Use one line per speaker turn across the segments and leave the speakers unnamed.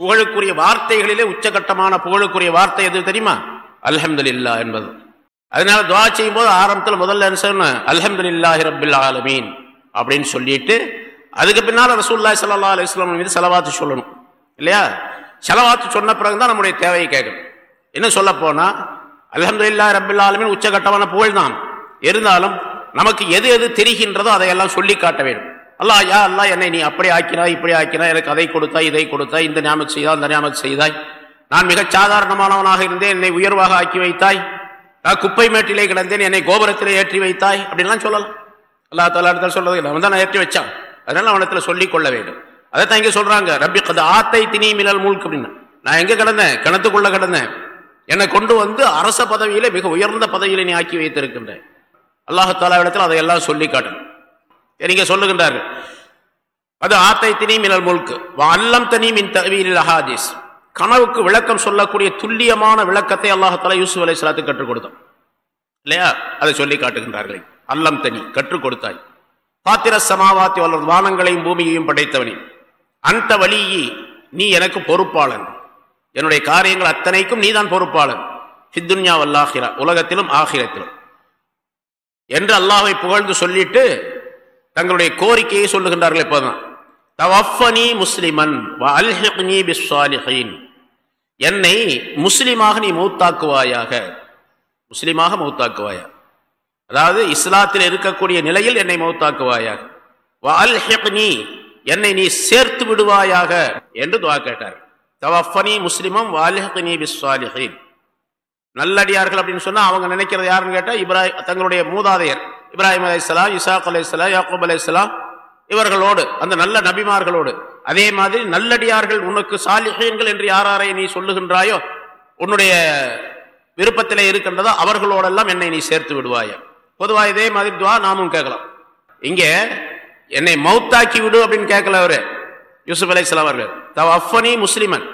புகழுக்குரிய வார்த்தைகளிலே உச்சகட்டமான புகழுக்குரிய வார்த்தை எது தெரியுமா இல்லா என்பது அதனால துவா செய்யும் போது ஆரம்பத்தில் முதல்ல என்ன சொன்னேன் அல்ஹம்துல்லாஹி ரபில் ஆலமீன் அப்படின்னு சொல்லிட்டு அதுக்கு பின்னால் ரசூல்லா சல்லா இஸ்லாம் மீது செலவாத்து சொல்லணும் இல்லையா செலவாத்து சொன்ன பிறகு தான் நம்முடைய தேவையை கேட்கணும் என்ன சொல்ல போனால் அலமதுல்லா ரபில்லாலுமே உச்சகட்டமான புகழ் தான் இருந்தாலும் நமக்கு எது எது தெரிகின்றதோ அதையெல்லாம் சொல்லி காட்ட வேண்டும் அல்லா யா அல்லா என்னை நீ அப்படி ஆக்கினாய் இப்படி ஆக்கினாய் எனக்கு அதை கொடுத்தாய் இதை கொடுத்தாய் இந்த ஞாபகம் செய்தாய் இந்த ஞாபகம் செய்தாய் நான் மிகச் சாதாரணமானவனாக இருந்தேன் என்னை உயர்வாக ஆக்கி வைத்தாய் நான் குப்பை மேட்டிலே கிடந்தேன் என்னை கோபுரத்திலே ஏற்றி வைத்தாய் அப்படின்லாம் சொல்லலாம் அல்லா தாலா சொல்றது இல்லை அவன் தான் நான் ஏற்றி வச்சான் அதனால அவனத்தில் சொல்லிக் கொள்ள வேண்டும் அதை தான் இங்கே சொல்றாங்க ரப்பி அது ஆத்தை திணி மிளல் மூழ்கு அப்படின்னு நான் எங்கே கிடந்தேன் கிணத்துக்குள்ள கிடந்தேன் என்னை கொண்டு வந்து அரச பதவியில மிக உயர்ந்த பதவியில நீ ஆக்கி வைத்திருக்கின்றேன் அல்லாஹாலா இடத்துல அதையெல்லாம் சொல்லி காட்டணும் இங்கே சொல்லுகின்றார்கள் அது ஆத்தை தினி மினல் முழுக்கு அல்லம் தனி மின் தவீலில் அஹாதிஸ் கனவுக்கு விளக்கம் சொல்லக்கூடிய துல்லியமான விளக்கத்தை அல்லாஹால யூசுப் அலை சலாத்து கற்றுக் கொடுத்தான் இல்லையா அதை சொல்லி காட்டுகின்றார்களே அல்லம் தனி கற்றுக் கொடுத்தாய் பாத்திர சமாவாத்தி வளர் வானங்களையும் பூமியையும் படைத்தவனே அந்த வழியி நீ எனக்கு பொறுப்பாளன் என்னுடைய காரியங்கள் அத்தனைக்கும் நீதான் பொறுப்பாளன் ஹிந்துன்யா வல்லாஹிரா உலகத்திலும் ஆகிரத்திலும் என்று அல்லாவை புகழ்ந்து சொல்லிட்டு தங்களுடைய கோரிக்கையை சொல்லுகின்றார்கள் இப்போதான் தவஃபனி முஸ்லிமன் என்னை முஸ்லிமாக நீ மூத்தாக்குவாயாக முஸ்லிமாக மூத்தாக்குவாயா அதாவது இஸ்லாத்தில் இருக்கக்கூடிய நிலையில் என்னை மூத்தாக்குவாயாக என்னை நீ சேர்த்து விடுவாயாக என்று துவா கேட்டார் தவஃபனி முஸ்லிமம் நல்லடியார்கள் அப்படின்னு சொன்னால் அவங்க நினைக்கிறது யாருன்னு கேட்டால் இப்ராஹிம் தங்களுடைய மூதாதையர் இப்ராஹிம் அலையாம் இசாக் அலையாம் யாக்கூப் அலையாம் இவர்களோடு அந்த நல்ல நபிமார்களோடு அதே மாதிரி நல்லடியார்கள் உனக்கு சாலிஹீன்கள் என்று யாராரை நீ சொல்லுகின்றாயோ உன்னுடைய விருப்பத்திலே இருக்கின்றதோ அவர்களோடெல்லாம் என்னை நீ சேர்த்து விடுவாயோ பொதுவாக இதே மாதிரி துவா நாமும் கேட்கலாம் இங்கே என்னை மௌத்தாக்கி விடு அப்படின்னு கேட்கல அவரு யூசுப் அலையாம் அவர்கள் தவ அஃபனி முஸ்லிமன்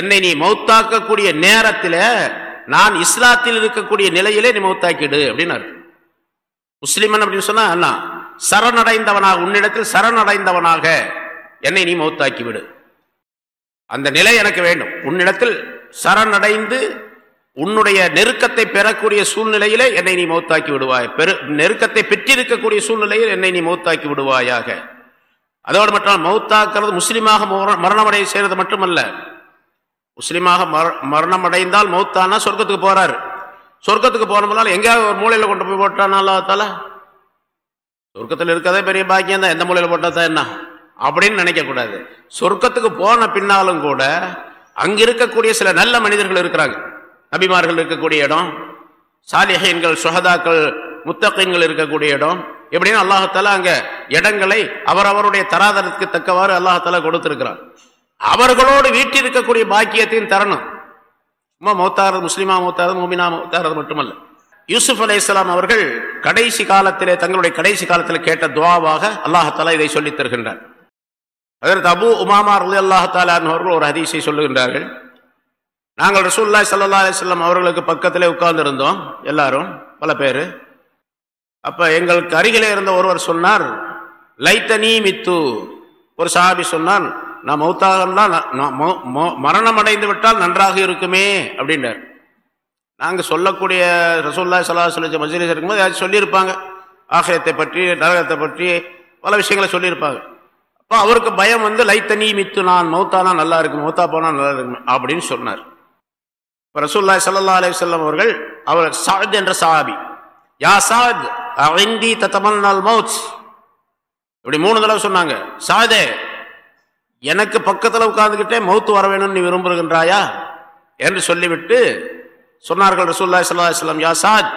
என்னை நீ மௌத்தாக்கக்கூடிய நேரத்தில் நான் இஸ்லாத்தில் இருக்கக்கூடிய நிலையிலே நீ மௌத்தாக்கிடு அப்படின்னு முஸ்லிமன் அப்படின்னு சொன்னா என்ன சரணடைந்தவனாக உன்னிடத்தில் சரணடைந்தவனாக என்னை நீ மௌத்தாக்கி விடு அந்த நிலை எனக்கு வேண்டும் உன்னிடத்தில் சரணடைந்து உன்னுடைய நெருக்கத்தை பெறக்கூடிய சூழ்நிலையிலே என்னை நீ மௌத்தாக்கி விடுவாய் பெரு நெருக்கத்தை பெற்றிருக்கக்கூடிய சூழ்நிலையில் என்னை நீ மௌத்தாக்கி விடுவாயாக அதோடு மட்டும் மௌத்தாக்கிறது முஸ்லீமாக அடைய செய்கிறது மட்டுமல்ல முஸ்லீமாக மரணம் அடைந்தால் மௌத்தானா சொர்க்கத்துக்கு போறாரு சொர்க்கத்துக்கு போனோம்னாலும் எங்கேயாவது ஒரு மூலையில் கொண்டு போய் போட்டானால தலை சொர்க்கத்தில் இருக்கிறதே பெரிய பாக்கியம் தான் எந்த மூலையில் போட்டா தான் என்ன அப்படின்னு நினைக்கக்கூடாது சொர்க்கத்துக்கு போன பின்னாலும் கூட அங்கே இருக்கக்கூடிய சில நல்ல மனிதர்கள் இருக்கிறாங்க நபிமார்கள் இருக்கக்கூடிய இடம் சாலிஹைன்கள் சுகதாக்கள் முத்தகைன்கள் இருக்கக்கூடிய இடம் எப்படின்னு அல்லாஹால அங்கே இடங்களை அவரவருடைய தராதரத்துக்கு தக்கவாறு அல்லாஹால கொடுத்துருக்கிறார் அவர்களோடு வீட்டில் இருக்கக்கூடிய பாக்கியத்தையும் தரணும் சும்மா மௌத்தாரது முஸ்லீமா மௌத்தாரது மோமினா மௌத்தாரது மட்டுமல்ல யூசுப் அலி இஸ்லாம் அவர்கள் கடைசி காலத்திலே தங்களுடைய கடைசி காலத்தில் கேட்ட துவாவாக அல்லாஹாலா இதை சொல்லித் தருகின்றார் அதற்கு அபு உமாமா அலி அல்லாஹாலான் ஒரு ஹதீஸை சொல்லுகின்றார்கள் நாங்கள் ரசூல்லாய் சல்லா அலிஸ்லாம் அவர்களுக்கு பக்கத்திலே உட்கார்ந்துருந்தோம் எல்லாரும் பல பேர் அப்போ எங்களுக்கு அருகிலே இருந்த ஒருவர் சொன்னார் லைத்தனி மித்து ஒரு சாபி சொன்னான் நான் மௌத்தாகலாம் மரணம் அடைந்து விட்டால் நன்றாக இருக்குமே அப்படின்றார் நாங்கள் சொல்லக்கூடிய ரசோல்லா சலா சொல்லி மஜ்லிஸ் இருக்கும்போது ஏதாச்சும் சொல்லியிருப்பாங்க ஆகயத்தை பற்றி நரகத்தை பற்றி பல விஷயங்களை சொல்லியிருப்பாங்க அப்போ அவருக்கு பயம் வந்து லைத்தனி மித்து நான் மௌத்தானா நல்லா இருக்கும் மௌத்தா போனால் நல்லா இருக்கும் அப்படின்னு சொன்னார் இப்போ ரசூல்லா சல்லா அலி சொல்லம் அவர்கள் அவர் சாத் என்ற சாபி யா சாத் அவிந்தி தத்தமல் நாள் மௌத் இப்படி மூணு தடவை சொன்னாங்க சாதே எனக்கு பக்கத்தில் உட்கார்ந்துக்கிட்டே மௌத்து வர வேணும்னு நீ விரும்புகின்றாயா என்று சொல்லிவிட்டு சொன்னார்கள் ரசூல்லா சல்லா இஸ்லாம் யாசாத்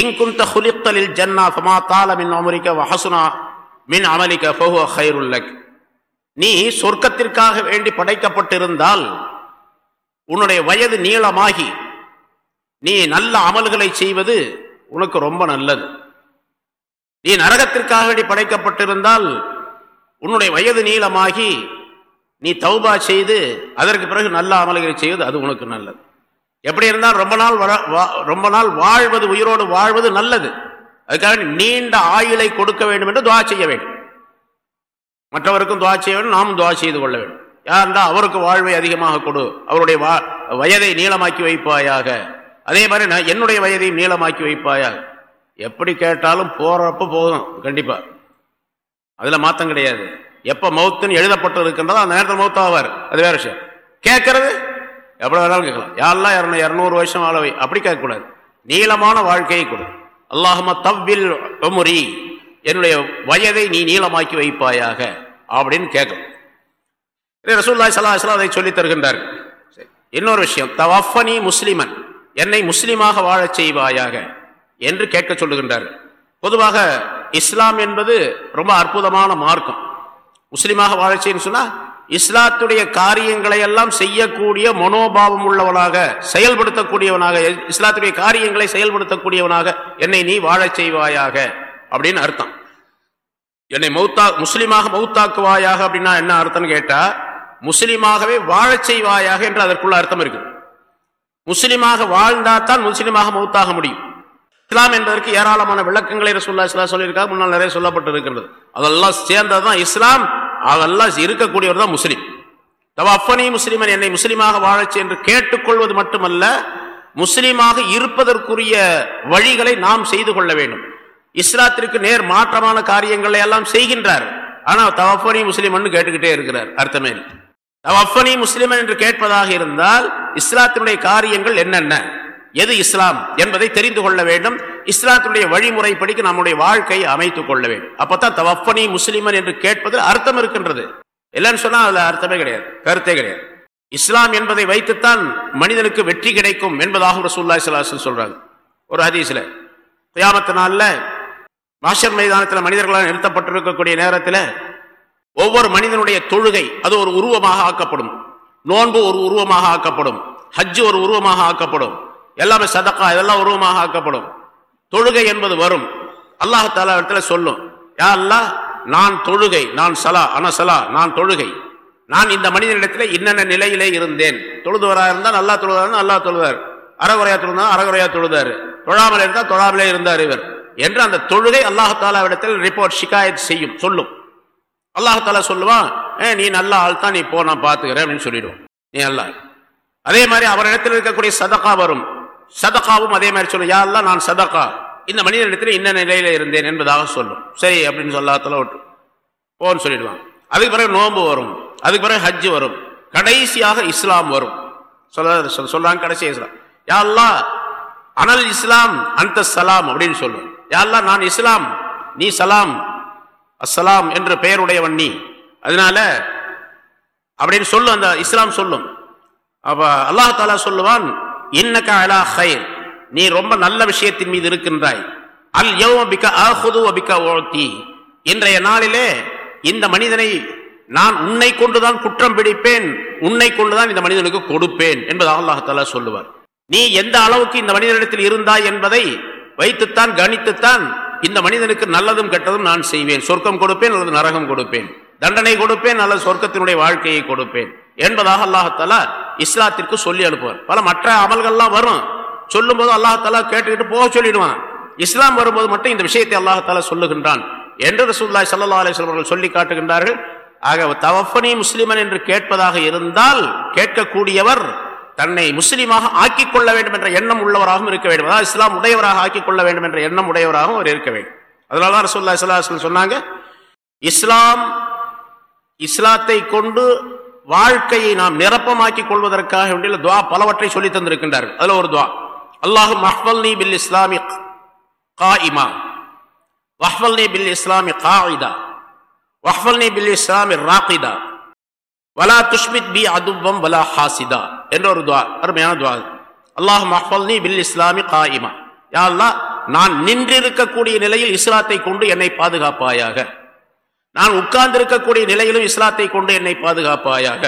எங்குந்த ஹுலித்தலில் ஜன்னா ஃபமா தால மின் அமரிக்க வஹசுனா மின் அமலிக்க ஃபஹோ ஹைருல்லக் நீ சொர்க்கத்திற்காக வேண்டி படைக்கப்பட்டிருந்தால் உன்னுடைய வயது நீளமாகி நீ நல்ல அமல்களை செய்வது உனக்கு ரொம்ப நல்லது நீ நரகத்திற்காக வேண்டி படைக்கப்பட்டிருந்தால் உன்னுடைய வயது நீளமாகி நீ தௌபா செய்து அதற்கு பிறகு நல்ல அமல்களை செய்வது அது உனக்கு நல்லது எப்படி இருந்தால் ரொம்ப நாள் ரொம்ப நாள் வாழ்வது உயிரோடு வாழ்வது நல்லது அதுக்காக நீண்ட ஆயுளை கொடுக்க வேண்டும் என்று துவா செய்ய வேண்டும் மற்றவருக்கும் துவா செய்ய வேண்டும் நாமும் துவா செய்து கொள்ள வேண்டும் இருந்தால் அவருக்கு வாழ்வை அதிகமாக கொடு அவருடைய வயதை நீளமாக்கி வைப்பாயாக அதே மாதிரி நான் என்னுடைய வயதையும் நீளமாக்கி வைப்பாயாக எப்படி கேட்டாலும் போகிறப்ப போதும் கண்டிப்பாக அதில் மாற்றம் கிடையாது எப்போ மௌத்துன்னு எழுதப்பட்டு இருக்கின்றதோ அந்த நேரத்தில் மௌத்து ஆவார் அது வேற விஷயம் கேட்கறது எவ்வளோ வேணாலும் கேட்கலாம் யாரெல்லாம் இரநூறு இரநூறு வருஷம் அளவை அப்படி கேட்கக்கூடாது நீளமான வாழ்க்கையை கொடு அல்லாஹம தவ்வில் ஒமுரி என்னுடைய வயதை நீ நீளமாக்கி வைப்பாயாக அப்படின்னு கேட்கும் ரசூல்லாய் சலாஹ் அதை சொல்லி தருகின்றார்கள் இன்னொரு விஷயம் தவஃபனி முஸ்லிமன் என்னை முஸ்லீமாக வாழச் செய்வாயாக என்று கேட்க சொல்லுகின்றார்கள் பொதுவாக இஸ்லாம் என்பது ரொம்ப அற்புதமான மார்க்கம் முஸ்லீமாக வாழ்ச்சின்னு சொன்னால் இஸ்லாத்துடைய காரியங்களை எல்லாம் செய்யக்கூடிய மனோபாவம் உள்ளவனாக செயல்படுத்தக்கூடியவனாக இஸ்லாத்துடைய காரியங்களை செயல்படுத்தக்கூடியவனாக என்னை நீ வாழச் செய்வாயாக அப்படின்னு அர்த்தம் என்னை மௌத்தா முஸ்லீமாக மௌத்தாக்குவாயாக அப்படின்னா என்ன அர்த்தம்னு கேட்டா முஸ்லீமாகவே வாழச் செய்வாயாக என்று அதற்குள்ள அர்த்தம் இருக்கு முஸ்லீமாக வாழ்ந்தா தான் முஸ்லீமாக மௌத்தாக முடியும் இஸ்லாம் என்பதற்கு ஏராளமான விளக்கங்களை ரசூல்லா இஸ்லாம் சொல்லியிருக்காங்க முன்னால் நிறைய சொல்லப்பட்டு இருக்கிறது அதெல்லாம் சேர்ந்தது தான் இஸ்லாம் அதெல்லாம் இருக்கக்கூடியவர் தான் முஸ்லீம் அப்பனையும் முஸ்லீமன் என்னை முஸ்லீமாக வாழச்சு என்று கேட்டுக்கொள்வது மட்டுமல்ல முஸ்லீமாக இருப்பதற்குரிய வழிகளை நாம் செய்து கொள்ள வேண்டும் இஸ்லாத்திற்கு நேர் மாற்றமான காரியங்களை எல்லாம் செய்கின்றார் ஆனால் தவஃபனி முஸ்லீமன் கேட்டுக்கிட்டே இருக்கிறார் அர்த்தமே தவஃபனி முஸ்லீமன் என்று கேட்பதாக இருந்தால் இஸ்லாத்தினுடைய காரியங்கள் என்னென்ன எது இஸ்லாம் என்பதை தெரிந்து கொள்ள வேண்டும் இஸ்லாத்துடைய வழிமுறைப்படிக்கு நம்முடைய வாழ்க்கையை அமைத்துக் கொள்ள வேண்டும் அப்பத்தான் தவப்பனி முஸ்லிமன் என்று கேட்பதில் அர்த்தம் இருக்கின்றது இல்லைன்னு சொன்னா அதுல அர்த்தமே கிடையாது கருத்தே கிடையாது இஸ்லாம் என்பதை வைத்துத்தான் மனிதனுக்கு வெற்றி கிடைக்கும் என்பதாக ஒரு சுல்லா இஸ்லாசன் சொல்றாங்க ஒரு ஹதீஸ்ல குயாமத்து நாளில் மாஷர் மைதானத்தில் மனிதர்களால் நிறுத்தப்பட்டிருக்கக்கூடிய நேரத்தில் ஒவ்வொரு மனிதனுடைய தொழுகை அது ஒரு உருவமாக ஆக்கப்படும் நோன்பு ஒரு உருவமாக ஆக்கப்படும் ஹஜ்ஜு ஒரு உருவமாக ஆக்கப்படும் எல்லாமே சதக்கா இதெல்லாம் உருவமாக ஆக்கப்படும் தொழுகை என்பது வரும் அல்லாஹால இடத்துல சொல்லும் யா அல்லா நான் தொழுகை நான் சலா சலா நான் தொழுகை நான் இந்த மனிதனிடத்தில் என்னென்ன நிலையிலே இருந்தேன் தொழுதுவராக இருந்தால் நல்லா தொழுதாருன்னு நல்லா தொழுதார் அறகுறையா தொழுந்தா அறகுறையா தொழுதாரு தொழாமல் இருந்தால் தொழாமலே இருந்தார் இவர் என்று அந்த தொழுகை அல்லாஹாலாவிடத்தில் ரிப்போர்ட் ஷிகாயத் செய்யும் சொல்லும் அல்லாஹாலா சொல்லுவான் ஏ நீ நல்ல ஆள் தான் நீ போ நான் பார்த்துக்கிறேன் அப்படின்னு சொல்லிடுவோம் நீ அல்ல அதே மாதிரி அவரிடத்தில் இருக்கக்கூடிய சதக்கா வரும் சதகாவும் அதே மாதிரி சொல்லும் யாரெல்லாம் நான் சதகா இந்த மனிதனிடத்தில் இன்ன நிலையில இருந்தேன் என்பதாக சொல்லும் சரி அப்படின்னு சொல்லாதல விட்டு போன்னு சொல்லிடுவான் அதுக்கு பிறகு நோன்பு வரும் அதுக்கு பிறகு ஹஜ்ஜு வரும் கடைசியாக இஸ்லாம் வரும் சொல்ல சொல்றாங்க கடைசி இஸ்லாம் யா யாழ்லா அனல் இஸ்லாம் அந்த சலாம் அப்படின்னு சொல்லும் யாழ்லா நான் இஸ்லாம் நீ சலாம் அஸ்லாம் என்ற பெயருடையவன் நீ அதனால அப்படின்னு சொல்லும் அந்த இஸ்லாம் சொல்லும் அப்ப அல்லாஹாலா சொல்லுவான் இன்னக அலா ஹைர் நீ ரொம்ப நல்ல விஷயத்தின் மீது இருக்கின்றாய் அல் யோ அபிகா அஹுது அபிக ஓத்தி இன்றைய நாளிலே இந்த மனிதனை நான் உன்னை கொண்டுதான் குற்றம் பிடிப்பேன் உன்னை கொண்டுதான் இந்த மனிதனுக்கு கொடுப்பேன் என்பது அல்லாஹால சொல்லுவார் நீ எந்த அளவுக்கு இந்த மனிதனிடத்தில் இருந்தாய் என்பதை வைத்துத்தான் கணித்துத்தான் இந்த மனிதனுக்கு நல்லதும் கெட்டதும் நான் செய்வேன் சொர்க்கம் கொடுப்பேன் அல்லது நரகம் கொடுப்பேன் தண்டனை கொடுப்பேன் அல்லது சொர்க்கத்தினுடைய வாழ்க்கையை கொடுப்பேன் என்பதாக அல்லாஹால இஸ்லாத்திற்கு சொல்லி அனுப்புவார் பல மற்ற அமல்கள்லாம் வரும் சொல்லும் போது அல்லாஹாலா கேட்டுக்கிட்டு போக சொல்லிடுவான் இஸ்லாம் வரும்போது மட்டும் இந்த விஷயத்தை அல்லாஹாலா சொல்லுகின்றான் என்று ரசூல்லாய் சல்லா அலிஸ்லாம் சொல்லி காட்டுகின்றார்கள் ஆக தவஃபனி முஸ்லிமன் என்று கேட்பதாக இருந்தால் கேட்கக்கூடியவர் தன்னை முஸ்லீமாக ஆக்கிக் கொள்ள வேண்டும் என்ற எண்ணம் உள்ளவராகவும் இருக்க வேண்டும் அதாவது இஸ்லாம் உடையவராக ஆக்கிக் கொள்ள வேண்டும் என்ற எண்ணம் உடையவராகவும் அவர் இருக்க வேண்டும் அதனால தான் ரசூல்லா சொன்னாங்க இஸ்லாம் இஸ்லாத்தை கொண்டு வாழ்க்கையை நாம் நிரப்பமாக்கிக் கொள்வதற்காக வேண்டிய துவா பலவற்றை சொல்லி தந்திருக்கின்றார்கள் அதில் ஒரு துவா அல்லாஹு மஹ்வல்னி பில் இஸ்லாமிக் கா இமா வஹ்வல்னி பில் இஸ்லாமி வஹ்வல் வஹ்வல்னி பில் இஸ்லாமி ராகிதா வலா துஷ்மித் பி அதுவம் வலா ஹாசிதா என்ற ஒரு துவா அருமையான துவா அல்லாஹ் நீ பில் இஸ்லாமி யா யாழ்லா நான் நின்றிருக்கக்கூடிய நிலையில் இஸ்லாத்தை கொண்டு என்னை பாதுகாப்பாயாக நான் உட்கார்ந்திருக்கக்கூடிய நிலையிலும் இஸ்லாத்தை கொண்டு என்னை பாதுகாப்பாயாக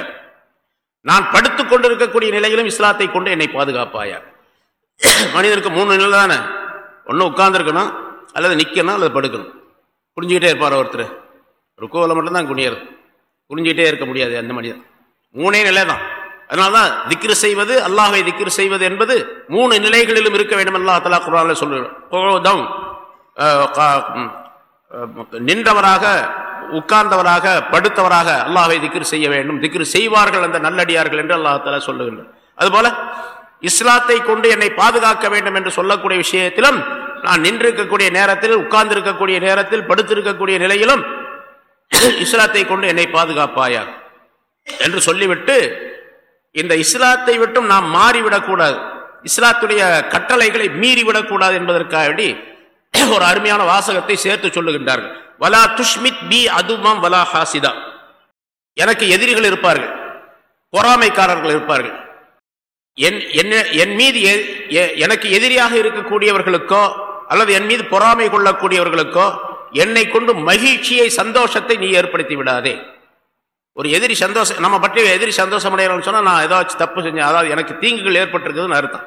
நான் படுத்து கொண்டிருக்கக்கூடிய நிலையிலும் இஸ்லாத்தை கொண்டு என்னை பாதுகாப்பாயாக மனிதனுக்கு மூணு நிலை தானே ஒன்று உட்கார்ந்துருக்கணும் அல்லது நிற்கணும் அல்லது படுக்கணும் புரிஞ்சுக்கிட்டே இருப்பார் ஒருத்தர் ருக்கோவில் மட்டும்தான் குனியறது புரிஞ்சுக்கிட்டே இருக்க முடியாது அந்த மனிதன் மூணே நிலை தான் அதனால தான் திக்ரு செய்வது அல்லாஹை திக்ரு செய்வது என்பது மூணு நிலைகளிலும் இருக்க வேண்டும் அல்லா தலா குரானில் சொல்லுவோம் நின்றவராக உட்கார்ந்தவராக படுத்தவராக அல்லாஹை திக்ரு செய்ய வேண்டும் திக்ரு செய்வார்கள் அந்த நல்லடியார்கள் என்று அல்லாஹால சொல்லுகின்றார் அதுபோல இஸ்லாத்தை கொண்டு என்னை பாதுகாக்க வேண்டும் என்று சொல்லக்கூடிய விஷயத்திலும் நான் நின்றிருக்கக்கூடிய நேரத்தில் உட்கார்ந்திருக்கக்கூடிய நேரத்தில் படுத்திருக்கக்கூடிய நிலையிலும் இஸ்லாத்தை கொண்டு என்னை பாதுகாப்பாயா என்று சொல்லிவிட்டு இந்த இஸ்லாத்தை விட்டும் நாம் மாறிவிடக்கூடாது இஸ்லாத்துடைய கட்டளைகளை மீறிவிடக்கூடாது என்பதற்காக ஒரு அருமையான வாசகத்தை சேர்த்து சொல்லுகின்றார்கள் வலா துஷ்மித் பி அதுமாம் வலா ஹாசிதா எனக்கு எதிரிகள் இருப்பார்கள் பொறாமைக்காரர்கள் இருப்பார்கள் என் என்ன என் மீது எனக்கு எதிரியாக இருக்கக்கூடியவர்களுக்கோ அல்லது என் மீது பொறாமை கொள்ளக்கூடியவர்களுக்கோ என்னை கொண்டு மகிழ்ச்சியை சந்தோஷத்தை நீ ஏற்படுத்தி விடாதே ஒரு எதிரி சந்தோஷம் நம்ம பற்றி எதிரி சந்தோஷம் அடையணும்னு சொன்னால் நான் ஏதாச்சும் தப்பு செஞ்சேன் அதாவது எனக்கு தீங்குகள் ஏற்பட்டிருக்குதுன்னு அர்த்தம்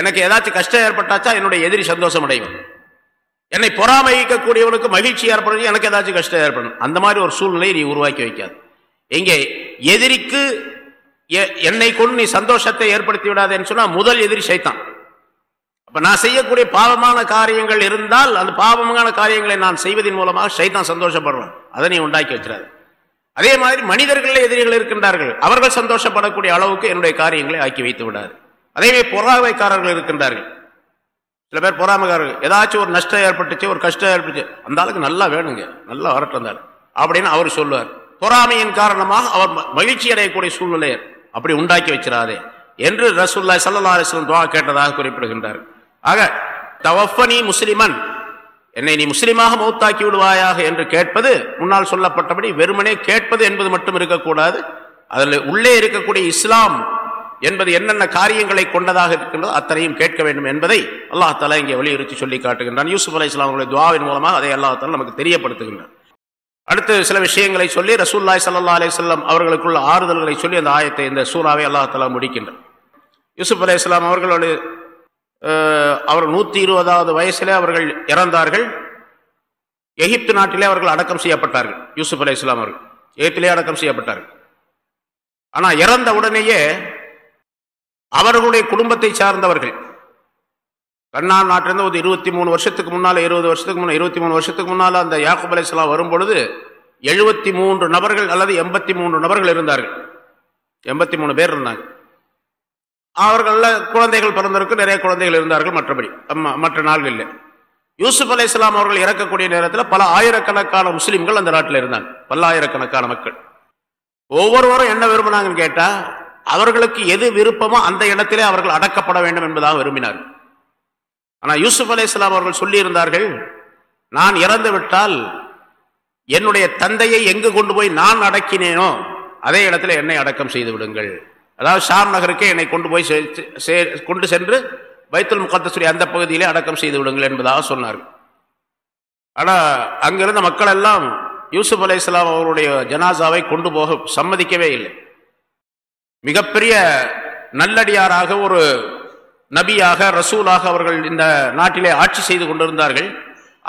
எனக்கு ஏதாச்சும் கஷ்டம் ஏற்பட்டாச்சா என்னுடைய எதிரி சந்தோஷம் அடைவேன் என்னை பொறாமைக்கக்கூடியவனுக்கு மகிழ்ச்சி ஏற்படுறது எனக்கு ஏதாச்சும் கஷ்டம் ஏற்படும் அந்த மாதிரி ஒரு சூழ்நிலையை நீ உருவாக்கி வைக்காது எங்கே எதிரிக்கு என்னை கொண்டு நீ சந்தோஷத்தை ஏற்படுத்தி விடாதேன்னு சொன்னால் முதல் எதிரி சைத்தான் அப்போ நான் செய்யக்கூடிய பாவமான காரியங்கள் இருந்தால் அந்த பாவமான காரியங்களை நான் செய்வதன் மூலமாக சைத்தான் சந்தோஷப்படுவேன் அதை நீ உண்டாக்கி வச்சிடாது அதே மாதிரி மனிதர்களில் எதிரிகள் இருக்கின்றார்கள் அவர்கள் சந்தோஷப்படக்கூடிய அளவுக்கு என்னுடைய காரியங்களை ஆக்கி வைத்து விடாது அதேமாதிரி பொறாமைக்காரர்கள் இருக்கின்றார்கள் சில பேர் பொறாமக்காரர்கள் ஏதாச்சும் ஒரு நஷ்டம் ஏற்பட்டுச்சு ஒரு கஷ்டம் ஏற்பட்டுச்சு அந்த அளவுக்கு நல்லா வேணுங்க நல்லா வரட்டு அந்த அப்படின்னு அவர் சொல்லுவார் பொறாமையின் காரணமாக அவர் மகிழ்ச்சி அடையக்கூடிய சூழ்நிலையை அப்படி உண்டாக்கி வச்சிடாதே என்று ரசூல்லா சல்லா அலிஸ்லம் துவா கேட்டதாக குறிப்பிடுகின்றார் ஆக தவஃபனி முஸ்லிமன் என்னை நீ முஸ்லீமாக மௌத்தாக்கி விடுவாயாக என்று கேட்பது முன்னால் சொல்லப்பட்டபடி வெறுமனே கேட்பது என்பது மட்டும் இருக்கக்கூடாது அதில் உள்ளே இருக்கக்கூடிய இஸ்லாம் என்பது என்னென்ன காரியங்களை கொண்டதாக இருக்கின்றதோ அத்தனையும் கேட்க வேண்டும் என்பதை அல்லாஹால இங்கே வலியுறுத்தி சொல்லி காட்டுகின்றான் யூசுப் அலி இஸ்லாம் அவங்களுடைய துவாவின் மூலமாக அதை அல்லாஹால நமக்கு தெரியப்படுத்துகின்றான் அடுத்து சில விஷயங்களை சொல்லி ரசூல்லாய் சல்லா அலி சொல்லம் அவர்களுக்குள்ள ஆறுதல்களை சொல்லி அந்த ஆயத்தை இந்த சூறாவை அல்லாஹாலா முடிக்கின்றார் யூசுப் அலி இஸ்லாம் அவர்களுடைய அவர் நூற்றி இருபதாவது வயசிலே அவர்கள் இறந்தார்கள் எகிப்து நாட்டிலே அவர்கள் அடக்கம் செய்யப்பட்டார்கள் யூசுப் அலி இஸ்லாம் அவர்கள் எகிப்திலே அடக்கம் செய்யப்பட்டார்கள் ஆனால் இறந்த உடனேயே அவர்களுடைய குடும்பத்தை சார்ந்தவர்கள் கண்ணான் நாட்டிலிருந்து ஒரு இருபத்தி மூணு வருஷத்துக்கு முன்னால் இருபது வருஷத்துக்கு முன்னால் இருபத்தி மூணு வருஷத்துக்கு முன்னால் அந்த யாக்குப் அலைசலாம் வரும்பொழுது எழுபத்தி மூன்று நபர்கள் அல்லது எண்பத்தி மூன்று நபர்கள் இருந்தார்கள் எண்பத்தி மூணு பேர் இருந்தாங்க அவர்களில் குழந்தைகள் பிறந்தவருக்கு நிறைய குழந்தைகள் இருந்தார்கள் மற்றபடி மற்ற நாள்களில் யூசுப் அலை இஸ்லாம் அவர்கள் இறக்கக்கூடிய நேரத்தில் பல ஆயிரக்கணக்கான முஸ்லீம்கள் அந்த நாட்டில் இருந்தாங்க பல்லாயிரக்கணக்கான மக்கள் ஒவ்வொருவரும் என்ன விரும்பினாங்கன்னு கேட்டால் அவர்களுக்கு எது விருப்பமோ அந்த இடத்திலே அவர்கள் அடக்கப்பட வேண்டும் என்பதாக விரும்பினார்கள் ஆனால் யூசுப் அலே இஸ்லாம் அவர்கள் சொல்லியிருந்தார்கள் நான் இறந்து விட்டால் என்னுடைய தந்தையை எங்கு கொண்டு போய் நான் அடக்கினேனோ அதே இடத்துல என்னை அடக்கம் செய்து விடுங்கள் அதாவது ஷாம் நகருக்கே என்னை கொண்டு போய் கொண்டு சென்று வைத்தல் முகத்தசுரி அந்த பகுதியிலே அடக்கம் செய்து விடுங்கள் என்பதாக சொன்னார்கள் ஆனால் அங்கிருந்த மக்கள் எல்லாம் யூசுப் அலே இஸ்லாம் அவருடைய ஜனாசாவை கொண்டு போக சம்மதிக்கவே இல்லை மிகப்பெரிய நல்லடியாராக ஒரு நபியாக ரசூலாக அவர்கள் இந்த நாட்டிலே ஆட்சி செய்து கொண்டிருந்தார்கள்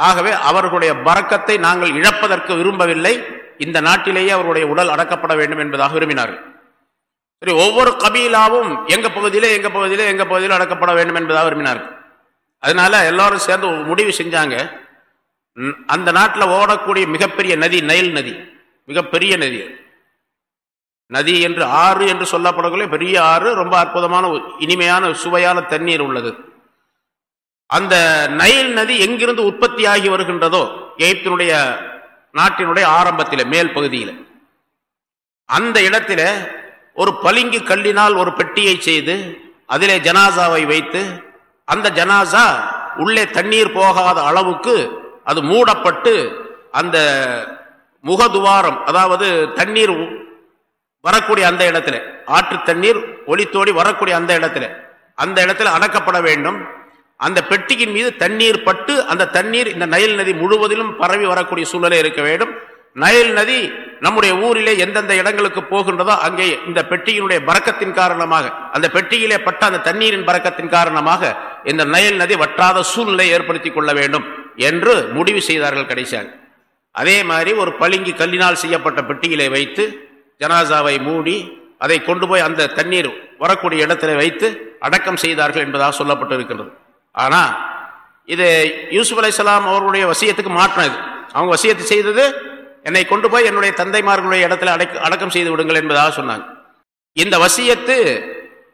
ஆகவே அவர்களுடைய பறக்கத்தை நாங்கள் இழப்பதற்கு விரும்பவில்லை இந்த நாட்டிலேயே அவருடைய உடல் அடக்கப்பட வேண்டும் என்பதாக விரும்பினார்கள் சரி ஒவ்வொரு கபீலாவும் எங்க பகுதியிலே எங்க பகுதியிலே எங்க பகுதியில் அடக்கப்பட வேண்டும் என்பதாக விரும்பினார்கள் அதனால எல்லாரும் சேர்ந்து முடிவு செஞ்சாங்க அந்த நாட்டில் ஓடக்கூடிய மிகப்பெரிய நதி நைல் நதி மிகப்பெரிய நதி நதி என்று ஆறு என்று சொல்லப்படக்கூடிய பெரிய ஆறு ரொம்ப அற்புதமான இனிமையான சுவையான தண்ணீர் உள்ளது அந்த நைல் நதி எங்கிருந்து உற்பத்தி ஆகி வருகின்றதோ எகிப்தினுடைய நாட்டினுடைய ஆரம்பத்தில் மேல் பகுதியில் அந்த இடத்துல ஒரு பளிங்கு கல்லினால் ஒரு பெட்டியை செய்து அதிலே ஜனாசாவை வைத்து அந்த ஜனாசா உள்ளே தண்ணீர் போகாத அளவுக்கு அது மூடப்பட்டு அந்த முகதுவாரம் அதாவது தண்ணீர் வரக்கூடிய அந்த இடத்துல ஆற்று தண்ணீர் ஒளி தோடி வரக்கூடிய அந்த இடத்துல அந்த இடத்துல அடக்கப்பட வேண்டும் அந்த பெட்டியின் மீது தண்ணீர் பட்டு அந்த தண்ணீர் இந்த நயல் நதி முழுவதிலும் பரவி வரக்கூடிய சூழலே இருக்க வேண்டும் நயல் நதி நம்முடைய ஊரிலே எந்தெந்த இடங்களுக்கு போகின்றதோ அங்கே இந்த பெட்டியினுடைய பறக்கத்தின் காரணமாக அந்த பெட்டியிலே பட்ட அந்த தண்ணீரின் பறக்கத்தின் காரணமாக இந்த நயல் நதி வற்றாத சூழ்நிலை ஏற்படுத்தி கொள்ள வேண்டும் என்று முடிவு செய்தார்கள் கடைசியாக அதே மாதிரி ஒரு பளிங்கு கல்லினால் செய்யப்பட்ட பெட்டியிலே வைத்து ஜனாசாவை மூடி அதை கொண்டு போய் அந்த தண்ணீர் வரக்கூடிய இடத்துல வைத்து அடக்கம் செய்தார்கள் என்பதாக சொல்லப்பட்டு இருக்கின்றது ஆனால் இது யூசுப் அலையாம் அவர்களுடைய வசியத்துக்கு மாற்றம் இது அவங்க வசியத்து செய்தது என்னை கொண்டு போய் என்னுடைய தந்தைமார்களுடைய இடத்துல அடக் அடக்கம் செய்து விடுங்கள் என்பதாக சொன்னாங்க இந்த வசியத்து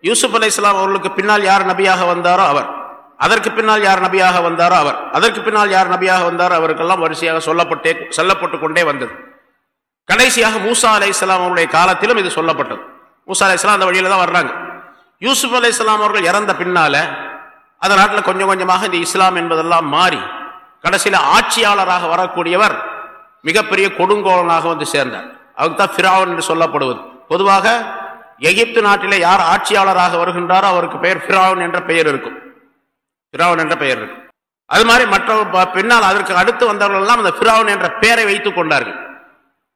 யூசுப் அலையாம் அவர்களுக்கு பின்னால் யார் நபியாக வந்தாரோ அவர் அதற்கு பின்னால் யார் நபியாக வந்தாரோ அவர் அதற்கு பின்னால் யார் நபியாக வந்தாரோ அவருக்கெல்லாம் வரிசையாக சொல்லப்பட்டே சொல்லப்பட்டு கொண்டே வந்தது கடைசியாக மூசா அலை இஸ்லாம் அவருடைய காலத்திலும் இது சொல்லப்பட்டது மூசா அலை இஸ்லாம் அந்த வழியில தான் வர்றாங்க யூசுப் அலை இஸ்லாம் அவர்கள் இறந்த பின்னால அந்த நாட்டில் கொஞ்சம் கொஞ்சமாக இந்த இஸ்லாம் என்பதெல்லாம் மாறி கடைசியில் ஆட்சியாளராக வரக்கூடியவர் மிகப்பெரிய கொடுங்கோலனாக வந்து சேர்ந்தார் அவருக்கு தான் ஃபிராவன் என்று சொல்லப்படுவது பொதுவாக எகிப்து நாட்டில் யார் ஆட்சியாளராக வருகின்றாரோ அவருக்கு பெயர் ஃபிராவன் என்ற பெயர் இருக்கும் ஃபிராவன் என்ற பெயர் இருக்கும் அது மாதிரி மற்ற பின்னால் அதற்கு அடுத்து வந்தவர்கள் எல்லாம் அந்த ஃபிராவன் என்ற பெயரை வைத்துக் கொண்டார்கள்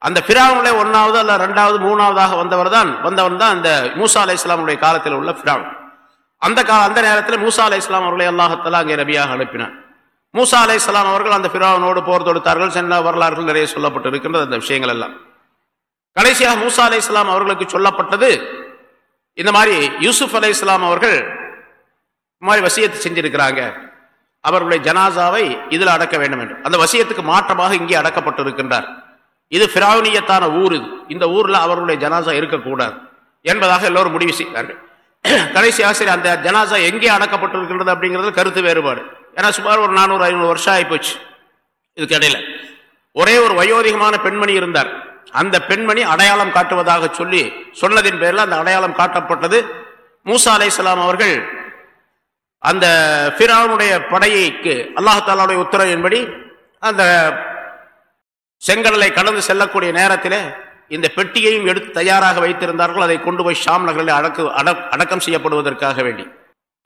அந்த ஃபிராவுல ஒன்றாவது அல்ல ரெண்டாவது மூணாவதாக வந்தவர் தான் வந்தவன் தான் அந்த மூசா அலை இஸ்லாமுடைய காலத்தில் உள்ள ஃபிராவன் அந்த கால அந்த நேரத்தில் மூசா அலை இஸ்லாம் அவர்களை அல்லாஹத்தலா அங்கே ரபியாக அனுப்பினான் மூசா அலை இஸ்லாம் அவர்கள் அந்த ஃபிராவனோடு போர் தொடுத்தார்கள் சென்ன வரலாறுகள் நிறைய சொல்லப்பட்டு இருக்கின்றது அந்த விஷயங்கள் எல்லாம் கடைசியாக மூசா அலை இஸ்லாம் அவர்களுக்கு சொல்லப்பட்டது இந்த மாதிரி யூசுப் அலை இஸ்லாம் அவர்கள் இந்த மாதிரி வசியத்தை செஞ்சிருக்கிறாங்க அவர்களுடைய ஜனாசாவை இதில் அடக்க வேண்டும் என்று அந்த வசியத்துக்கு மாற்றமாக இங்கே அடக்கப்பட்டு இருக்கின்றார் இது பிராவணியத்தான ஊர் இது இந்த ஊரில் அவர்களுடைய ஜனாசா இருக்கக்கூடாது என்பதாக எல்லோரும் முடிவு செய்தார்கள் கடைசி ஆசிரியர் அந்த ஜனாசா எங்கே அடக்கப்பட்டிருக்கின்றது அப்படிங்கிறது கருத்து வேறுபாடு ஏன்னா சுமார் ஒரு நானூறு ஐநூறு வருஷம் ஆகிப்போச்சு இதுக்கிடையில் ஒரே ஒரு வயோதிகமான பெண்மணி இருந்தார் அந்த பெண்மணி அடையாளம் காட்டுவதாக சொல்லி சொன்னதின் பேரில் அந்த அடையாளம் காட்டப்பட்டது மூசா அலை அவர்கள் அந்த ஃபிராவுடைய படையைக்கு அல்லாஹாலாவுடைய உத்தரவின்படி அந்த செங்கடலை கடந்து செல்லக்கூடிய நேரத்தில் இந்த பெட்டியையும் எடுத்து தயாராக வைத்திருந்தார்கள் அதை கொண்டு போய் ஷாம் நகரில் அடக்கு அடக்கம் செய்யப்படுவதற்காக வேண்டி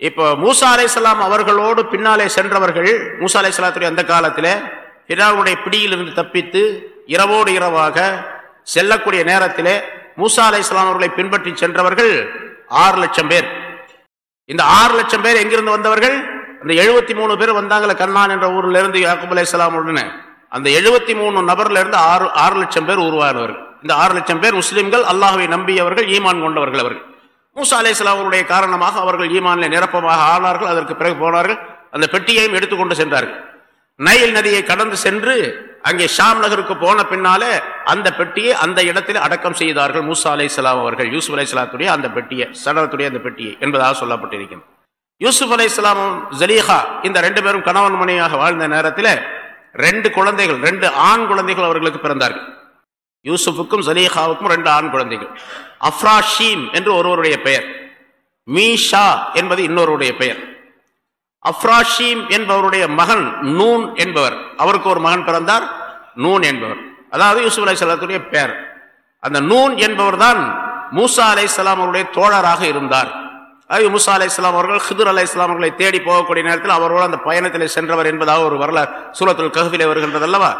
இப்போ மூசா அலைசலாம் அவர்களோடு பின்னாலே சென்றவர்கள் மூசா அலைசலாத்துடைய அந்த காலத்தில் பிராவுடைய பிடியிலிருந்து தப்பித்து இரவோடு இரவாக செல்லக்கூடிய நேரத்தில் மூசா அலைசலாம் அவர்களை பின்பற்றி சென்றவர்கள் ஆறு லட்சம் பேர் இந்த ஆறு லட்சம் பேர் எங்கிருந்து வந்தவர்கள் இந்த எழுபத்தி மூணு பேர் வந்தாங்களே கண்ணான் என்ற ஊரில் இருந்து யாக்குப் அலையாமுடனே அந்த எழுபத்தி மூணு நபர்ல இருந்து ஆறு ஆறு லட்சம் பேர் உருவானவர்கள் இந்த ஆறு லட்சம் பேர் முஸ்லிம்கள் அல்லாஹுவை நம்பியவர்கள் ஈமான் கொண்டவர்கள் அவர்கள் மூசா அலே காரணமாக அவர்கள் ஈமானில் நிரப்பமாக ஆனார்கள் அதற்கு பிறகு போனார்கள் அந்த பெட்டியையும் எடுத்துக்கொண்டு சென்றார்கள் நயல் நதியை கடந்து சென்று அங்கே ஷாம் நகருக்கு போன பின்னாலே அந்த பெட்டியை அந்த இடத்தில் அடக்கம் செய்தார்கள் மூசா அலை இஸ்லாம் அவர்கள் யூசுப் அலை இஸ்லாத்துடைய அந்த பெட்டியை சடலத்துடைய அந்த பெட்டியை என்பதாக சொல்லப்பட்டிருக்கிறது யூசுப் அலே இஸ்லாமும் ஜலீஹா இந்த ரெண்டு பேரும் கணவன் மனைவியாக வாழ்ந்த நேரத்தில் ரெண்டு குழந்தைகள் ரெண்டு ஆண் குழந்தைகள் அவர்களுக்கு பிறந்தார்கள் யூசுஃபுக்கும் ஜலீஹாவுக்கும் ரெண்டு ஆண் குழந்தைகள் அஃப்ராஷீம் என்று ஒருவருடைய பெயர் மீஷா என்பது இன்னொருடைய பெயர் அஃப்ராஷீம் என்பவருடைய மகன் நூன் என்பவர் அவருக்கு ஒரு மகன் பிறந்தார் நூன் என்பவர் அதாவது யூசுப் அலை சலாத்துடைய பெயர் அந்த நூன் என்பவர் தான் மூசா அலை சலாம் அவருடைய தோழராக இருந்தார் முசா அலி இஸ்லாம் அவர்கள் ஹிதுர் அலி இஸ்லாம் அவர்களை தேடி போகக்கூடிய நேரத்தில் அவரோடு அந்த பயணத்தில் சென்றவர் என்பதாக ஒரு வரலாறு சூலத்துல் கஹவிலே வருகின்றது அல்லவா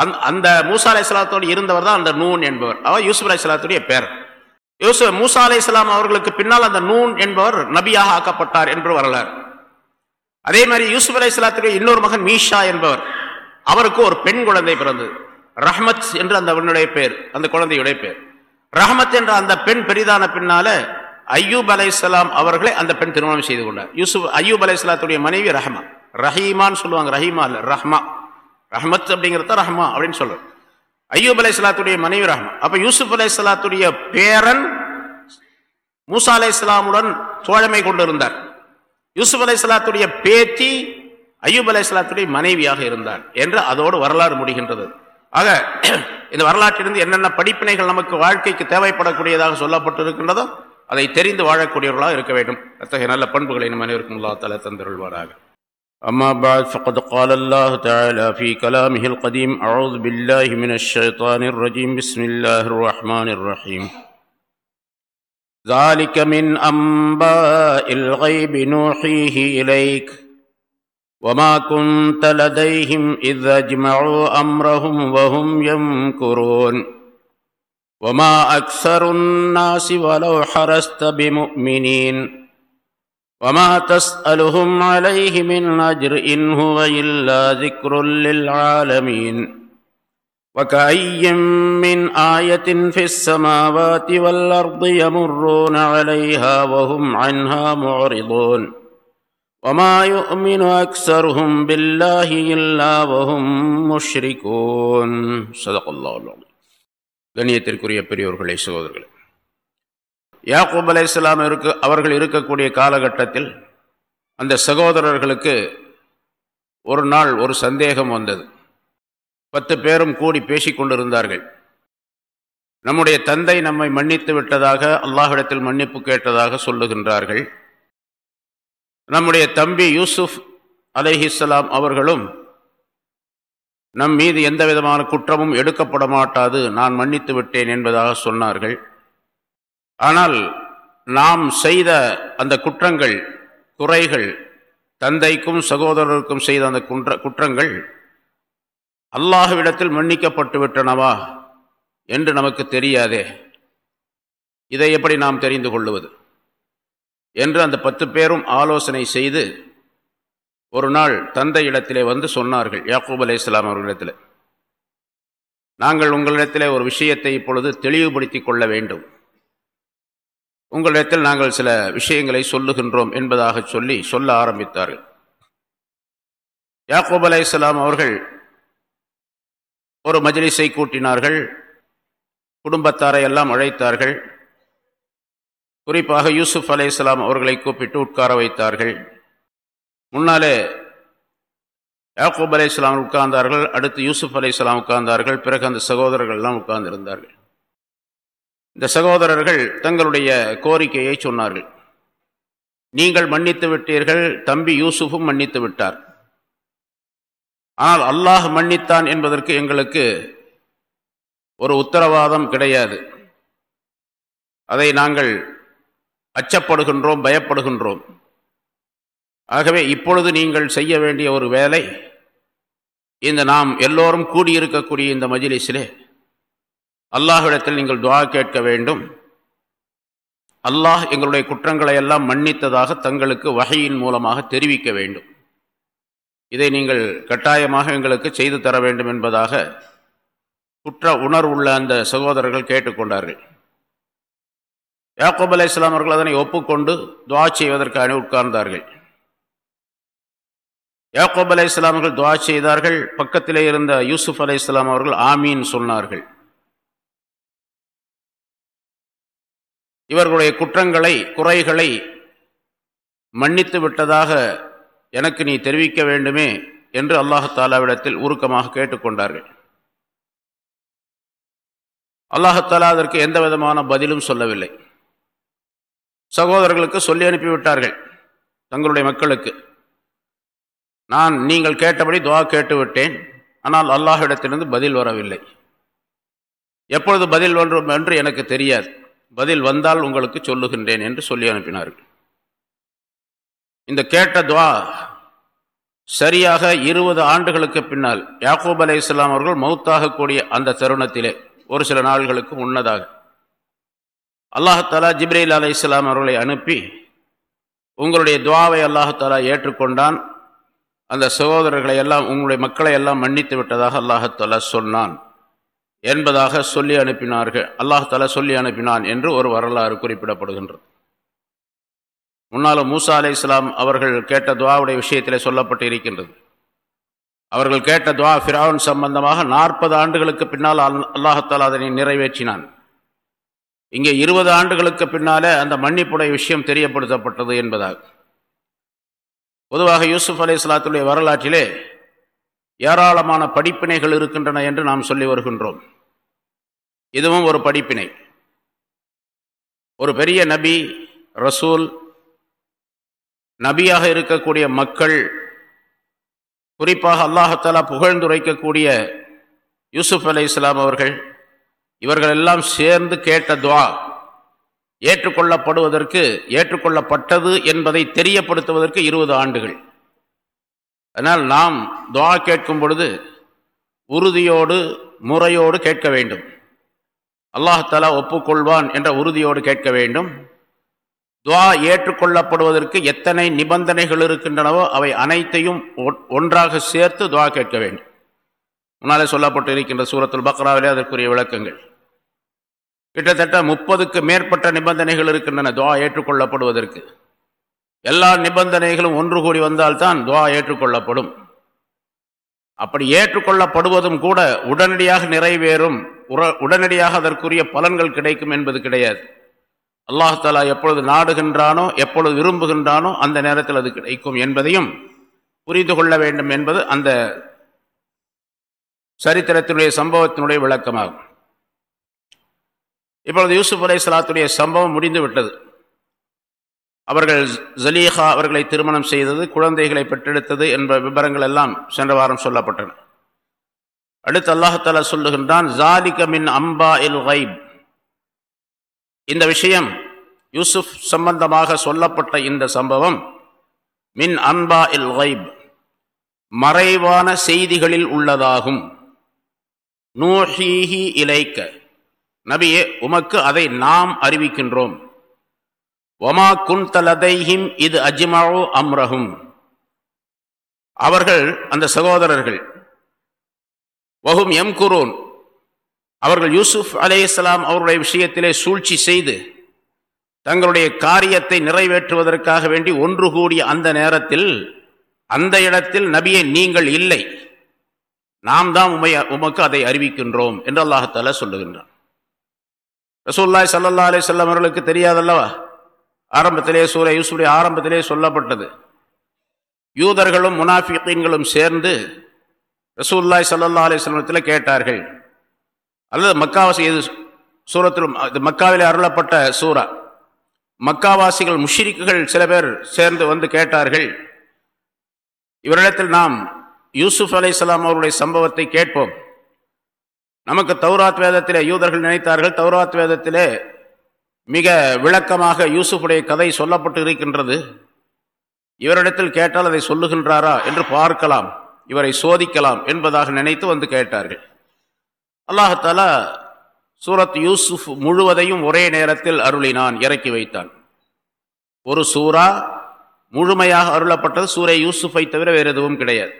அந் அந்த மூசா அலி இஸ்லாத்தோடு இருந்தவர் தான் அந்த நூன் என்பவர் அவர் யூசுப் அலி இஸ்லாத்துடைய பேர் யூசு மூசா அலி இஸ்லாம் அவர்களுக்கு பின்னால் அந்த நூன் என்பவர் நபியாக ஆக்கப்பட்டார் என்று வரலாறு அதே மாதிரி யூசுப் அலி இஸ்லாத்துடைய இன்னொரு மகன் மீஷா என்பவர் அவருக்கு ஒரு பெண் குழந்தை பிறந்தது ரஹமத் என்று அந்த அவனுடைய பேர் அந்த குழந்தையுடைய பேர் ரஹமத் என்ற அந்த பெண் பெரிதான பின்னால ஐயூப் அலைசலாம் அவர்களை அந்த பெண் திருமணம் செய்து கொண்டார் யூசுப் ஐயூப் அலைசலாத்துடைய மனைவி ரஹ்மா ரஹீமான்னு சொல்லுவாங்க ரஹீமா இல்லை ரஹ்மா ரஹ்மத் அப்படிங்கிறத ரஹ்மா அப்படின்னு சொல்லுவார் ஐயூப் அலைசலாத்துடைய மனைவி ரஹ்மா அப்ப யூசுப் அலைசலாத்துடைய பேரன் மூசா அலை இஸ்லாமுடன் தோழமை கொண்டிருந்தார் யூசுப் அலை இஸ்லாத்துடைய பேத்தி ஐயூப் அலை இஸ்லாத்துடைய மனைவியாக இருந்தார் என்று அதோடு வரலாறு முடிகின்றது ஆக இந்த வரலாற்றிலிருந்து என்னென்ன படிப்பினைகள் நமக்கு வாழ்க்கைக்கு தேவைப்படக்கூடியதாக சொல்லப்பட்டிருக்கின்றதோ அதை தெரிந்து வாழக்கூடியவர்களாக இருக்க வேண்டும் அத்தகைய நல்ல பண்புகளை நம் அனைவருக்கும் அல்லா தலா தந்தருள்வாராக أما بعد فقد قال الله تعالى في كلامه القديم أعوذ بالله من الشيطان الرجيم بسم الله الرحمن الرحيم ذلك من أنباء الغيب نوحيه إليك وما كنت لديهم إذ أجمعوا أمرهم وهم يمكرون وما اكثر الناس ولو حرست بمؤمنين وما تسالهم عليه من اجر ان هو الا ذكر للعالمين وكأي من آية في السماوات والأرض يمرون عليها وهم عنها معرضون وما يؤمن أكثرهم بالله إلا وهم مشركون صدق الله العظيم கண்ணியத்திற்குரிய பெரியோர்களை சகோதரர்களே யாக்கூப் அலை இஸ்லாம் இருக்கு அவர்கள் இருக்கக்கூடிய காலகட்டத்தில் அந்த சகோதரர்களுக்கு ஒரு நாள் ஒரு சந்தேகம் வந்தது பத்து பேரும் கூடி கொண்டிருந்தார்கள் நம்முடைய தந்தை நம்மை மன்னித்து விட்டதாக அல்லாஹிடத்தில் மன்னிப்பு கேட்டதாக சொல்லுகின்றார்கள் நம்முடைய தம்பி யூசுஃப் அலேஹிஸ்லாம் அவர்களும் நம் மீது எந்த விதமான குற்றமும் எடுக்கப்பட மாட்டாது நான் மன்னித்து விட்டேன் என்பதாக சொன்னார்கள் ஆனால் நாம் செய்த அந்த குற்றங்கள் குறைகள் தந்தைக்கும் சகோதரருக்கும் செய்த அந்த குன்ற குற்றங்கள் அல்லாஹுவிடத்தில் மன்னிக்கப்பட்டு விட்டனவா என்று நமக்கு தெரியாதே இதை எப்படி நாம் தெரிந்து கொள்ளுவது என்று அந்த பத்து பேரும் ஆலோசனை செய்து ஒரு நாள் தந்தை இடத்திலே வந்து சொன்னார்கள் யாக்கூப் அலை இஸ்லாம் அவர்களிடத்தில் நாங்கள் உங்களிடத்தில் ஒரு விஷயத்தை இப்பொழுது தெளிவுபடுத்திக் கொள்ள வேண்டும் உங்களிடத்தில் நாங்கள் சில விஷயங்களை சொல்லுகின்றோம் என்பதாக சொல்லி சொல்ல ஆரம்பித்தார்கள் யாக்கூப் அலை இஸ்லாம் அவர்கள் ஒரு மஜிலிசை கூட்டினார்கள் குடும்பத்தாரை எல்லாம் அழைத்தார்கள் குறிப்பாக யூசுப் அலை இஸ்லாம் அவர்களை கூப்பிட்டு உட்கார வைத்தார்கள் முன்னாலே யாக்கூப் அலை இஸ்லாம் உட்கார்ந்தார்கள் அடுத்து யூசுப் அலை இஸ்லாம் உட்கார்ந்தார்கள் பிறகு அந்த சகோதரர்கள்லாம் உட்கார்ந்திருந்தார்கள் இந்த சகோதரர்கள் தங்களுடைய கோரிக்கையை சொன்னார்கள் நீங்கள் மன்னித்து விட்டீர்கள் தம்பி யூசுஃபும் மன்னித்து விட்டார் ஆனால் அல்லாஹ் மன்னித்தான் என்பதற்கு எங்களுக்கு ஒரு உத்தரவாதம் கிடையாது அதை நாங்கள் அச்சப்படுகின்றோம் பயப்படுகின்றோம் ஆகவே இப்பொழுது நீங்கள் செய்ய வேண்டிய ஒரு வேலை இந்த நாம் எல்லோரும் கூடியிருக்கக்கூடிய இந்த மஜிலிஸிலே அல்லாஹிடத்தில் நீங்கள் துவா கேட்க வேண்டும் அல்லாஹ் எங்களுடைய குற்றங்களை எல்லாம் மன்னித்ததாக தங்களுக்கு வகையின் மூலமாக தெரிவிக்க வேண்டும் இதை நீங்கள் கட்டாயமாக எங்களுக்கு செய்து தர வேண்டும் என்பதாக குற்ற உணர்வுள்ள அந்த சகோதரர்கள் கேட்டுக்கொண்டார்கள் யாக்கோப் அலை இஸ்லாமர்கள் அதனை ஒப்புக்கொண்டு துவா செய்வதற்கு அணி உட்கார்ந்தார்கள் யாக்கோப் அலை இஸ்லாமர்கள் துவா செய்தார்கள் பக்கத்திலே இருந்த யூசுப் அலை இஸ்லாம் அவர்கள் ஆமீன் சொன்னார்கள் இவர்களுடைய குற்றங்களை குறைகளை மன்னித்து விட்டதாக எனக்கு நீ தெரிவிக்க வேண்டுமே என்று அல்லாஹாலாவிடத்தில் உருக்கமாக கேட்டுக்கொண்டார்கள் அல்லாஹாலா அதற்கு எந்த விதமான பதிலும் சொல்லவில்லை சகோதரர்களுக்கு சொல்லி அனுப்பிவிட்டார்கள் தங்களுடைய மக்களுக்கு நான் நீங்கள் கேட்டபடி துவா கேட்டுவிட்டேன் ஆனால் அல்லாஹிடத்திலிருந்து பதில் வரவில்லை எப்பொழுது பதில் வரும் என்று எனக்கு தெரியாது பதில் வந்தால் உங்களுக்கு சொல்லுகின்றேன் என்று சொல்லி அனுப்பினார்கள் இந்த கேட்ட துவா சரியாக இருபது ஆண்டுகளுக்கு பின்னால் யாக்கூப் அலை இஸ்லாம் அவர்கள் மௌத்தாகக்கூடிய அந்த தருணத்திலே ஒரு சில நாள்களுக்கு முன்னதாக அல்லாஹாலா ஜிப்ரீல் அலை இஸ்லாம் அவர்களை அனுப்பி உங்களுடைய துவாவை அல்லாஹாலா ஏற்றுக்கொண்டான் அந்த சகோதரர்களை எல்லாம் உங்களுடைய மக்களை எல்லாம் மன்னித்து விட்டதாக அல்லாஹால சொன்னான் என்பதாக சொல்லி அனுப்பினார்கள் அல்லாஹால சொல்லி அனுப்பினான் என்று ஒரு வரலாறு குறிப்பிடப்படுகின்றது முன்னால் மூசா அலை இஸ்லாம் அவர்கள் கேட்ட துவாவுடைய விஷயத்தில் சொல்லப்பட்டு இருக்கின்றது அவர்கள் கேட்ட துவா ஃபிராவின் சம்பந்தமாக நாற்பது ஆண்டுகளுக்கு பின்னால் அல் அல்லாஹத்தால் அதனை நிறைவேற்றினான் இங்கே இருபது ஆண்டுகளுக்கு பின்னாலே அந்த மன்னிப்புடைய விஷயம் தெரியப்படுத்தப்பட்டது என்பதாகும் பொதுவாக யூசுப் அலி இஸ்லாத்துடைய வரலாற்றிலே ஏராளமான படிப்பினைகள் இருக்கின்றன என்று நாம் சொல்லி வருகின்றோம் இதுவும் ஒரு படிப்பினை ஒரு பெரிய நபி ரசூல் நபியாக இருக்கக்கூடிய மக்கள் குறிப்பாக அல்லாஹாலா புகழ்ந்துரைக்கக்கூடிய யூசுப் அலி இஸ்லாம் அவர்கள் இவர்கள் எல்லாம் சேர்ந்து கேட்ட துவா ஏற்றுக்கொள்ளப்படுவதற்கு ஏற்றுக்கொள்ளப்பட்டது என்பதை தெரியப்படுத்துவதற்கு இருபது ஆண்டுகள் அதனால் நாம் துவா கேட்கும் பொழுது உறுதியோடு முறையோடு கேட்க வேண்டும் அல்லாஹாலா ஒப்புக்கொள்வான் என்ற உறுதியோடு கேட்க வேண்டும் துவா ஏற்றுக்கொள்ளப்படுவதற்கு எத்தனை நிபந்தனைகள் இருக்கின்றனவோ அவை அனைத்தையும் ஒன்றாக சேர்த்து துவா கேட்க வேண்டும் முன்னாலே சொல்லப்பட்டு இருக்கின்ற சூரத்துல் பக்ராவிலே அதற்குரிய விளக்கங்கள் கிட்டத்தட்ட முப்பதுக்கு மேற்பட்ட நிபந்தனைகள் இருக்கின்றன துவா ஏற்றுக்கொள்ளப்படுவதற்கு எல்லா நிபந்தனைகளும் ஒன்று கூடி வந்தால்தான் துவா ஏற்றுக்கொள்ளப்படும் அப்படி ஏற்றுக்கொள்ளப்படுவதும் கூட உடனடியாக நிறைவேறும் உடனடியாக அதற்குரிய பலன்கள் கிடைக்கும் என்பது கிடையாது அல்லாஹாலா எப்பொழுது நாடுகின்றானோ எப்பொழுது விரும்புகின்றானோ அந்த நேரத்தில் அது கிடைக்கும் என்பதையும் புரிந்து கொள்ள வேண்டும் என்பது அந்த சரித்திரத்தினுடைய சம்பவத்தினுடைய விளக்கமாகும் இப்பொழுது யூசுப் அலை சலாத்துடைய சம்பவம் முடிந்து விட்டது அவர்கள் ஜலீஹா அவர்களை திருமணம் செய்தது குழந்தைகளை பெற்றெடுத்தது என்ற விவரங்கள் எல்லாம் சென்ற வாரம் சொல்லப்பட்டன அடுத்து அல்லாஹால சொல்லுகின்றான் ஜாலிகமின் அம்பா இல் ஹைப் இந்த விஷயம் யூசுப் சம்பந்தமாக சொல்லப்பட்ட இந்த சம்பவம் மின் அன்பா இல் ஹைப் மறைவான செய்திகளில் உள்ளதாகும் நூஹீஹி இலைக்க நபியே உமக்கு அதை நாம் அறிவிக்கின்றோம் ஒமா குன் தலதைஹிம் இது அஜிமாவோ அம்ரஹும் அவர்கள் அந்த சகோதரர்கள் வஹும் எம் குரோன் அவர்கள் யூசுப் அலே இஸ்லாம் அவருடைய விஷயத்திலே சூழ்ச்சி செய்து தங்களுடைய காரியத்தை நிறைவேற்றுவதற்காக வேண்டி ஒன்று கூடிய அந்த நேரத்தில் அந்த இடத்தில் நபியை நீங்கள் இல்லை நாம் தான் உமைய உமக்கு அதை அறிவிக்கின்றோம் என்று அல்லாஹால சொல்லுகின்றான் ரசூல்லாய் சல்லா அலி சொல்லம் அவர்களுக்கு தெரியாதல்லவா ஆரம்பத்திலே சூர யூசுடைய ஆரம்பத்திலே சொல்லப்பட்டது யூதர்களும் முனாஃபிகளும் சேர்ந்து ரசூல்லாய் சல்லா அலி சொல்லத்தில் கேட்டார்கள் அல்லது மக்காவாசி எது சூரத்திலும் மக்காவிலே அருளப்பட்ட சூரா மக்காவாசிகள் முஷிரிக்குகள் சில பேர் சேர்ந்து வந்து கேட்டார்கள் இவரிடத்தில் நாம் யூசுஃப் அலை அவருடைய சம்பவத்தை கேட்போம் நமக்கு தௌராத் வேதத்திலே யூதர்கள் நினைத்தார்கள் தௌராத் வேதத்திலே மிக விளக்கமாக யூசுஃபுடைய கதை சொல்லப்பட்டு இருக்கின்றது இவரிடத்தில் கேட்டால் அதை சொல்லுகின்றாரா என்று பார்க்கலாம் இவரை சோதிக்கலாம் என்பதாக நினைத்து வந்து கேட்டார்கள் அல்லாஹால சூரத் யூசுஃப் முழுவதையும் ஒரே நேரத்தில் அருளினான் இறக்கி வைத்தான் ஒரு சூரா முழுமையாக அருளப்பட்டது சூரை யூசுஃபை தவிர வேறு எதுவும் கிடையாது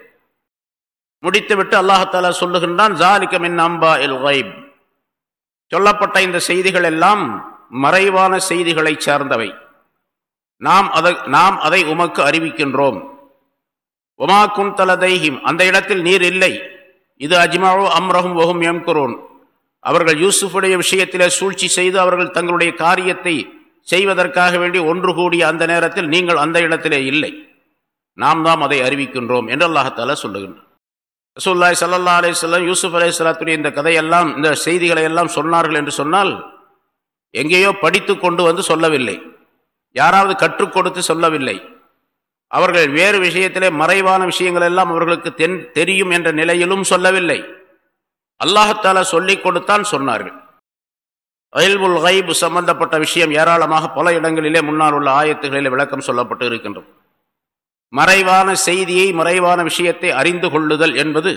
முடித்துவிட்டு அல்லாஹால சொல்லுகின்றான் ஜாலிகம் அம்பா எல் வைப் சொல்லப்பட்ட இந்த செய்திகள் எல்லாம் மறைவான செய்திகளை சார்ந்தவை நாம் அதை நாம் அதை உமக்கு அறிவிக்கின்றோம் உமா குன் தெய்ஹிம் அந்த இடத்தில் நீர் இல்லை இது அஜ்மாவோ அம்ரஹும் ஒஹும் எம்குரோன் அவர்கள் யூசுஃபுடைய விஷயத்திலே சூழ்ச்சி செய்து அவர்கள் தங்களுடைய காரியத்தை செய்வதற்காக வேண்டி ஒன்று கூடிய அந்த நேரத்தில் நீங்கள் அந்த இடத்திலே இல்லை நாம் தான் அதை அறிவிக்கின்றோம் என்று அல்லாஹால சொல்லுகின்றோம் ரசூல்லாய் சல்லா அலி சொல்லம் யூசுப் அலே சொல்லாத்துடைய இந்த கதையெல்லாம் இந்த செய்திகளை எல்லாம் சொன்னார்கள் என்று சொன்னால் எங்கேயோ படித்து கொண்டு வந்து சொல்லவில்லை யாராவது கற்றுக் கொடுத்து சொல்லவில்லை அவர்கள் வேறு விஷயத்திலே மறைவான விஷயங்கள் எல்லாம் அவர்களுக்கு தென் தெரியும் என்ற நிலையிலும் சொல்லவில்லை அல்லாஹத்தால சொல்லி கொடுத்தான் சொன்னார்கள் அயல்புல் ஹைபு சம்பந்தப்பட்ட விஷயம் ஏராளமாக பல இடங்களிலே முன்னால் உள்ள ஆயத்துகளிலே விளக்கம் சொல்லப்பட்டு இருக்கின்றோம் மறைவான செய்தியை மறைவான விஷயத்தை அறிந்து கொள்ளுதல் என்பது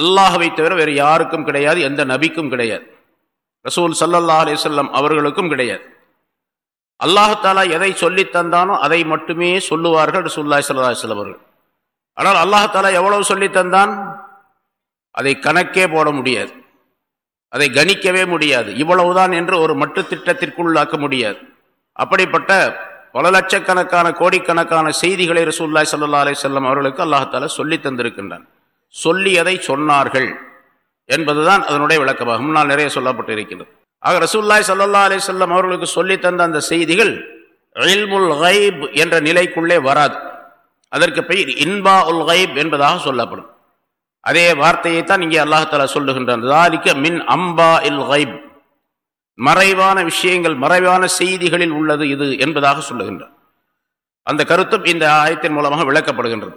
அல்லாஹவை தவிர வேறு யாருக்கும் கிடையாது எந்த நபிக்கும் கிடையாது ரசூல் சல்லல்லா அலிசல்லம் அவர்களுக்கும் கிடையாது அல்லாஹாலா எதை சொல்லி தந்தானோ அதை மட்டுமே சொல்லுவார்கள் ரசூல்லாய் சல்லா அலிஸ்லம் அவர்கள் ஆனால் அல்லாஹாலா எவ்வளவு சொல்லி தந்தான் அதை கணக்கே போட முடியாது அதை கணிக்கவே முடியாது இவ்வளவுதான் என்று ஒரு மட்டு திட்டத்திற்குள்ளாக்க முடியாது அப்படிப்பட்ட பல லட்சக்கணக்கான கோடிக்கணக்கான செய்திகளை ரசூல்லாய் சல்லா அலி செல்லம் அவர்களுக்கு அல்லாஹால சொல்லி தந்திருக்கின்றான் சொல்லியதை சொன்னார்கள் என்பதுதான் அதனுடைய விளக்கமாக முன்னால் நிறைய சொல்லப்பட்டு இருக்கின்றது ஆக ரசூல்லாய் சல்லா அலி செல்லம் அவர்களுக்கு சொல்லி தந்த அந்த செய்திகள் இல்முல் ஹைப் என்ற நிலைக்குள்ளே வராது அதற்கு பெயர் இன்பா உல் ஹைப் என்பதாக சொல்லப்படும் அதே வார்த்தையை தான் இங்கே அல்லாஹால சொல்லுகின்றான் மின் அம்பா இல் ஹைப் மறைவான விஷயங்கள் மறைவான செய்திகளில் உள்ளது இது என்பதாக சொல்லுகின்றார் அந்த கருத்தும் இந்த ஆயத்தின் மூலமாக விளக்கப்படுகின்றது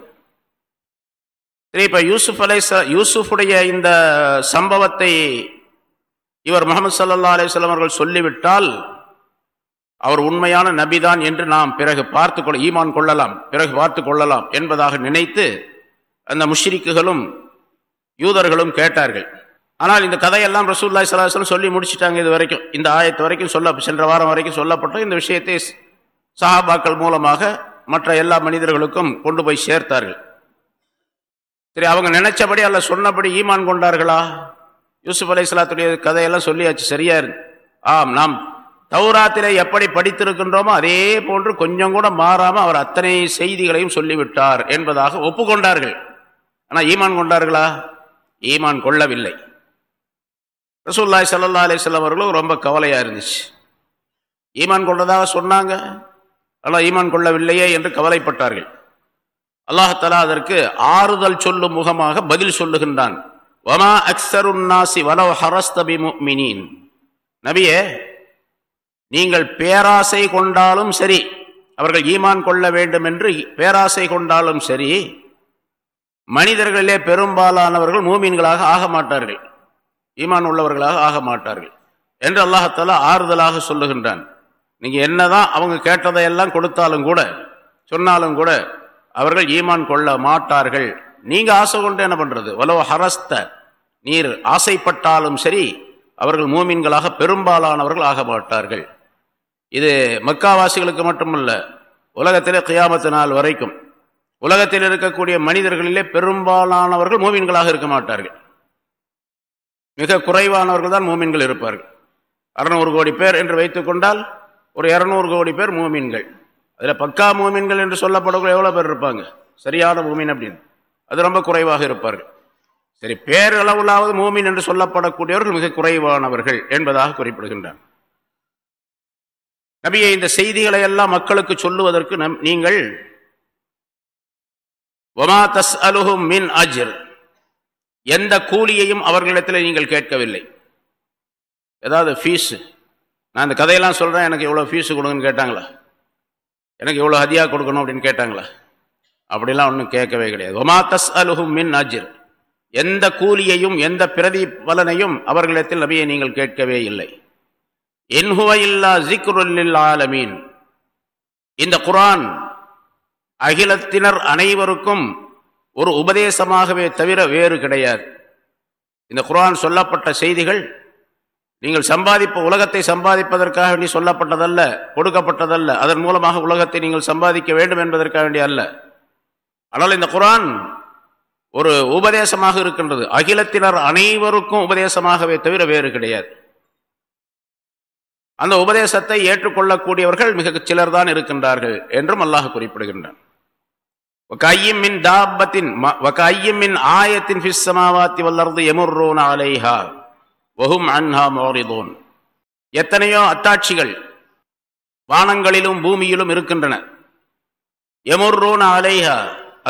சரி இப்போ யூசுப் அலை யூசுஃபுடைய இந்த சம்பவத்தை இவர் முகமது சல்லா அலிஸ்லாம் அவர்கள் சொல்லிவிட்டால் அவர் உண்மையான நபிதான் என்று நாம் பிறகு பார்த்து கொள்ள ஈமான் கொள்ளலாம் பிறகு பார்த்து கொள்ளலாம் என்பதாக நினைத்து அந்த முஷ்ரிக்குகளும் யூதர்களும் கேட்டார்கள் ஆனால் இந்த கதையெல்லாம் ரசூல்லாய் சலாஹம் சொல்லி முடிச்சுட்டாங்க இது வரைக்கும் இந்த ஆயத்து வரைக்கும் சொல்ல சென்ற வாரம் வரைக்கும் சொல்லப்பட்டு இந்த விஷயத்தை சஹாபாக்கள் மூலமாக மற்ற எல்லா மனிதர்களுக்கும் கொண்டு போய் சேர்த்தார்கள் சரி அவங்க நினைச்சபடி அல்ல சொன்னபடி ஈமான் கொண்டார்களா யூசுப் அலை சலாத்துடைய கதையெல்லாம் சொல்லியாச்சு சரியா இருந்து ஆம் நாம் தௌராத்திலே எப்படி படித்திருக்கின்றோமோ அதே போன்று கொஞ்சம் கூட மாறாமல் அவர் அத்தனை செய்திகளையும் சொல்லிவிட்டார் என்பதாக ஒப்புக்கொண்டார்கள் ஆனால் ஈமான் கொண்டார்களா ஈமான் கொள்ளவில்லை ரசூல்லாய் சல்லா அலிஸ்லாம் அவர்களும் ரொம்ப கவலையாக இருந்துச்சு ஈமான் கொண்டதாக சொன்னாங்க ஆனால் ஈமான் கொள்ளவில்லையே என்று கவலைப்பட்டார்கள் அல்லாஹலா அதற்கு ஆறுதல் சொல்லும் முகமாக பதில் சொல்லுகின்றான் வமா ஹரஸ்தபி நபியே நீங்கள் பேராசை கொண்டாலும் சரி அவர்கள் ஈமான் கொள்ள வேண்டும் என்று பேராசை கொண்டாலும் சரி மனிதர்களிலே பெரும்பாலானவர்கள் மூமீன்களாக ஆக மாட்டார்கள் ஈமான் உள்ளவர்களாக ஆக மாட்டார்கள் என்று அல்லாஹத்தால ஆறுதலாக சொல்லுகின்றான் நீங்கள் என்னதான் அவங்க கேட்டதையெல்லாம் கொடுத்தாலும் கூட சொன்னாலும் கூட அவர்கள் ஈமான் கொள்ள மாட்டார்கள் நீங்கள் ஆசை கொண்டு என்ன பண்ணுறது வலோ ஹரஸ்த நீர் ஆசைப்பட்டாலும் சரி அவர்கள் மூமின்களாக பெரும்பாலானவர்கள் ஆக மாட்டார்கள் இது மக்காவாசிகளுக்கு மட்டுமல்ல உலகத்திலே கியாமத்து நாள் வரைக்கும் உலகத்தில் இருக்கக்கூடிய மனிதர்களிலே பெரும்பாலானவர்கள் மூவின்களாக இருக்க மாட்டார்கள் மிக குறைவானவர்கள் தான் மூமின்கள் இருப்பார்கள் அறநூறு கோடி பேர் என்று வைத்துக்கொண்டால் ஒரு இரநூறு கோடி பேர் மூமின்கள் அதில் பக்கா மூமின்கள் என்று சொல்லப்படக்கூடிய எவ்வளோ பேர் இருப்பாங்க சரியான மூமின் அப்படின்னு அது ரொம்ப குறைவாக இருப்பார்கள் சரி பேரளவுலாவது மூமின் என்று சொல்லப்படக்கூடியவர்கள் மிக குறைவானவர்கள் என்பதாக குறிப்பிடுகின்றனர் நபியை இந்த செய்திகளை எல்லாம் மக்களுக்கு சொல்லுவதற்கு நம் நீங்கள் ஒமா தஸ் அலுகும் மின் அஜிர் எந்த கூலியையும் அவர்களிடத்தில் நீங்கள் கேட்கவில்லை ஏதாவது ஃபீஸு நான் அந்த கதையெல்லாம் சொல்கிறேன் எனக்கு இவ்வளோ ஃபீஸு கொடுங்கன்னு கேட்டாங்களா எனக்கு இவ்வளோ ஹதியாக கொடுக்கணும் அப்படின்னு கேட்டாங்களா அப்படிலாம் ஒன்றும் கேட்கவே கிடையாது ஒமா தஸ் அலுஹும் மின் அஜிர் எந்த கூலியையும் எந்த பிரதி பலனையும் அவர்களிடத்தில் நபியை நீங்கள் கேட்கவே இல்லை என்ஹுவையில்லா இல்லா ஜிக்ருல்லில் ஆலமீன் இந்த குரான் அகிலத்தினர் அனைவருக்கும் ஒரு உபதேசமாகவே தவிர வேறு கிடையாது இந்த குரான் சொல்லப்பட்ட செய்திகள் நீங்கள் சம்பாதிப்பு உலகத்தை சம்பாதிப்பதற்காக வேண்டி சொல்லப்பட்டதல்ல கொடுக்கப்பட்டதல்ல அதன் மூலமாக உலகத்தை நீங்கள் சம்பாதிக்க வேண்டும் என்பதற்காக வேண்டிய அல்ல ஆனால் இந்த குரான் ஒரு உபதேசமாக இருக்கின்றது அகிலத்தினர் அனைவருக்கும் உபதேசமாகவே தவிர வேறு கிடையாது அந்த உபதேசத்தை ஏற்றுக்கொள்ளக்கூடியவர்கள் மிக சிலர் தான் இருக்கின்றார்கள் என்றும் அல்லாஹ் குறிப்பிடுகின்றான் மின் தாபத்தின் ஆயத்தின் சமாவாத்தி வஹும் அன்ஹா எத்தனையோ அத்தாட்சிகள் வானங்களிலும் பூமியிலும் இருக்கின்றன எமுர்ரூன் ஆலைஹா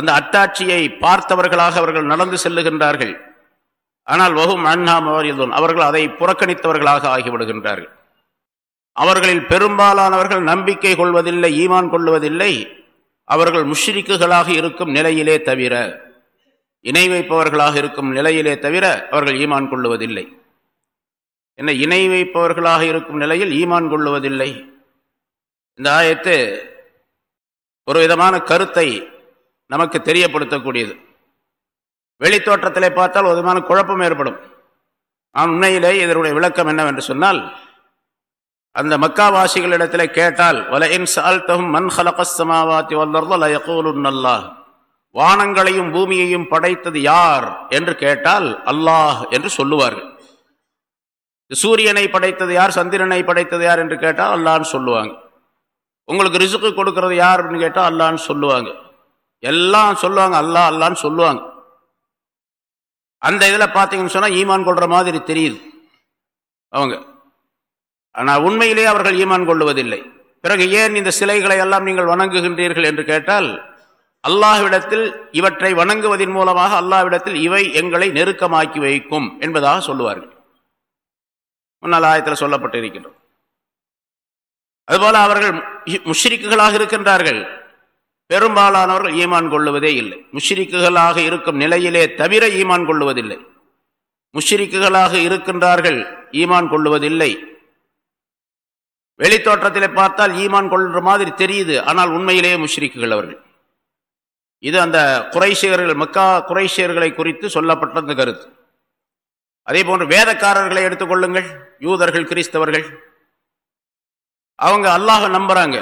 அந்த அத்தாட்சியை பார்த்தவர்களாக அவர்கள் நடந்து செல்லுகின்றார்கள் ஆனால் வகும் அண்ணா மோரியதுன் அவர்கள் அதை புறக்கணித்தவர்களாக ஆகிவிடுகின்றார்கள் அவர்களில் பெரும்பாலானவர்கள் நம்பிக்கை கொள்வதில்லை ஈமான் கொள்வதில்லை அவர்கள் முஷ்ரிக்குகளாக இருக்கும் நிலையிலே தவிர இணை வைப்பவர்களாக இருக்கும் நிலையிலே தவிர அவர்கள் ஈமான் கொள்ளுவதில்லை என்ன இணை வைப்பவர்களாக இருக்கும் நிலையில் ஈமான் கொள்ளுவதில்லை இந்த ஆயத்து ஒரு விதமான கருத்தை நமக்கு தெரியப்படுத்தக்கூடியது வெளித்தோற்றத்திலே பார்த்தால் ஒரு விதமான குழப்பம் ஏற்படும் ஆனால் உண்மையிலே இதனுடைய விளக்கம் என்னவென்று சொன்னால் அந்த மக்காவாசிகளிடத்தில் கேட்டால் வலையின் சால்தகும் மண் வானங்களையும் பூமியையும் படைத்தது யார் என்று கேட்டால் அல்லாஹ் என்று சொல்லுவார்கள் சூரியனை படைத்தது யார் சந்திரனை படைத்தது யார் என்று கேட்டால் அல்லான்னு சொல்லுவாங்க உங்களுக்கு ரிசுக்கு கொடுக்கறது யார் அப்படின்னு கேட்டால் அல்லான்னு சொல்லுவாங்க எல்லாம் சொல்லுவாங்க அல்லா அல்லான்னு சொல்லுவாங்க அந்த இதில் பார்த்தீங்கன்னு சொன்னால் ஈமான் கொள்கிற மாதிரி தெரியுது அவங்க ஆனால் உண்மையிலே அவர்கள் ஈமான் கொள்வதில்லை பிறகு ஏன் இந்த சிலைகளை எல்லாம் நீங்கள் வணங்குகின்றீர்கள் என்று கேட்டால் அல்லாஹ்விடத்தில் இவற்றை வணங்குவதன் மூலமாக அல்லாஹ்விடத்தில் இவை எங்களை நெருக்கமாக்கி வைக்கும் என்பதாக சொல்லுவார்கள் முன்னால் ஆயத்தில் சொல்லப்பட்டிருக்கின்றோம் அதுபோல அவர்கள் முஷ்ரிக்குகளாக இருக்கின்றார்கள் பெரும்பாலானவர்கள் ஈமான் கொள்ளுவதே இல்லை முஷ்ரிக்குகளாக இருக்கும் நிலையிலே தவிர ஈமான் கொள்ளுவதில்லை முஷ்ரிக்குகளாக இருக்கின்றார்கள் ஈமான் கொள்ளுவதில்லை வெளித்தோற்றத்தில் பார்த்தால் ஈமான் கொள்ற மாதிரி தெரியுது ஆனால் உண்மையிலேயே முஷ்ரிக்குகள் அவர்கள் இது அந்த குறைசியர்கள் மக்கா குறைசியர்களை குறித்து சொல்லப்பட்ட அந்த கருத்து அதே போன்று வேதக்காரர்களை எடுத்துக்கொள்ளுங்கள் யூதர்கள் கிறிஸ்தவர்கள் அவங்க அல்லாஹை நம்புகிறாங்க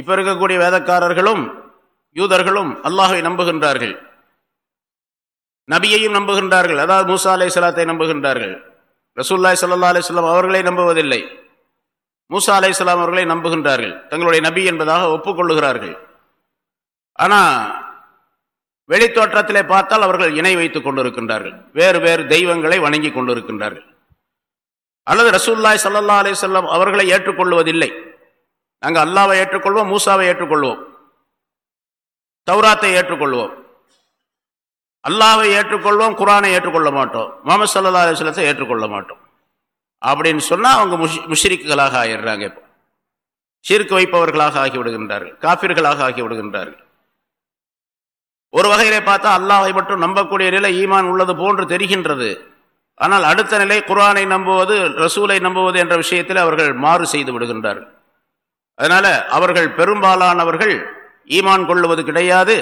இப்போ இருக்கக்கூடிய வேதக்காரர்களும் யூதர்களும் அல்லாஹை நம்புகின்றார்கள் நபியையும் நம்புகின்றார்கள் அதாவது மூசா அலை சலாத்தை நம்புகின்றார்கள் ரசூல்லாய் சல்லா அலிஸ்லாம் அவர்களை நம்புவதில்லை மூசா அலை இஸ்லாம் அவர்களை நம்புகின்றார்கள் தங்களுடைய நபி என்பதாக ஒப்புக்கொள்ளுகிறார்கள் ஆனால் வெளித்தோற்றத்திலே பார்த்தால் அவர்கள் இணை வைத்துக் கொண்டிருக்கின்றார்கள் வேறு வேறு தெய்வங்களை வணங்கி கொண்டிருக்கின்றார்கள் அல்லது ரசூல்லாய் சல்லா அலி சொல்லம் அவர்களை ஏற்றுக்கொள்வதில்லை நாங்கள் அல்லாவை ஏற்றுக்கொள்வோம் மூசாவை ஏற்றுக்கொள்வோம் தௌராத்தை ஏற்றுக்கொள்வோம் அல்லாவை ஏற்றுக்கொள்வோம் குரானை ஏற்றுக்கொள்ள மாட்டோம் முகமது சல்லா அலுவலத்தை ஏற்றுக்கொள்ள மாட்டோம் அப்படின்னு சொன்னால் அவங்க முஷ் முஷிரிக்குகளாக ஆயிடுறாங்க இப்போ சீர்க்கு வைப்பவர்களாக ஆகிவிடுகின்றார்கள் காஃபிர்களாக ஆகிவிடுகின்றார்கள் ஒரு வகையிலே பார்த்தா அல்லாஹை மட்டும் நம்பக்கூடிய நிலை ஈமான் உள்ளது போன்று தெரிகின்றது ஆனால் அடுத்த நிலை குரானை நம்புவது ரசூலை நம்புவது என்ற விஷயத்தில் அவர்கள் மாறு செய்து விடுகின்றார்கள் அதனால் அவர்கள் பெரும்பாலானவர்கள் ஈமான் கொள்ளுவது கிடையாது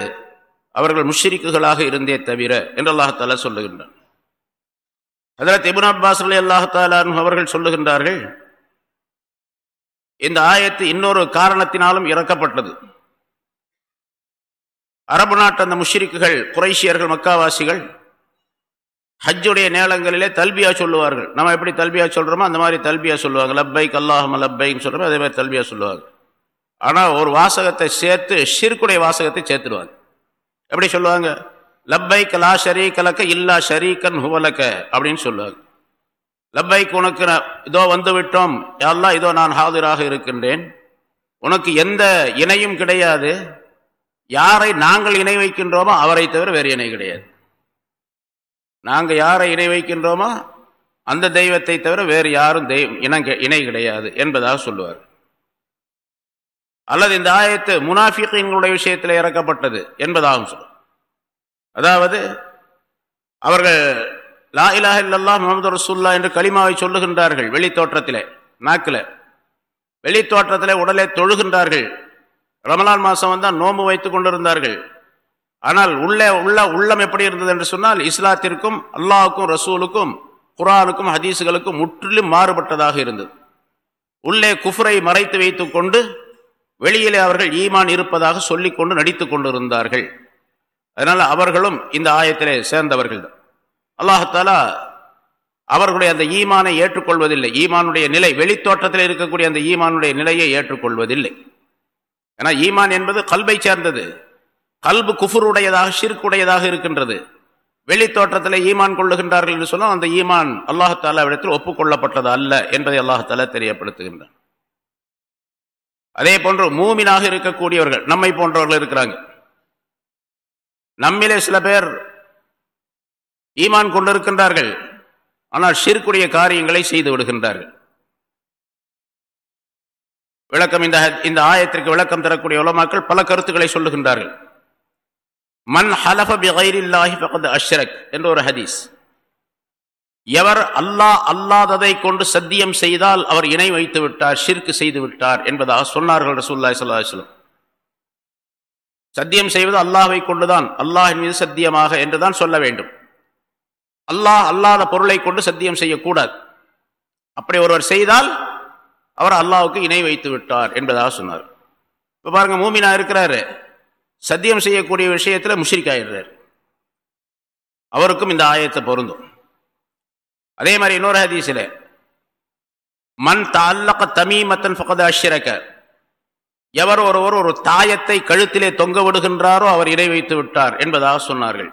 அவர்கள் முஷிரிக்குகளாக இருந்தே தவிர என்று சொல்லுகின்றனர் அதில் திபுன் அப்பாஸ் அலி அல்லாஹாலும் அவர்கள் சொல்லுகின்றார்கள் இந்த ஆயத்து இன்னொரு காரணத்தினாலும் இறக்கப்பட்டது அரபு நாட்டு அந்த முஷிரிக்குகள் குரேஷியர்கள் மக்காவாசிகள் ஹஜ்ஜுடைய நேரங்களிலே தல்பியா சொல்லுவார்கள் நம்ம எப்படி தல்பியா சொல்கிறோமோ அந்த மாதிரி தல்பியா சொல்லுவாங்க லப்பை கல்லாஹம் லப்பைன்னு சொல்றோமோ அதே மாதிரி தல்பியா சொல்லுவாங்க ஆனால் ஒரு வாசகத்தை சேர்த்து ஷிர்குடைய வாசகத்தை சேர்த்துடுவாங்க எப்படி சொல்லுவாங்க லப்பை கலா ஷரீ கலக்க இல்லா ஷரீக்கன் ஹுவலக்க அப்படின்னு சொல்லுவாங்க லப்பைக் உனக்கு இதோ வந்து விட்டோம் யாரெல்லாம் இதோ நான் ஹாதிராக இருக்கின்றேன் உனக்கு எந்த இணையும் கிடையாது யாரை நாங்கள் இணை வைக்கின்றோமோ அவரை தவிர வேறு இணை கிடையாது நாங்கள் யாரை இணை வைக்கின்றோமோ அந்த தெய்வத்தை தவிர வேறு யாரும் தெய்வம் இணங்க இணை கிடையாது என்பதாக சொல்லுவார் அல்லது இந்த ஆயத்து முனாஃபிகளுடைய விஷயத்தில் இறக்கப்பட்டது என்பதாகவும் சொல்லுவார் அதாவது அவர்கள் லா இலாஹ் இல்லல்லா முகமது ரசூல்லா என்று களிமாவை சொல்லுகின்றார்கள் வெளித்தோற்றத்திலே நாக்கில் வெளித்தோற்றத்தில் உடலை தொழுகின்றார்கள் ரமலான் மாதம் வந்தால் நோம்பு வைத்து கொண்டிருந்தார்கள் ஆனால் உள்ளே உள்ள உள்ளம் எப்படி இருந்தது என்று சொன்னால் இஸ்லாத்திற்கும் அல்லாவுக்கும் ரசூலுக்கும் குரானுக்கும் ஹதீஸுகளுக்கும் முற்றிலும் மாறுபட்டதாக இருந்தது உள்ளே குஃப்ரை மறைத்து வைத்து கொண்டு வெளியிலே அவர்கள் ஈமான் இருப்பதாக சொல்லிக்கொண்டு நடித்து கொண்டிருந்தார்கள் அதனால அவர்களும் இந்த ஆயத்திலே சேர்ந்தவர்கள் தான் அல்லாஹாலா அவர்களுடைய அந்த ஈமானை ஏற்றுக்கொள்வதில்லை ஈமானுடைய நிலை வெளித்தோட்டத்தில் இருக்கக்கூடிய அந்த ஈமானுடைய நிலையை ஏற்றுக்கொள்வதில்லை ஏன்னா ஈமான் என்பது கல்வை சேர்ந்தது கல்பு குஃபுருடையதாக சிறுக்குடையதாக இருக்கின்றது வெளித்தோற்றத்தில் ஈமான் கொள்ளுகின்றார்கள் என்று சொன்னால் அந்த ஈமான் அல்லாஹாலாவிடத்தில் ஒப்புக்கொள்ளப்பட்டது அல்ல என்பதை அல்லாஹாலா தெரியப்படுத்துகின்றார் அதே போன்று மூமினாக இருக்கக்கூடியவர்கள் நம்மை போன்றவர்கள் இருக்கிறாங்க நம்மிலே சில பேர் ஈமான் கொண்டிருக்கின்றார்கள் ஆனால் ஷிற்குடைய காரியங்களை செய்து விடுகின்றார்கள் விளக்கம் இந்த இந்த ஆயத்திற்கு விளக்கம் தரக்கூடிய உலமாக்கள் பல கருத்துக்களை சொல்லுகின்றார்கள் மன் ஹலஃப அஷ்ரக் என்ற ஒரு ஹதீஸ் எவர் அல்லாஹ் அல்லாததை கொண்டு சத்தியம் செய்தால் அவர் இணை வைத்து விட்டார் ஷிர்க்கு செய்து விட்டார் என்பதாக சொன்னார்கள் ரசூல்லாய் சொல்லாஹ் சத்தியம் செய்வது அல்லாஹை கொண்டுதான் அல்லாஹின் மீது சத்தியமாக என்றுதான் சொல்ல வேண்டும் அல்லாஹ் அல்லாத பொருளை கொண்டு சத்தியம் செய்யக்கூடாது அப்படி ஒருவர் செய்தால் அவர் அல்லாவுக்கு இணை வைத்து விட்டார் என்பதாக சொன்னார் இப்போ பாருங்க மூமினா இருக்கிறாரு சத்தியம் செய்யக்கூடிய விஷயத்தில் முஷிரிக் அவருக்கும் இந்த ஆயத்தை பொருந்தும் அதே மாதிரி இன்னொரு ஹதீசில் மண் தால்லக தமி மத்தன் அஷ்ரக்க எவர் ஒருவர் ஒரு தாயத்தை கழுத்திலே தொங்க விடுகின்றாரோ அவர் இடை வைத்து விட்டார் என்பதாக சொன்னார்கள்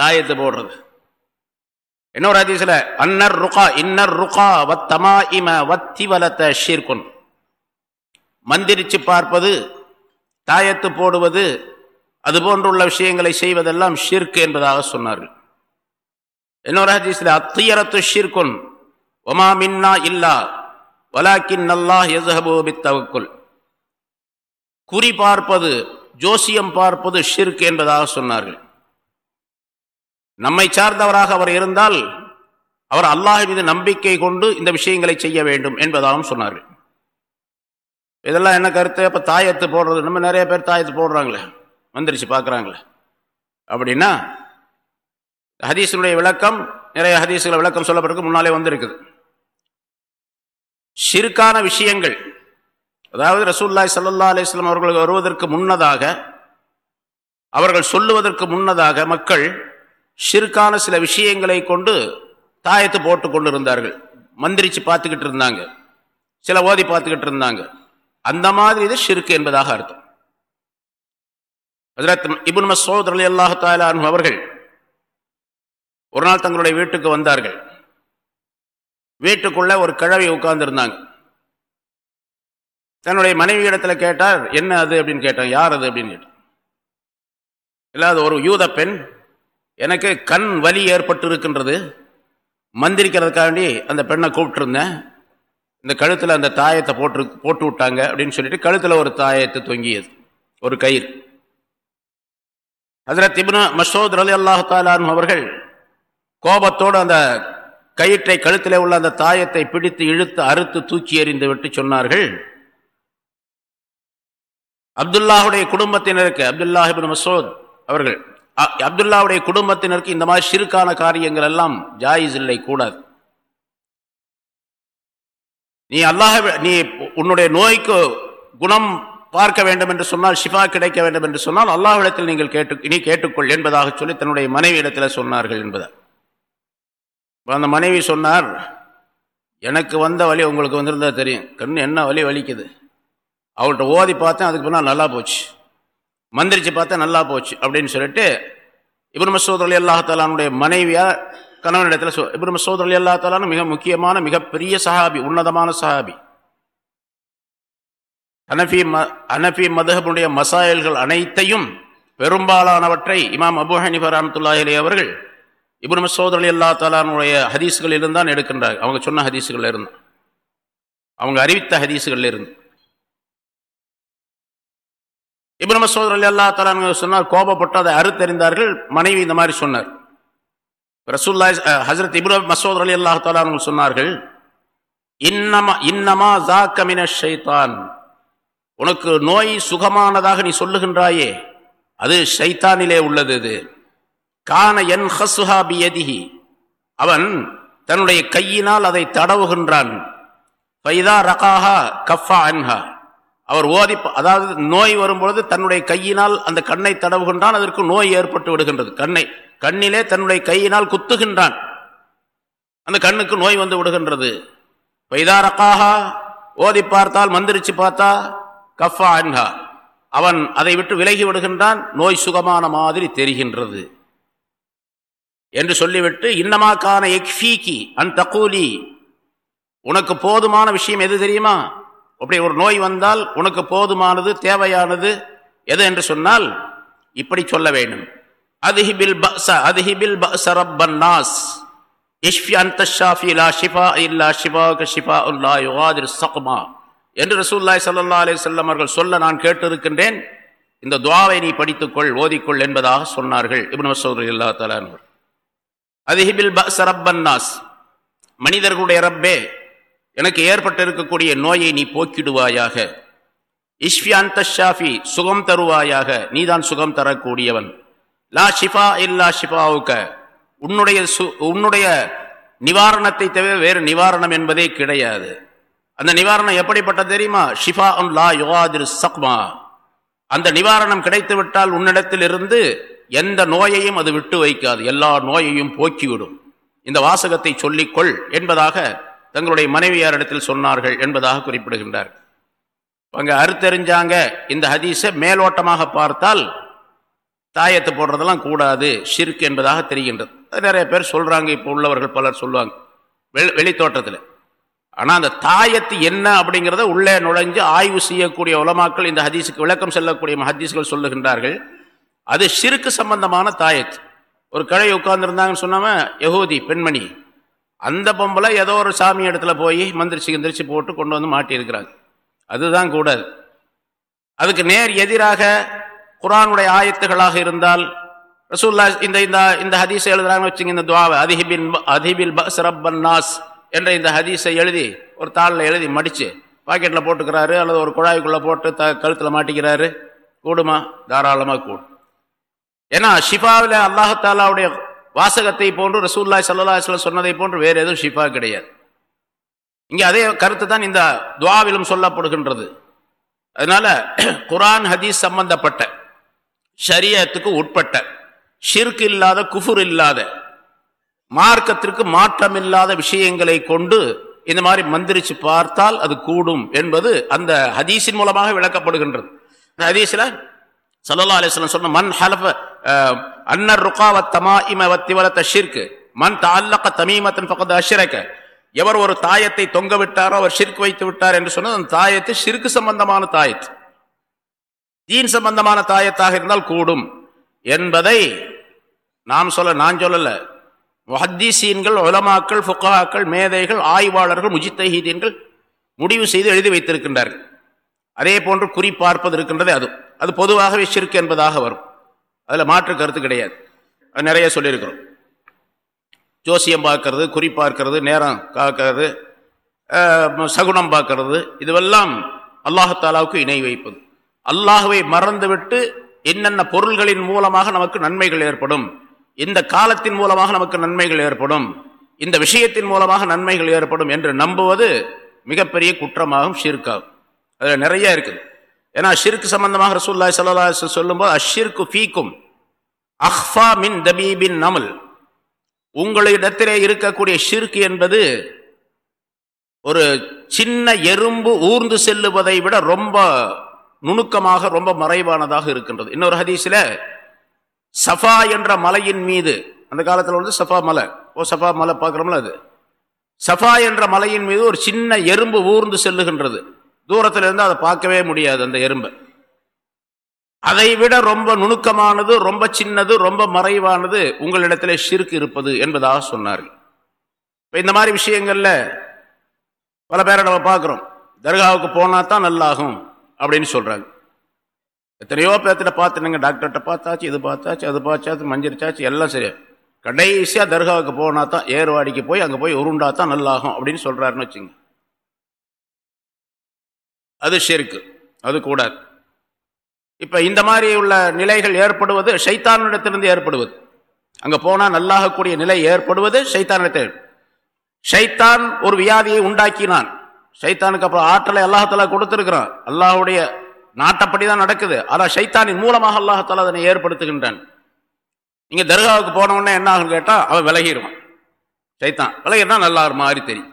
தாயத்தை போடுறது இன்னொரு அதிசல அன்னர் ருகா இன்னர் ருகா வத்தமா இம வத்தி வலத்த ஷீர்குன் மந்திரிச்சு பார்ப்பது தாயத்து போடுவது அது போன்றுள்ள விஷயங்களை செய்வதெல்லாம் ஷிர்க் என்பதாக சொன்னார்கள் இன்னொரு அதிசல அத்தியரத்து ஷிர்குன் ஒமா மின்னா இல்லா வலாக்கின் அல்லாஹ் எசஹபு தவக்குள் குறி பார்ப்பது ஜோசியம் பார்ப்பது ஷிர்க் என்பதாக சொன்னார்கள் நம்மை சார்ந்தவராக அவர் இருந்தால் அவர் அல்லாஹ் மீது நம்பிக்கை கொண்டு இந்த விஷயங்களை செய்ய வேண்டும் என்பதாகவும் சொன்னார்கள் இதெல்லாம் என்ன கருத்து இப்போ தாயத்து போடுறது நம்ம நிறைய பேர் தாயத்து போடுறாங்களே வந்துருச்சு பார்க்குறாங்களே அப்படின்னா ஹதீஸினுடைய விளக்கம் நிறைய ஹதீஸுகளை விளக்கம் சொல்லப்பட்டிருக்கு முன்னாலே வந்திருக்குது ஷிருக்கான விஷயங்கள் அதாவது ரசூல்லாய் சல்லா அலிஸ்லாம் அவர்கள் வருவதற்கு முன்னதாக அவர்கள் சொல்லுவதற்கு முன்னதாக மக்கள் ஷிருக்கான சில விஷயங்களை கொண்டு தாயத்து போட்டு கொண்டு இருந்தார்கள் மந்திரிச்சு பார்த்துக்கிட்டு இருந்தாங்க சில ஓதி பார்த்துக்கிட்டு இருந்தாங்க அந்த மாதிரி இது ஷிருக்கு என்பதாக அர்த்தம் இபுன் மசோத் அலி அவர்கள் ஒரு நாள் தங்களுடைய வீட்டுக்கு வந்தார்கள் வீட்டுக்குள்ள ஒரு கிழவி உட்கார்ந்துருந்தாங்க தன்னுடைய மனைவி இடத்துல கேட்டார் என்ன அது அப்படின்னு கேட்டாங்க யார் அது அப்படின்னு கேட்டார் இல்லாத ஒரு யூத பெண் எனக்கு கண் வலி ஏற்பட்டு இருக்கின்றது மந்திரிக்கிறதுக்காண்டி அந்த பெண்ணை கூப்பிட்டுருந்தேன் இந்த கழுத்தில் அந்த தாயத்தை போட்டு போட்டு விட்டாங்க அப்படின்னு சொல்லிட்டு கழுத்தில் ஒரு தாயத்தை தொங்கியது ஒரு கயிறு அதில் திபுன மசோத் அலி அல்லாஹாலான் அவர்கள் கோபத்தோடு அந்த கயிற்றை கழுத்தில் உள்ள அந்த தாயத்தை பிடித்து இழுத்து அறுத்து தூக்கி எறிந்து விட்டு சொன்னார்கள் அப்துல்லாவுடைய குடும்பத்தினருக்கு அப்துல்லாஹிபின் மசோத் அவர்கள் அப்துல்லாவுடைய குடும்பத்தினருக்கு இந்த மாதிரி சிறுக்கான காரியங்கள் எல்லாம் ஜாயிஸ் இல்லை கூடாது நீ அல்லாஹ நீ உன்னுடைய நோய்க்கு குணம் பார்க்க வேண்டும் என்று சொன்னால் ஷிஃபா கிடைக்க வேண்டும் என்று சொன்னால் அல்லாஹ் இடத்தில் நீங்கள் கேட்டு நீ கேட்டுக்கொள் என்பதாக சொல்லி தன்னுடைய மனைவி இடத்தில் சொன்னார்கள் என்பதை இப்போ அந்த மனைவி சொன்னார் எனக்கு வந்த வழி உங்களுக்கு வந்திருந்தா தெரியும் கண் என்ன வழி வலிக்குது அவள்கிட்ட ஓதி பார்த்தேன் அதுக்கு பின்னால் நல்லா போச்சு மந்திரிச்சு பார்த்தேன் நல்லா போச்சு அப்படின்னு சொல்லிட்டு இப்ரம சோதரலி அல்லா தாலானுடைய மனைவியாக இடத்துல சொ இப்ரம சோதரலி அல்லா தாலானு மிக முக்கியமான மிகப்பெரிய சஹாபி உன்னதமான சஹாபி அனஃபி ம அனஃபி மதுகபுடைய மசாயல்கள் அனைத்தையும் பெரும்பாலானவற்றை இமாம் அபு ஹனிஃபர் ரஹமத்துல்லாஹிலே அவர்கள் இப்ரம சோதரி அல்லா தாலானுடைய ஹதீஸுகளில் தான் எடுக்கின்றாங்க அவங்க சொன்ன ஹதீஸுகள் இருந்தான் அவங்க அறிவித்த ஹதீஸுகள் இருந்து இப்ரம சோதரி அல்லா தாலானு சொன்னார் கோபப்பட்டு அதை அறுத்தறிந்தார்கள் மனைவி இந்த மாதிரி சொன்னார் ரசூல்லா ஹசரத் இப்ரஹிம் மசோத் அலி அல்லா தாலான்னு சொன்னார்கள் இன்னமா இன்னமா ஜாக்கமின ஷைத்தான் உனக்கு நோய் சுகமானதாக நீ சொல்லுகின்றாயே அது ஷைத்தானிலே உள்ளது இது கான என் ஹசுஹாபியதிஹி அவன் தன்னுடைய கையினால் அதை தடவுகின்றான் பைதா ரகாஹா கஃபா அன்ஹா அவர் ஓதி அதாவது நோய் வரும்பொழுது தன்னுடைய கையினால் அந்த கண்ணை தடவுகின்றான் அதற்கு நோய் ஏற்பட்டு விடுகின்றது கண்ணை கண்ணிலே தன்னுடைய கையினால் குத்துகின்றான் அந்த கண்ணுக்கு நோய் வந்து விடுகின்றது பைதா ரக்காஹா ஓதி பார்த்தால் மந்திரிச்சு பார்த்தா கஃபா அன்ஹா அவன் அதை விட்டு விலகி விடுகின்றான் நோய் சுகமான மாதிரி தெரிகின்றது என்று சொல்லிவிட்டு இன்னமாக்கான எக்ஃபீக்கி அன் தக்கூலி உனக்கு போதுமான விஷயம் எது தெரியுமா அப்படி ஒரு நோய் வந்தால் உனக்கு போதுமானது தேவையானது எது என்று சொன்னால் இப்படி சொல்ல வேண்டும் அதிஹிபில் பஸ அதிஹிபில் பஸ ரப்பன் நாஸ் இஷ்ஃபி அந்த ஷாஃபி லா ஷிஃபா இல்லா ஷிஃபாக ஷிஃபா உல்லா யுகாதிர் சக்மா என்று ரசூல்லாய் சல்லா அலி சொல்லம் அவர்கள் சொல்ல நான் கேட்டிருக்கின்றேன் இந்த துவாவை நீ படித்துக்கொள் ஓதிக்கொள் என்பதாக சொன்னார்கள் இப்னு மசூர் இல்லா தலான்வர் அதிஹிபில் பரப்பன்னாஸ் மனிதர்களுடைய ரப்பே எனக்கு ஏற்பட்டிருக்கக்கூடிய நோயை நீ போக்கிடுவாயாக இஷ்வியாந்த ஷாஃபி சுகம் தருவாயாக நீதான் சுகம் தரக்கூடியவன் லா ஷிஃபா இல்லா ஷிஃபாவுக்க உன்னுடைய சு உன்னுடைய நிவாரணத்தை தவிர வேறு நிவாரணம் என்பதே கிடையாது அந்த நிவாரணம் எப்படிப்பட்ட தெரியுமா ஷிஃபா லா யுகாதிரு சக்மா அந்த நிவாரணம் கிடைத்து விட்டால் உன்னிடத்தில் இருந்து எந்த நோயையும் அது விட்டு வைக்காது எல்லா நோயையும் போக்கிவிடும் இந்த வாசகத்தை சொல்லிக்கொள் என்பதாக தங்களுடைய மனைவியாரிடத்தில் சொன்னார்கள் என்பதாக குறிப்பிடுகின்றார் அங்கே அறுத்தெறிஞ்சாங்க இந்த ஹதீஸை மேலோட்டமாக பார்த்தால் தாயத்தை போடுறதெல்லாம் கூடாது ஷிர்க் என்பதாக தெரிகின்றது அது நிறைய பேர் சொல்கிறாங்க இப்போ உள்ளவர்கள் பலர் சொல்லுவாங்க வெளி வெளித்தோட்டத்தில் ஆனால் அந்த தாயத்து என்ன அப்படிங்கிறத உள்ளே நுழைஞ்சு ஆய்வு செய்யக்கூடிய உலமாக்கள் இந்த ஹதீஸுக்கு விளக்கம் செல்லக்கூடிய ஹதீஸ்கள் சொல்லுகின்றார்கள் அது சிறுக்கு சம்பந்தமான தாயத் ஒரு கழை உட்கார்ந்துருந்தாங்கன்னு சொன்னாம யகோதி பெண்மணி அந்த பொம்பளை ஏதோ ஒரு சாமி இடத்துல போய் மந்திரிச்சு கிந்திரிச்சு போட்டு கொண்டு வந்து மாட்டியிருக்கிறாங்க அதுதான் கூடாது அதுக்கு நேர் எதிராக குரானுடைய ஆயத்துகளாக இருந்தால் ரசூல்லா இந்த இந்த இந்த ஹதீஸை எழுதுறாங்க வச்சுங்க இந்த துவாவை அதிஹிபின் அதிபில் சிரப்பன் நாஸ் என்ற இந்த ஹதீஸை எழுதி ஒரு தாளில் எழுதி மடித்து பாக்கெட்டில் போட்டுக்கிறாரு அல்லது ஒரு குழாய்க்குள்ளே போட்டு த கழுத்தில் மாட்டிக்கிறாரு கூடுமா தாராளமாக கூடும் ஏன்னா ஷிஃபாவில் அல்லாஹாலாவுடைய வாசகத்தை போன்று ரசூல்லாய் சல்லாஹ் சொன்னதை போன்று வேறு எதுவும் ஷிஃபா கிடையாது இங்கே அதே கருத்து தான் இந்த துவாவிலும் சொல்லப்படுகின்றது அதனால குரான் ஹதீஸ் சம்பந்தப்பட்ட ஷரியத்துக்கு உட்பட்ட ஷிர்க் இல்லாத குஃபுர் இல்லாத மார்க்கத்திற்கு மாற்றம் இல்லாத விஷயங்களை கொண்டு இந்த மாதிரி மந்திரிச்சு பார்த்தால் அது கூடும் என்பது அந்த ஹதீஸின் மூலமாக விளக்கப்படுகின்றது இந்த ஹதீஸில் சல்லா அலிஸ்லாம் சொன்ன மண் அன்னர் ருக்காவத்தமா தமா இம திவலத்த ஷிர்கு மண் தால்லக்க தமீமத்தன் பக்கத்து அஷிரக்க எவர் ஒரு தாயத்தை தொங்க விட்டாரோ அவர் ஷிர்க் வைத்து விட்டார் என்று சொன்னது அந்த தாயத்து ஷிர்கு சம்பந்தமான தாயத்து தீன் சம்பந்தமான தாயத்தாக இருந்தால் கூடும் என்பதை நாம் சொல்ல நான் சொல்லல முஹத்தீசீன்கள் உலமாக்கள் ஃபுக்காக்கள் மேதைகள் ஆய்வாளர்கள் முஜித்தஹீதீன்கள் முடிவு செய்து எழுதி வைத்திருக்கின்றார்கள் அதே போன்று குறிப்பார்ப்பது இருக்கின்றதே அது அது பொதுவாகவே சிற்கு என்பதாக வரும் அதில் மாற்று கருத்து கிடையாது அது நிறைய சொல்லியிருக்கிறோம் ஜோசியம் பார்க்கறது குறி பார்க்கறது நேரம் காக்கிறது சகுனம் பார்க்கறது இதுவெல்லாம் அல்லாஹாலாவுக்கு இணை வைப்பது அல்லாஹுவை மறந்துவிட்டு என்னென்ன பொருள்களின் மூலமாக நமக்கு நன்மைகள் ஏற்படும் இந்த காலத்தின் மூலமாக நமக்கு நன்மைகள் ஏற்படும் இந்த விஷயத்தின் மூலமாக நன்மைகள் ஏற்படும் என்று நம்புவது மிகப்பெரிய குற்றமாகும் ஷீர்காகும் அதில் நிறைய இருக்குது ஏன்னா ஷிர்க்கு சம்பந்தமாக ரசூல்லாய் சல்லா சொல்லும்போது அஷிர்கு ஃபீக்கும் அஹ்ஃபா மின் தபீபின் நமல் உங்களிடத்திலே இருக்கக்கூடிய ஷிர்க் என்பது ஒரு சின்ன எறும்பு ஊர்ந்து செல்லுவதை விட ரொம்ப நுணுக்கமாக ரொம்ப மறைவானதாக இருக்கின்றது இன்னொரு ஹதீஸில் சஃபா என்ற மலையின் மீது அந்த காலத்தில் வந்து சஃபா மலை ஓ சஃபா மலை பார்க்குறோம்ல அது சஃபா என்ற மலையின் மீது ஒரு சின்ன எறும்பு ஊர்ந்து செல்லுகின்றது தூரத்தில் இருந்து அதை பார்க்கவே முடியாது அந்த எறும்பை அதை விட ரொம்ப நுணுக்கமானது ரொம்ப சின்னது ரொம்ப மறைவானது உங்களிடத்திலே சிறுக்கு இருப்பது என்பதாக சொன்னார்கள் இப்போ இந்த மாதிரி விஷயங்களில் பல பேரை நம்ம பார்க்குறோம் தர்காவுக்கு போனால் தான் நல்லாகும் அப்படின்னு சொல்கிறாங்க எத்தனையோ பேர்த்திட்ட பார்த்து டாக்டர்கிட்ட பார்த்தாச்சு இது பார்த்தாச்சு அது பார்த்தாச்சு மஞ்சிரிச்சாச்சு எல்லாம் சரியா கடைசியாக தர்காவுக்கு போனால் தான் ஏர்வாடிக்கு போய் அங்கே போய் உருண்டா தான் நல்லாகும் அப்படின்னு சொல்கிறாருன்னு வச்சுங்க அது ஷிர்கு அது கூடாது இப்போ இந்த மாதிரி உள்ள நிலைகள் ஏற்படுவது சைத்தானிடத்திலிருந்து ஏற்படுவது அங்கே போனால் நல்லாகக்கூடிய நிலை ஏற்படுவது சைத்தானிடத்தில் சைத்தான் ஒரு வியாதியை உண்டாக்கினான் சைத்தானுக்கு அப்புறம் ஆற்றலை அல்லாஹாலா கொடுத்துருக்கிறான் அல்லாஹுடைய நாட்டப்படி தான் நடக்குது ஆனால் சைத்தானின் மூலமாக அல்லாஹாலா அதனை ஏற்படுத்துகின்றான் இங்கே தர்காவுக்கு போனவுடனே என்ன ஆகும் கேட்டால் அவன் விலகிடுவான் சைத்தான் விலகிடுனா நல்லா மாறி தெரியும்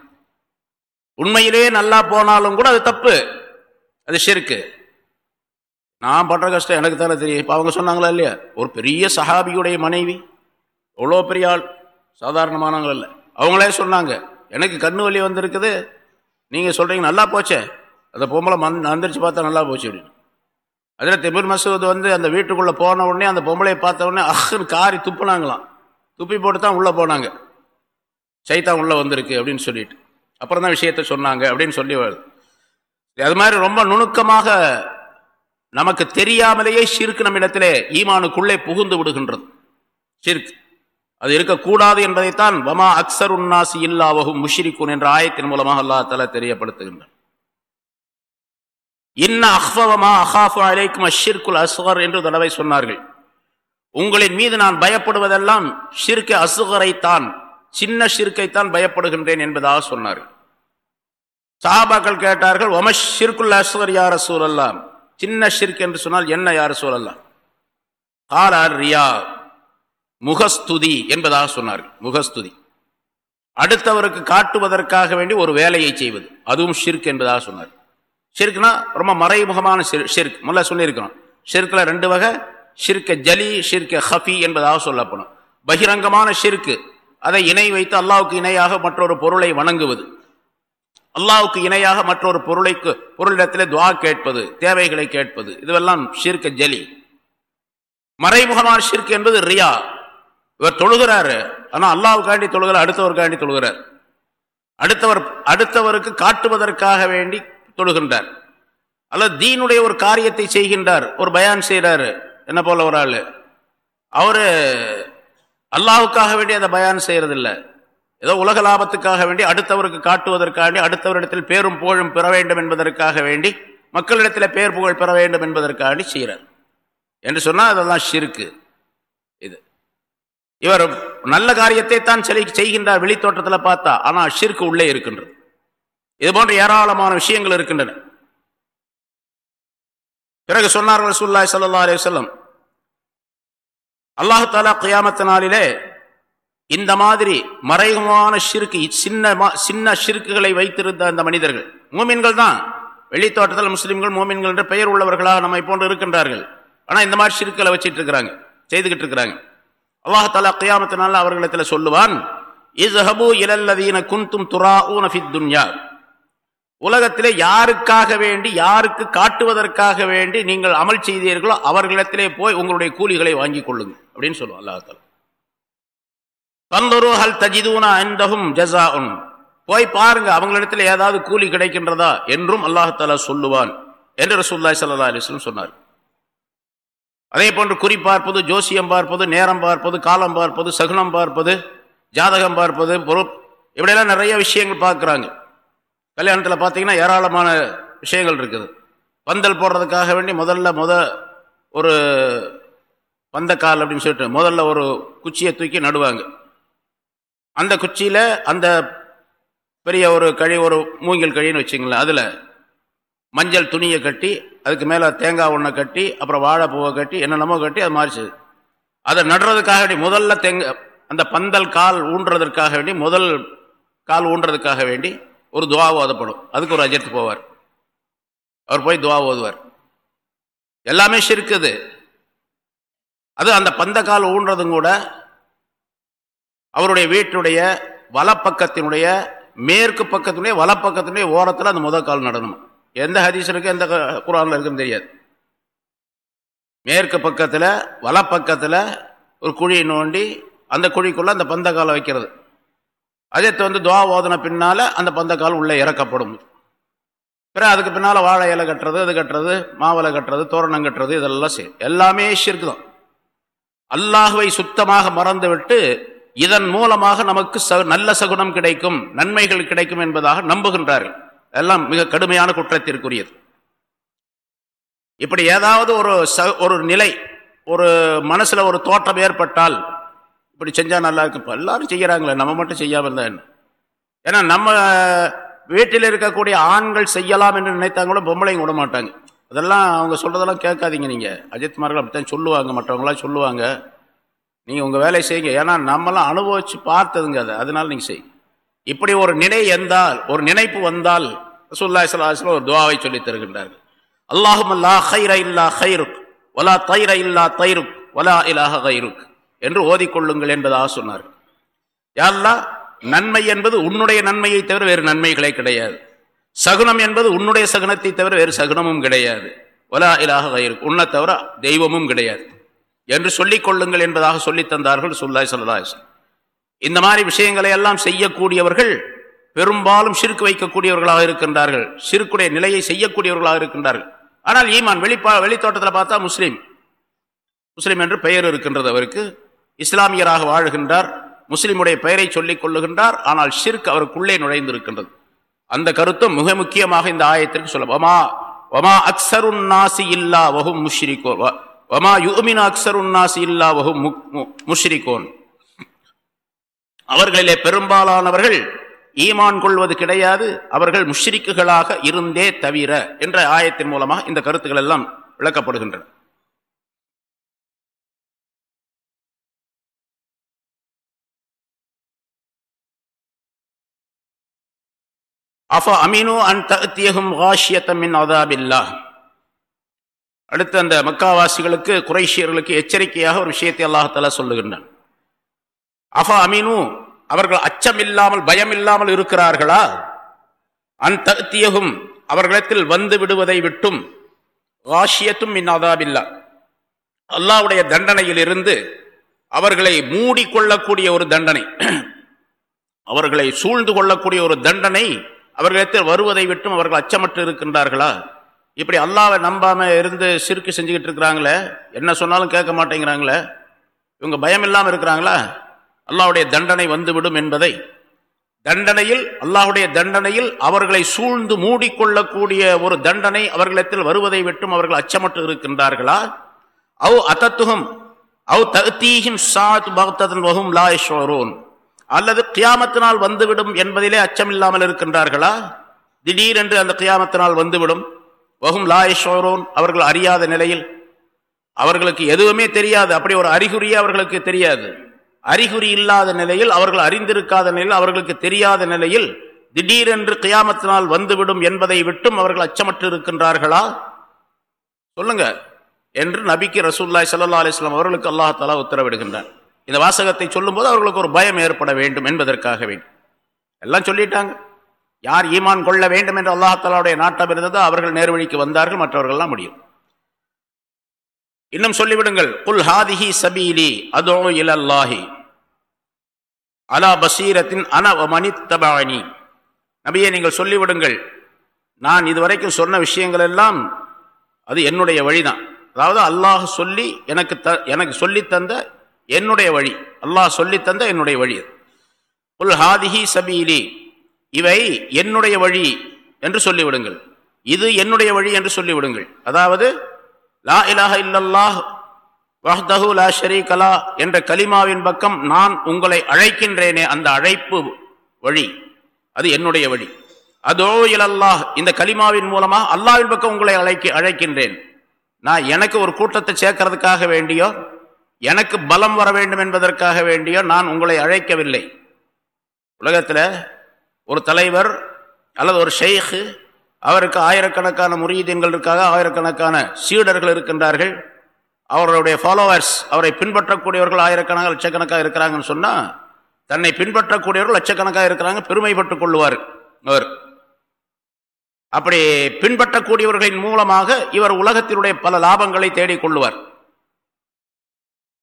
உண்மையிலேயே நல்லா போனாலும் கூட அது தப்பு அது ஷிருக்கு நான் படுற கஷ்டம் எனக்கு தானே தெரியும் இப்போ அவங்க சொன்னாங்களா இல்லையா ஒரு பெரிய சஹாபியுடைய மனைவி அவ்வளோ பெரிய ஆள் சாதாரணமானவங்கள இல்லை அவங்களே சொன்னாங்க எனக்கு கண்ணு வலி வந்திருக்குது நீங்கள் சொல்கிறீங்க நல்லா போச்சே அந்த பொம்பளை மந் அந்திரிச்சு பார்த்தா நல்லா போச்சு அப்படின்னு அதில் திபிர் மசூத் வந்து அந்த வீட்டுக்குள்ளே போன உடனே அந்த பொம்பளையை பார்த்த உடனே அஹ்னு காரி துப்புனாங்களாம் துப்பி போட்டு தான் உள்ளே போனாங்க சைத்தான் உள்ளே வந்திருக்கு அப்படின்னு சொல்லிட்டு அப்புறம் தான் விஷயத்த சொன்னாங்க அப்படின்னு சொல்லி அது மாதிரி ரொம்ப நுணுக்கமாக நமக்கு தெரியாமலேயே நம்ம நம்மிடத்திலே ஈமானுக்குள்ளே புகுந்து விடுகின்றது ஷிர்க் அது இருக்கக்கூடாது என்பதைத்தான் வமா அக்சர் உன்னாசி இல்லாவகும் முஷிரிக்குன் என்ற ஆயத்தின் மூலமாக அல்லா தலா தெரியப்படுத்துகின்றார் இன்ன அஷிர்குல் அசுகர் என்று தடவை சொன்னார்கள் உங்களின் மீது நான் பயப்படுவதெல்லாம் ஷிர்கே அசுகரைத்தான் சின்ன ஷிர்கைத்தான் பயப்படுகின்றேன் என்பதாக சொன்னார்கள் சாபாக்கள் கேட்டார்கள் ஒம ஷிர்குல் அஸ்வர் யார சூழல்லாம் சின்ன ஷிர்க் என்று சொன்னால் என்ன யார சூழல்லாம் காலார் ரியா முகஸ்துதி என்பதாக சொன்னார்கள் முகஸ்துதி அடுத்தவருக்கு காட்டுவதற்காக வேண்டி ஒரு வேலையை செய்வது அதுவும் ஷிர்க் என்பதாக சொன்னார் ஷிர்க்னா ரொம்ப மறைமுகமான ஷிர்க் முல்ல சொல்லியிருக்கணும் ஷிர்கில் ரெண்டு வகை ஷிர்க ஜலி ஷிர்க ஹஃபி என்பதாக சொல்லப்படும் பகிரங்கமான ஷிர்க்கு அதை இணை வைத்து அல்லாவுக்கு இணையாக மற்றொரு பொருளை வணங்குவது அல்லாவுக்கு இணையாக மற்றொரு பொருளைக்கு பொருளிடத்தில் துவா கேட்பது தேவைகளை கேட்பது இதுவெல்லாம் ஷிர்க ஜலி மறைமுகமான ஷிர்க் என்பது ரியா இவர் தொழுகிறாரு ஆனால் அல்லாவுக்காண்டி தொழுகிறார் அடுத்தவருக்காண்டி தொழுகிறார் அடுத்தவர் அடுத்தவருக்கு காட்டுவதற்காக வேண்டி தொழுகின்றார் அல்லது தீனுடைய ஒரு காரியத்தை செய்கின்றார் ஒரு பயான் செய்கிறாரு என்ன போல ஒரு ஆள் அவர் அல்லாவுக்காக வேண்டி அந்த பயான் செய்கிறதில்லை ஏதோ உலக லாபத்துக்காக வேண்டி அடுத்தவருக்கு காட்டுவதற்காண்டி அடுத்தவரிடத்தில் பேரும் புகழும் பெற வேண்டும் என்பதற்காக வேண்டி மக்களிடத்தில் பேர் புகழ் பெற வேண்டும் என்பதற்காண்டி செய்கிறார் என்று சொன்னால் அதெல்லாம் ஷிருக்கு இது இவர் நல்ல காரியத்தை தான் செய்கின்றார் வெளித்தோட்டத்தில் பார்த்தா ஆனால் ஷிற்கு உள்ளே இருக்கின்றது இது போன்ற ஏராளமான விஷயங்கள் இருக்கின்றன பிறகு சொன்னார்கள் சுல்லாய் சல்லா அலுவலம் வல்லம் அல்லாஹு தாலா நாளிலே இந்த மாதிரி மறைமுகமான ஷிற்கு சின்ன சின்ன ஷிற்குகளை வைத்திருந்த அந்த மனிதர்கள் மூமின்கள் தான் வெளித்தோட்டத்தில் முஸ்லீம்கள் மோமின்கள் என்ற பெயர் உள்ளவர்களாக நம்மை போன்று இருக்கின்றார்கள் ஆனால் இந்த மாதிரி ஷிற்களை வச்சிட்டு இருக்கிறாங்க செய்துகிட்டு இருக்கிறாங்க அல்லாஹாலா கியாமத்தினால அவர்களிடத்தில் சொல்லுவான் இலல்லதீன குந்தும் துரா துன்யா உலகத்திலே யாருக்காக வேண்டி யாருக்கு காட்டுவதற்காக வேண்டி நீங்கள் அமல் செய்தீர்களோ அவர்களிடத்திலே போய் உங்களுடைய கூலிகளை வாங்கிக் கொள்ளுங்க அப்படின்னு சொல்லுவோம் அல்லாஹாலா பந்தொரு ஹல் தஜிதூனா எந்தகும் ஜசா உன் போய் பாருங்க அவங்களிடத்தில் ஏதாவது கூலி கிடைக்கின்றதா என்றும் அல்லாஹால சொல்லுவான் என்று ரசூல்லாய் சல்லா அலிஸ்லம் சொன்னார் அதே போன்று குறி பார்ப்பது ஜோசியம் பார்ப்பது நேரம் பார்ப்பது காலம் பார்ப்பது சகுனம் பார்ப்பது ஜாதகம் பார்ப்பது பொறு இப்படியெல்லாம் நிறைய விஷயங்கள் பார்க்குறாங்க கல்யாணத்தில் பார்த்தீங்கன்னா ஏராளமான விஷயங்கள் இருக்குது பந்தல் போடுறதுக்காக வேண்டி முதல்ல முத ஒரு பந்தக்கால் அப்படின்னு சொல்லிட்டு முதல்ல ஒரு குச்சியை தூக்கி நடுவாங்க அந்த குச்சியில் அந்த பெரிய ஒரு கழி ஒரு மூங்கில் கழின்னு வச்சுங்களேன் அதில் மஞ்சள் துணியை கட்டி அதுக்கு மேலே தேங்காய் ஒன்றை கட்டி அப்புறம் வாழைப்பூவை கட்டி என்னென்னமோ கட்டி அது மாறிச்சது அதை நடுறதுக்காக வேண்டி முதல்ல தேங்க அந்த பந்தல் கால் ஊன்றதற்காக வேண்டி முதல் கால் ஊன்றுறதுக்காக வேண்டி ஒரு துவா ஓதப்படும் அதுக்கு ஒரு அஜர்த்து போவார் அவர் போய் துவா ஓதுவார் எல்லாமே சிரிக்குது அது அந்த பந்த கால் ஊன்றதும் கூட அவருடைய வீட்டுடைய வலப்பக்கத்தினுடைய மேற்கு பக்கத்தினுடைய வலப்பக்கத்தினுடைய ஓரத்தில் அந்த முதல் கால் நடணும் எந்த ஹதீஸ் இருக்கு எந்த குரானில் இருக்குன்னு தெரியாது மேற்கு பக்கத்தில் வலப்பக்கத்தில் ஒரு குழியை நோண்டி அந்த குழிக்குள்ளே அந்த பந்தக்காலை வைக்கிறது அதே வந்து துவா ஓதனை பின்னால் அந்த பந்தக்கால் உள்ளே இறக்கப்படும் பிறகு அதுக்கு பின்னால் வாழை இலை கட்டுறது அது கட்டுறது மாவலை கட்டுறது தோரணம் கட்டுறது இதெல்லாம் சரி எல்லாமே சிற்குதான் அல்லாஹுவை சுத்தமாக மறந்துவிட்டு இதன் மூலமாக நமக்கு நல்ல சகுனம் கிடைக்கும் நன்மைகள் கிடைக்கும் என்பதாக நம்புகின்றார்கள் எல்லாம் மிக கடுமையான குற்றத்திற்குரியது இப்படி ஏதாவது ஒரு ச ஒரு நிலை ஒரு மனசில் ஒரு தோற்றம் ஏற்பட்டால் இப்படி செஞ்சால் நல்லா இருக்கு எல்லாரும் செய்கிறாங்களே நம்ம மட்டும் செய்யாமல் ஏன்னா நம்ம வீட்டில் இருக்கக்கூடிய ஆண்கள் செய்யலாம் என்று நினைத்தாங்களோ பொம்பளையும் விட மாட்டாங்க அதெல்லாம் அவங்க சொல்கிறதெல்லாம் கேட்காதீங்க நீங்கள் அஜித்மார்கள் அப்படித்தான் சொல்லுவாங்க மற்றவங்களாம் சொல்லுவாங்க நீங்கள் உங்கள் வேலையை செய்யுங்க ஏன்னா நம்மளாம் அனுபவித்து பார்த்ததுங்க அதை அதனால் நீங்கள் செய்யுங்க இப்படி ஒரு நினை எந்தால் ஒரு நினைப்பு வந்தால் ரசூல்லா இஸ்லாஸ்லாம் ஒரு துவாவை சொல்லி தருகின்றார்கள் அல்லாஹும் அல்லா ஹைர இல்லா ஹைருக் வலா தைர இல்லா தைருக் ஒலா இலாஹ ஹைருக் என்று ஓதிக்கொள்ளுங்கள் என்பதாக சொன்னார் யாருலா நன்மை என்பது உன்னுடைய நன்மையை தவிர வேறு நன்மைகளே கிடையாது சகுனம் என்பது உன்னுடைய சகுனத்தை தவிர வேறு சகுனமும் கிடையாது ஒலா இலாக கயிறு உன்னை தவிர தெய்வமும் கிடையாது என்று சொல்லிக் கொள்ளுங்கள் என்பதாக சொல்லித் தந்தார்கள் சுல்லாய் சல்லாய் இந்த மாதிரி விஷயங்களை எல்லாம் செய்யக்கூடியவர்கள் பெரும்பாலும் சிறுக்கு வைக்கக்கூடியவர்களாக இருக்கின்றார்கள் சிறுக்குடைய நிலையை செய்யக்கூடியவர்களாக இருக்கின்றார்கள் ஆனால் ஈமான் வெளிப்பா வெளித்தோட்டத்தில் பார்த்தா முஸ்லீம் முஸ்லீம் என்று பெயர் இருக்கின்றது அவருக்கு இஸ்லாமியராக வாழ்கின்றார் முஸ்லீமுடைய பெயரை சொல்லிக் கொள்ளுகின்றார் ஆனால் ஷிர்க் அவருக்குள்ளே நுழைந்திருக்கின்றது அந்த கருத்தும் மிக முக்கியமாக இந்த ஆயத்திற்கு சொல்ல ஒமா ஒமா நாசி இல்லா வகும் முஷ்ரிகோ வமா யூமின் அக்சருன்னாசி இல்லாவகு முஷ்ரிகோன் அவர்களிலே பெரும்பாலானவர்கள் ஈமான் கொள்வது கிடையாது அவர்கள் முஷ்ரிக்குகளாக இருந்தே தவிர என்ற ஆயத்தின் மூலமாக இந்த கருத்துக்கள் எல்லாம் விளக்கப்படுகின்றன அஃப அமீனு அன் தத்தியகும் இன் அதாபில்லா அடுத்து அந்த மக்காவாசிகளுக்கு குறைஷியர்களுக்கு எச்சரிக்கையாக ஒரு விஷயத்தை அல்லாஹால சொல்லுகின்றான் அஃபா அமீனு அவர்கள் அச்சம் இல்லாமல் பயம் இல்லாமல் இருக்கிறார்களா அந்த தகுத்தியகும் அவர்களிடத்தில் வந்து விடுவதை விட்டும் வாஷியத்தும் இன்னாதாபில்லா அதாபில்லா அல்லாவுடைய தண்டனையிலிருந்து அவர்களை மூடிக்கொள்ளக்கூடிய ஒரு தண்டனை அவர்களை சூழ்ந்து கொள்ளக்கூடிய ஒரு தண்டனை அவர்களிடத்தில் வருவதை விட்டும் அவர்கள் அச்சமற்று இருக்கின்றார்களா இப்படி அல்லாவை நம்பாமல் இருந்து சிறுக்கு செஞ்சுக்கிட்டு இருக்கிறாங்களே என்ன சொன்னாலும் கேட்க மாட்டேங்கிறாங்களே இவங்க பயம் இல்லாமல் இருக்கிறாங்களா அல்லாவுடைய தண்டனை வந்துவிடும் என்பதை தண்டனையில் அல்லாஹுடைய தண்டனையில் அவர்களை சூழ்ந்து மூடிக்கொள்ளக்கூடிய ஒரு தண்டனை அவர்களிடத்தில் வருவதை விட்டும் அவர்கள் அச்சமற்று இருக்கின்றார்களா அவு அத்தத்துகம் அவு தகுத்தீஹிம் சாத் பக்ததன் வகும் லாயஸ்வரோன் அல்லது கியாமத்தினால் வந்துவிடும் என்பதிலே அச்சமில்லாமல் இருக்கின்றார்களா திடீரென்று அந்த கியாமத்தினால் வந்துவிடும் வகும் லாயஷோரோன் அவர்கள் அறியாத நிலையில் அவர்களுக்கு எதுவுமே தெரியாது அப்படி ஒரு அறிகுறியே அவர்களுக்கு தெரியாது அறிகுறி இல்லாத நிலையில் அவர்கள் அறிந்திருக்காத நிலையில் அவர்களுக்கு தெரியாத நிலையில் திடீரென்று கியாமத்தினால் வந்துவிடும் என்பதை விட்டும் அவர்கள் அச்சமற்று இருக்கின்றார்களா சொல்லுங்க என்று நபிக்கு ரசூல்லாய் சல்லா அலிஸ்லாம் அவர்களுக்கு அல்லாஹாலா உத்தரவிடுகின்றார் இந்த வாசகத்தை சொல்லும்போது அவர்களுக்கு ஒரு பயம் ஏற்பட வேண்டும் என்பதற்காக வேண்டும் எல்லாம் சொல்லிட்டாங்க யார் ஈமான் கொள்ள வேண்டும் என்று அல்லாஹாலாவுடைய நாட்டம் இருந்ததோ அவர்கள் நேர்வழிக்கு வந்தார்கள் மற்றவர்கள்லாம் முடியும் இன்னும் சொல்லிவிடுங்கள் குல் ஹாதிஹி சபீலி அதோ அல்லாஹி அலா பசீரத்தின் அனவ நபியை நீங்கள் சொல்லிவிடுங்கள் நான் இதுவரைக்கும் சொன்ன விஷயங்கள் எல்லாம் அது என்னுடைய வழிதான் அதாவது அல்லாஹ் சொல்லி எனக்கு த எனக்கு சொல்லித்தந்த என்னுடைய வழி அல்லாஹ் சொல்லித்தந்த என்னுடைய வழி உல் ஹாதிஹி சபீலி இவை என்னுடைய வழி என்று சொல்லிவிடுங்கள் இது என்னுடைய வழி என்று சொல்லிவிடுங்கள் அதாவது லா இலாஹ இல்லல்லாஹ் வஹ்தஹு லா கலா என்ற கலிமாவின் பக்கம் நான் உங்களை அழைக்கின்றேனே அந்த அழைப்பு வழி அது என்னுடைய வழி அதோ இலல்லாஹ் இந்த கலிமாவின் மூலமாக அல்லாவின் பக்கம் உங்களை அழைக்க அழைக்கின்றேன் நான் எனக்கு ஒரு கூட்டத்தை சேர்க்கறதுக்காக வேண்டியோ எனக்கு பலம் வர வேண்டும் என்பதற்காக வேண்டியோ நான் உங்களை அழைக்கவில்லை உலகத்தில் ஒரு தலைவர் அல்லது ஒரு ஷெய்கு அவருக்கு ஆயிரக்கணக்கான முறியீதீன்கள் இருக்காக ஆயிரக்கணக்கான சீடர்கள் இருக்கின்றார்கள் அவர்களுடைய ஃபாலோவர்ஸ் அவரை பின்பற்றக்கூடியவர்கள் ஆயிரக்கணக்காக லட்சக்கணக்காக இருக்கிறாங்கன்னு சொன்னால் தன்னை பின்பற்றக்கூடியவர்கள் லட்சக்கணக்காக இருக்கிறாங்க பெருமைப்பட்டு கொள்வார் அவர் அப்படி பின்பற்றக்கூடியவர்களின் மூலமாக இவர் உலகத்தினுடைய பல லாபங்களை தேடிக்கொள்வார்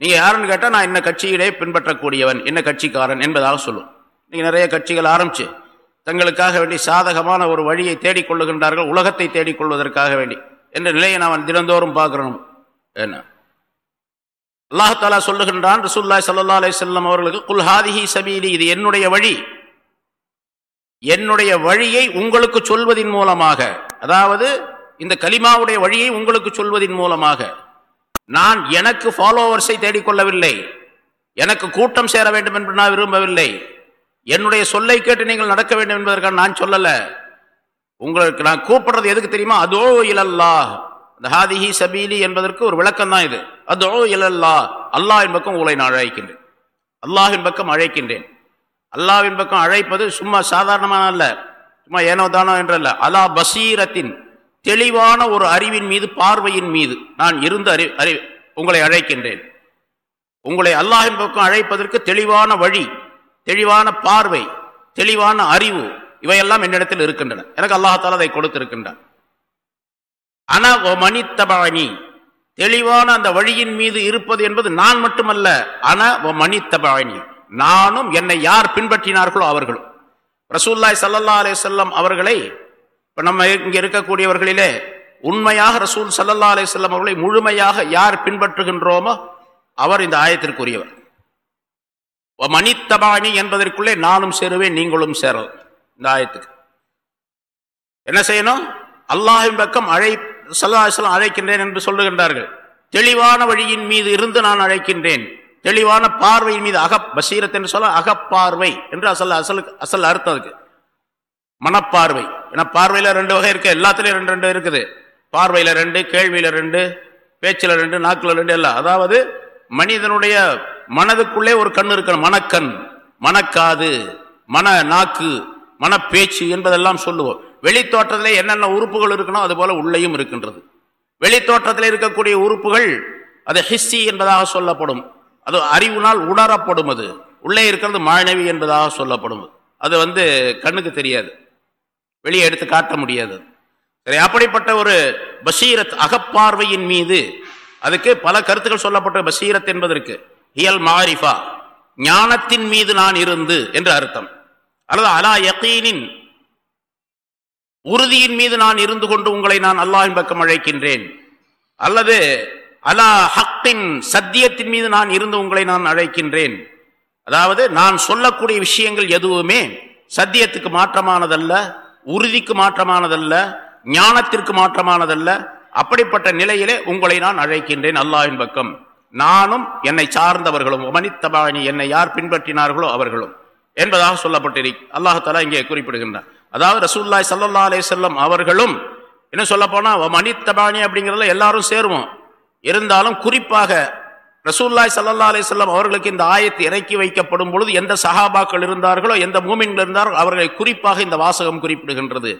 நீங்கள் யாருன்னு கேட்டால் நான் என்ன கட்சியிலே பின்பற்றக்கூடியவன் என்ன கட்சிக்காரன் என்பதாக சொல்லுவோம் நீங்கள் நிறைய கட்சிகள் ஆரம்பிச்சு தங்களுக்காக வேண்டி சாதகமான ஒரு வழியை தேடிக்கொள்ளுகின்றார்கள் உலகத்தை தேடிக்கொள்வதற்காக வேண்டி என்ற நிலையை நாம் தினந்தோறும் பார்க்கணும் என்ன அல்லாஹாலா சொல்லுகின்றான் ரசூல்லாய் சல்லா அலி செல்லம் அவர்களுக்கு குல்ஹாதிஹி சபீலி இது என்னுடைய வழி என்னுடைய வழியை உங்களுக்கு சொல்வதின் மூலமாக அதாவது இந்த கலிமாவுடைய வழியை உங்களுக்கு சொல்வதின் மூலமாக நான் எனக்கு ஃபாலோவர்ஸை தேடிக்கொள்ளவில்லை எனக்கு கூட்டம் சேர வேண்டும் என்று நான் விரும்பவில்லை என்னுடைய சொல்லை கேட்டு நீங்கள் நடக்க வேண்டும் என்பதற்காக நான் சொல்லல உங்களுக்கு நான் கூப்பிடுறது எதுக்கு தெரியுமா அதோ இலல்லா இந்த ஹாதிஹி சபீலி என்பதற்கு ஒரு விளக்கம் தான் இது அதோ இலல்லா அல்லாஹ் என்பக்கம் உங்களை நான் அழைக்கின்றேன் அல்லாஹின் பக்கம் அழைக்கின்றேன் அல்லாவின் பக்கம் அழைப்பது சும்மா சாதாரணமான அல்ல சும்மா ஏனோ தானோ என்றல்ல அலா பசீரத்தின் தெளிவான ஒரு அறிவின் மீது பார்வையின் மீது நான் இருந்து அறி அறி உங்களை அழைக்கின்றேன் உங்களை அல்லாஹின் பக்கம் அழைப்பதற்கு தெளிவான வழி தெளிவான பார்வை தெளிவான அறிவு இவையெல்லாம் என்னிடத்தில் இருக்கின்றன எனக்கு அல்லாஹால அதை கொடுத்திருக்கின்றான் தெளிவான அந்த வழியின் மீது இருப்பது என்பது நான் மட்டுமல்ல நானும் என்னை யார் பின்பற்றினார்களோ அவர்களும் ரசூல்லாய் சல்லா அலே செல்லம் அவர்களை இப்போ நம்ம இங்கே இருக்கக்கூடியவர்களிலே உண்மையாக ரசூல் சல்லல்லா அலே செல்லம் அவர்களை முழுமையாக யார் பின்பற்றுகின்றோமோ அவர் இந்த ஆயத்திற்குரியவர் மணித்தபாமி என்பதற்குள்ளே நானும் சேருவேன் நீங்களும் சேரும் இந்த ஆயத்துக்கு என்ன செய்யணும் அல்லாஹின் பக்கம் அழை சல்லாஹலம் அழைக்கின்றேன் என்று சொல்லுகின்றார்கள் தெளிவான வழியின் மீது இருந்து நான் அழைக்கின்றேன் தெளிவான பார்வையின் மீது அகப் பசீரத் என்று சொல்ல அகப்பார்வை என்று அசல் அசலுக்கு அசல் அர்த்தம் அதுக்கு மனப்பார்வை ஏன்னா பார்வையில் ரெண்டு வகை இருக்குது எல்லாத்துலேயும் ரெண்டு ரெண்டு இருக்குது பார்வையில் ரெண்டு கேள்வியில் ரெண்டு பேச்சில் ரெண்டு நாக்கில் ரெண்டு எல்லாம் அதாவது மனிதனுடைய மனதுக்குள்ளே ஒரு கண் இருக்கணும் மனக்கண் மனக்காது மன நாக்கு மனப்பேச்சு என்பதெல்லாம் சொல்லுவோம் வெளித்தோற்றத்தில் என்னென்ன உறுப்புகள் இருக்கணும் அதுபோல உள்ளேயும் இருக்கின்றது வெளித்தோற்றத்தில் இருக்கக்கூடிய உறுப்புகள் அது ஹிஸ்டி என்பதாக சொல்லப்படும் அது அறிவுனால் உணரப்படும் அது உள்ளே இருக்கிறது மாணவி என்பதாக சொல்லப்படும் அது வந்து கண்ணுக்கு தெரியாது வெளியே எடுத்து காட்ட முடியாது சரி அப்படிப்பட்ட ஒரு பஷீரத் அகப்பார்வையின் மீது அதுக்கு பல கருத்துக்கள் சொல்லப்பட்ட பசீரத் என்பதற்கு இயல் மாரிஃபா ஞானத்தின் மீது நான் இருந்து என்று அர்த்தம் அல்லது அலா யக்கீனின் உறுதியின் மீது நான் இருந்து கொண்டு உங்களை நான் அல்லாஹின் பக்கம் அழைக்கின்றேன் அல்லது அலா ஹக்கின் சத்தியத்தின் மீது நான் இருந்து உங்களை நான் அழைக்கின்றேன் அதாவது நான் சொல்லக்கூடிய விஷயங்கள் எதுவுமே சத்தியத்துக்கு மாற்றமானதல்ல உறுதிக்கு மாற்றமானதல்ல ஞானத்திற்கு மாற்றமானதல்ல அப்படிப்பட்ட நிலையிலே உங்களை நான் அழைக்கின்றேன் அல்லாவின் பக்கம் நானும் என்னை சார்ந்தவர்களும் மனித்தபாணி என்னை யார் பின்பற்றினார்களோ அவர்களும் என்பதாக சொல்லப்பட்டிரு தலா இங்கே குறிப்பிடுகின்றார் அதாவது ரசூல்லாய் சல்லா அலே செல்லம் அவர்களும் என்ன சொல்ல போனால் மனித்தபாணி அப்படிங்கிறதுல எல்லாரும் சேருவோம் இருந்தாலும் குறிப்பாக ரசூல்லாய் சல்லா அலே செல்லம் அவர்களுக்கு இந்த ஆயத்து இறக்கி வைக்கப்படும் பொழுது எந்த சஹாபாக்கள் இருந்தார்களோ எந்த மூமின்கள் இருந்தாரோ அவர்களை குறிப்பாக இந்த வாசகம் குறிப்பிடுகின்றது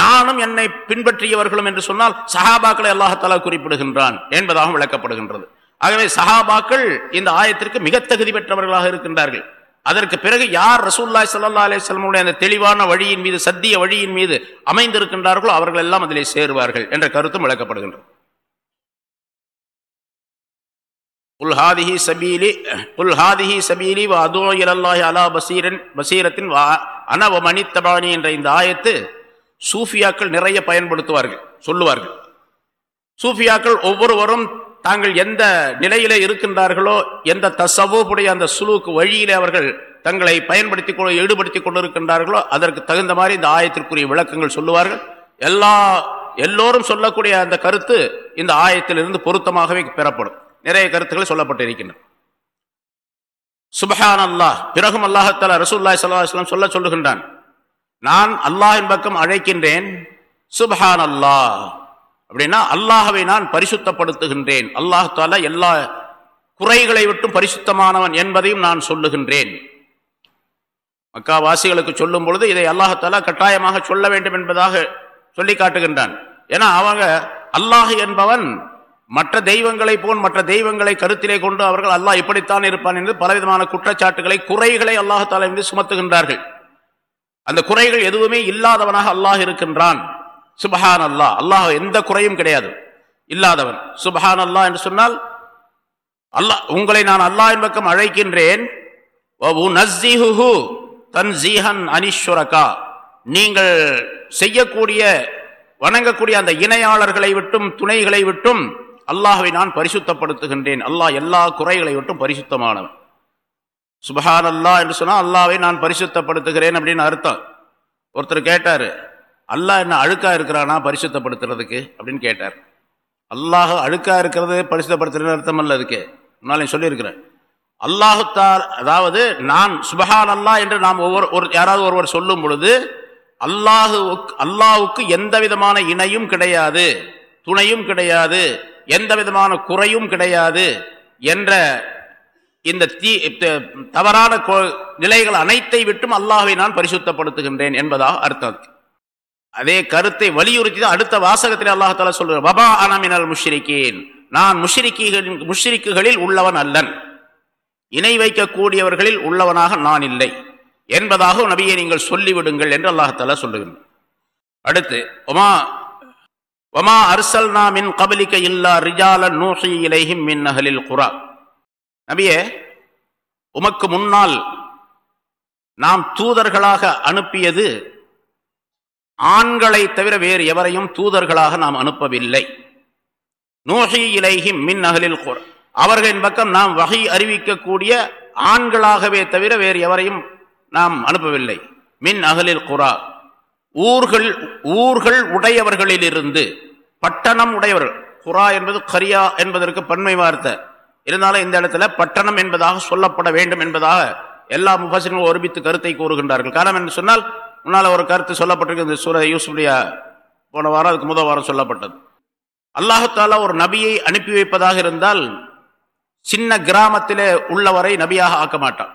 நானும் என்னை பின்பற்றியவர்களும் என்று சொன்னால் சஹாபாக்களை அல்லாஹாலா குறிப்பிடுகின்றான் என்பதாகவும் விளக்கப்படுகின்றது ஆகவே சஹாபாக்கள் இந்த ஆயத்திற்கு மிக தகுதி பெற்றவர்களாக இருக்கின்றார்கள் அதற்கு பிறகு யார் ரசூல்லாய் சல்லா அலிஸ்லமுடைய அந்த தெளிவான வழியின் மீது சத்திய வழியின் மீது அமைந்திருக்கின்றார்களோ அவர்கள் எல்லாம் அதிலே சேருவார்கள் என்ற கருத்தும் விளக்கப்படுகின்றது புல்ஹாதிஹி சபீலி புல்ஹாதிஹி சபீலி வ அதோ இலல்லாஹி அலா பசீரன் பசீரத்தின் அனவ மணித்தபானி என்ற இந்த ஆயத்து சூஃபியாக்கள் நிறைய பயன்படுத்துவார்கள் சொல்லுவார்கள் சூஃபியாக்கள் ஒவ்வொருவரும் தாங்கள் எந்த நிலையிலே இருக்கின்றார்களோ எந்த தசவோப்புடைய அந்த சுலூக்கு வழியிலே அவர்கள் தங்களை பயன்படுத்தி ஈடுபடுத்திக் கொண்டிருக்கின்றார்களோ அதற்கு தகுந்த மாதிரி இந்த ஆயத்திற்குரிய விளக்கங்கள் சொல்லுவார்கள் எல்லா எல்லோரும் சொல்லக்கூடிய அந்த கருத்து இந்த ஆயத்திலிருந்து பொருத்தமாகவே பெறப்படும் நிறைய கருத்துக்கள் சொல்லப்பட்டிருக்கின்றன சுபஹான் அல்லாஹ் பிறகும் அல்லாஹத்தாலா ரசூல்லாய் சல்லாஹ் சொல்ல சொல்லுகின்றான் நான் அல்லாஹின் பக்கம் அழைக்கின்றேன் சுபஹான் அல்லாஹ் அப்படின்னா அல்லாஹவை நான் பரிசுத்தப்படுத்துகின்றேன் அல்லாஹ் தால எல்லா குறைகளை விட்டும் பரிசுத்தமானவன் என்பதையும் நான் சொல்லுகின்றேன் மக்கா வாசிகளுக்கு சொல்லும் பொழுது இதை அல்லாஹாலா கட்டாயமாக சொல்ல வேண்டும் என்பதாக சொல்லி காட்டுகின்றான் ஏன்னா அவங்க அல்லாஹ் என்பவன் மற்ற தெய்வங்களை போல் மற்ற தெய்வங்களை கருத்திலே கொண்டு அவர்கள் அல்லாஹ் இப்படித்தான் இருப்பான் என்று பலவிதமான குற்றச்சாட்டுகளை குறைகளை அல்லாஹாலா சுமத்துகின்றார்கள் அந்த குறைகள் எதுவுமே இல்லாதவனாக அல்லாஹ் இருக்கின்றான் சுபஹான் அல்லா அல்லாஹ் எந்த குறையும் கிடையாது இல்லாதவன் சுபஹான் அல்லாஹ் என்று சொன்னால் அல்லாஹ் உங்களை நான் அல்லாஹின் பக்கம் அழைக்கின்றேன் நீங்கள் செய்யக்கூடிய வணங்கக்கூடிய அந்த இணையாளர்களை விட்டும் துணைகளை விட்டும் அல்லாஹுவை நான் பரிசுத்தப்படுத்துகின்றேன் அல்லாஹ் எல்லா குறைகளை விட்டும் பரிசுத்தமானவன் சுபஹான் அல்லா என்று சொன்னால் அல்லாவை நான் பரிசுத்தப்படுத்துகிறேன் அப்படின்னு அர்த்தம் ஒருத்தர் கேட்டார் அல்லாஹ் என்ன அழுக்காக இருக்கிறானா பரிசுத்தப்படுத்துறதுக்கு அப்படின்னு கேட்டார் அல்லாஹ் அழுக்காக இருக்கிறது பரிசுத்தப்படுத்துறதுன்னு அர்த்தம் அல்ல அதுக்கு முன்னாலே சொல்லியிருக்கிறேன் அல்லாஹுத்தால் அதாவது நான் சுபஹான் அல்லா என்று நாம் ஒவ்வொரு ஒரு யாராவது ஒருவர் சொல்லும் பொழுது அல்லாஹு அல்லாஹுக்கு எந்த விதமான இணையும் கிடையாது துணையும் கிடையாது எந்த விதமான குறையும் கிடையாது என்ற இந்த தீ தவறான நிலைகள் அனைத்தை விட்டும் அல்லாஹை நான் பரிசுத்தப்படுத்துகின்றேன் என்பதாக அர்த்தம் அதே கருத்தை வலியுறுத்தி தான் அடுத்த வாசகத்தில் அல்லாஹால சொல்ற பபா அனமினல் முஷ்ரிக்கேன் நான் முஷ்ரிக்கீகளின் முஷ்ரிக்குகளில் உள்ளவன் அல்லன் இணை வைக்கக்கூடியவர்களில் உள்ளவனாக நான் இல்லை என்பதாக நபியை நீங்கள் சொல்லிவிடுங்கள் என்று அல்லாஹால சொல்லுகின்றான் அடுத்து ஒமா ஒமா அர்சல் நாமின் கபலிக்க இல்லா ரிஜால நூஹி மின் அகலில் குரா நபியே உமக்கு முன்னால் நாம் தூதர்களாக அனுப்பியது ஆண்களை தவிர வேறு எவரையும் தூதர்களாக நாம் அனுப்பவில்லை நோஹி இலைகி மின் அகலில் கோர் அவர்களின் பக்கம் நாம் வகை அறிவிக்கக்கூடிய ஆண்களாகவே தவிர வேறு எவரையும் நாம் அனுப்பவில்லை மின் அகலில் குரா ஊர்கள் ஊர்கள் உடையவர்களிலிருந்து பட்டணம் உடையவர்கள் குரா என்பது கரியா என்பதற்கு பன்மை வார்த்தை இருந்தாலும் இந்த இடத்துல பட்டணம் என்பதாக சொல்லப்பட வேண்டும் என்பதாக எல்லா முபாசிரியர்களும் ஒருமித்து கருத்தை கூறுகின்றார்கள் காரணம் என்று சொன்னால் முன்னால் ஒரு கருத்து சொல்லப்பட்டிருக்கு இந்த சூர யூசுடைய போன வாரம் அதுக்கு முதல் வாரம் சொல்லப்பட்டது அல்லாஹத்தாலா ஒரு நபியை அனுப்பி வைப்பதாக இருந்தால் சின்ன கிராமத்திலே உள்ளவரை நபியாக ஆக்க மாட்டான்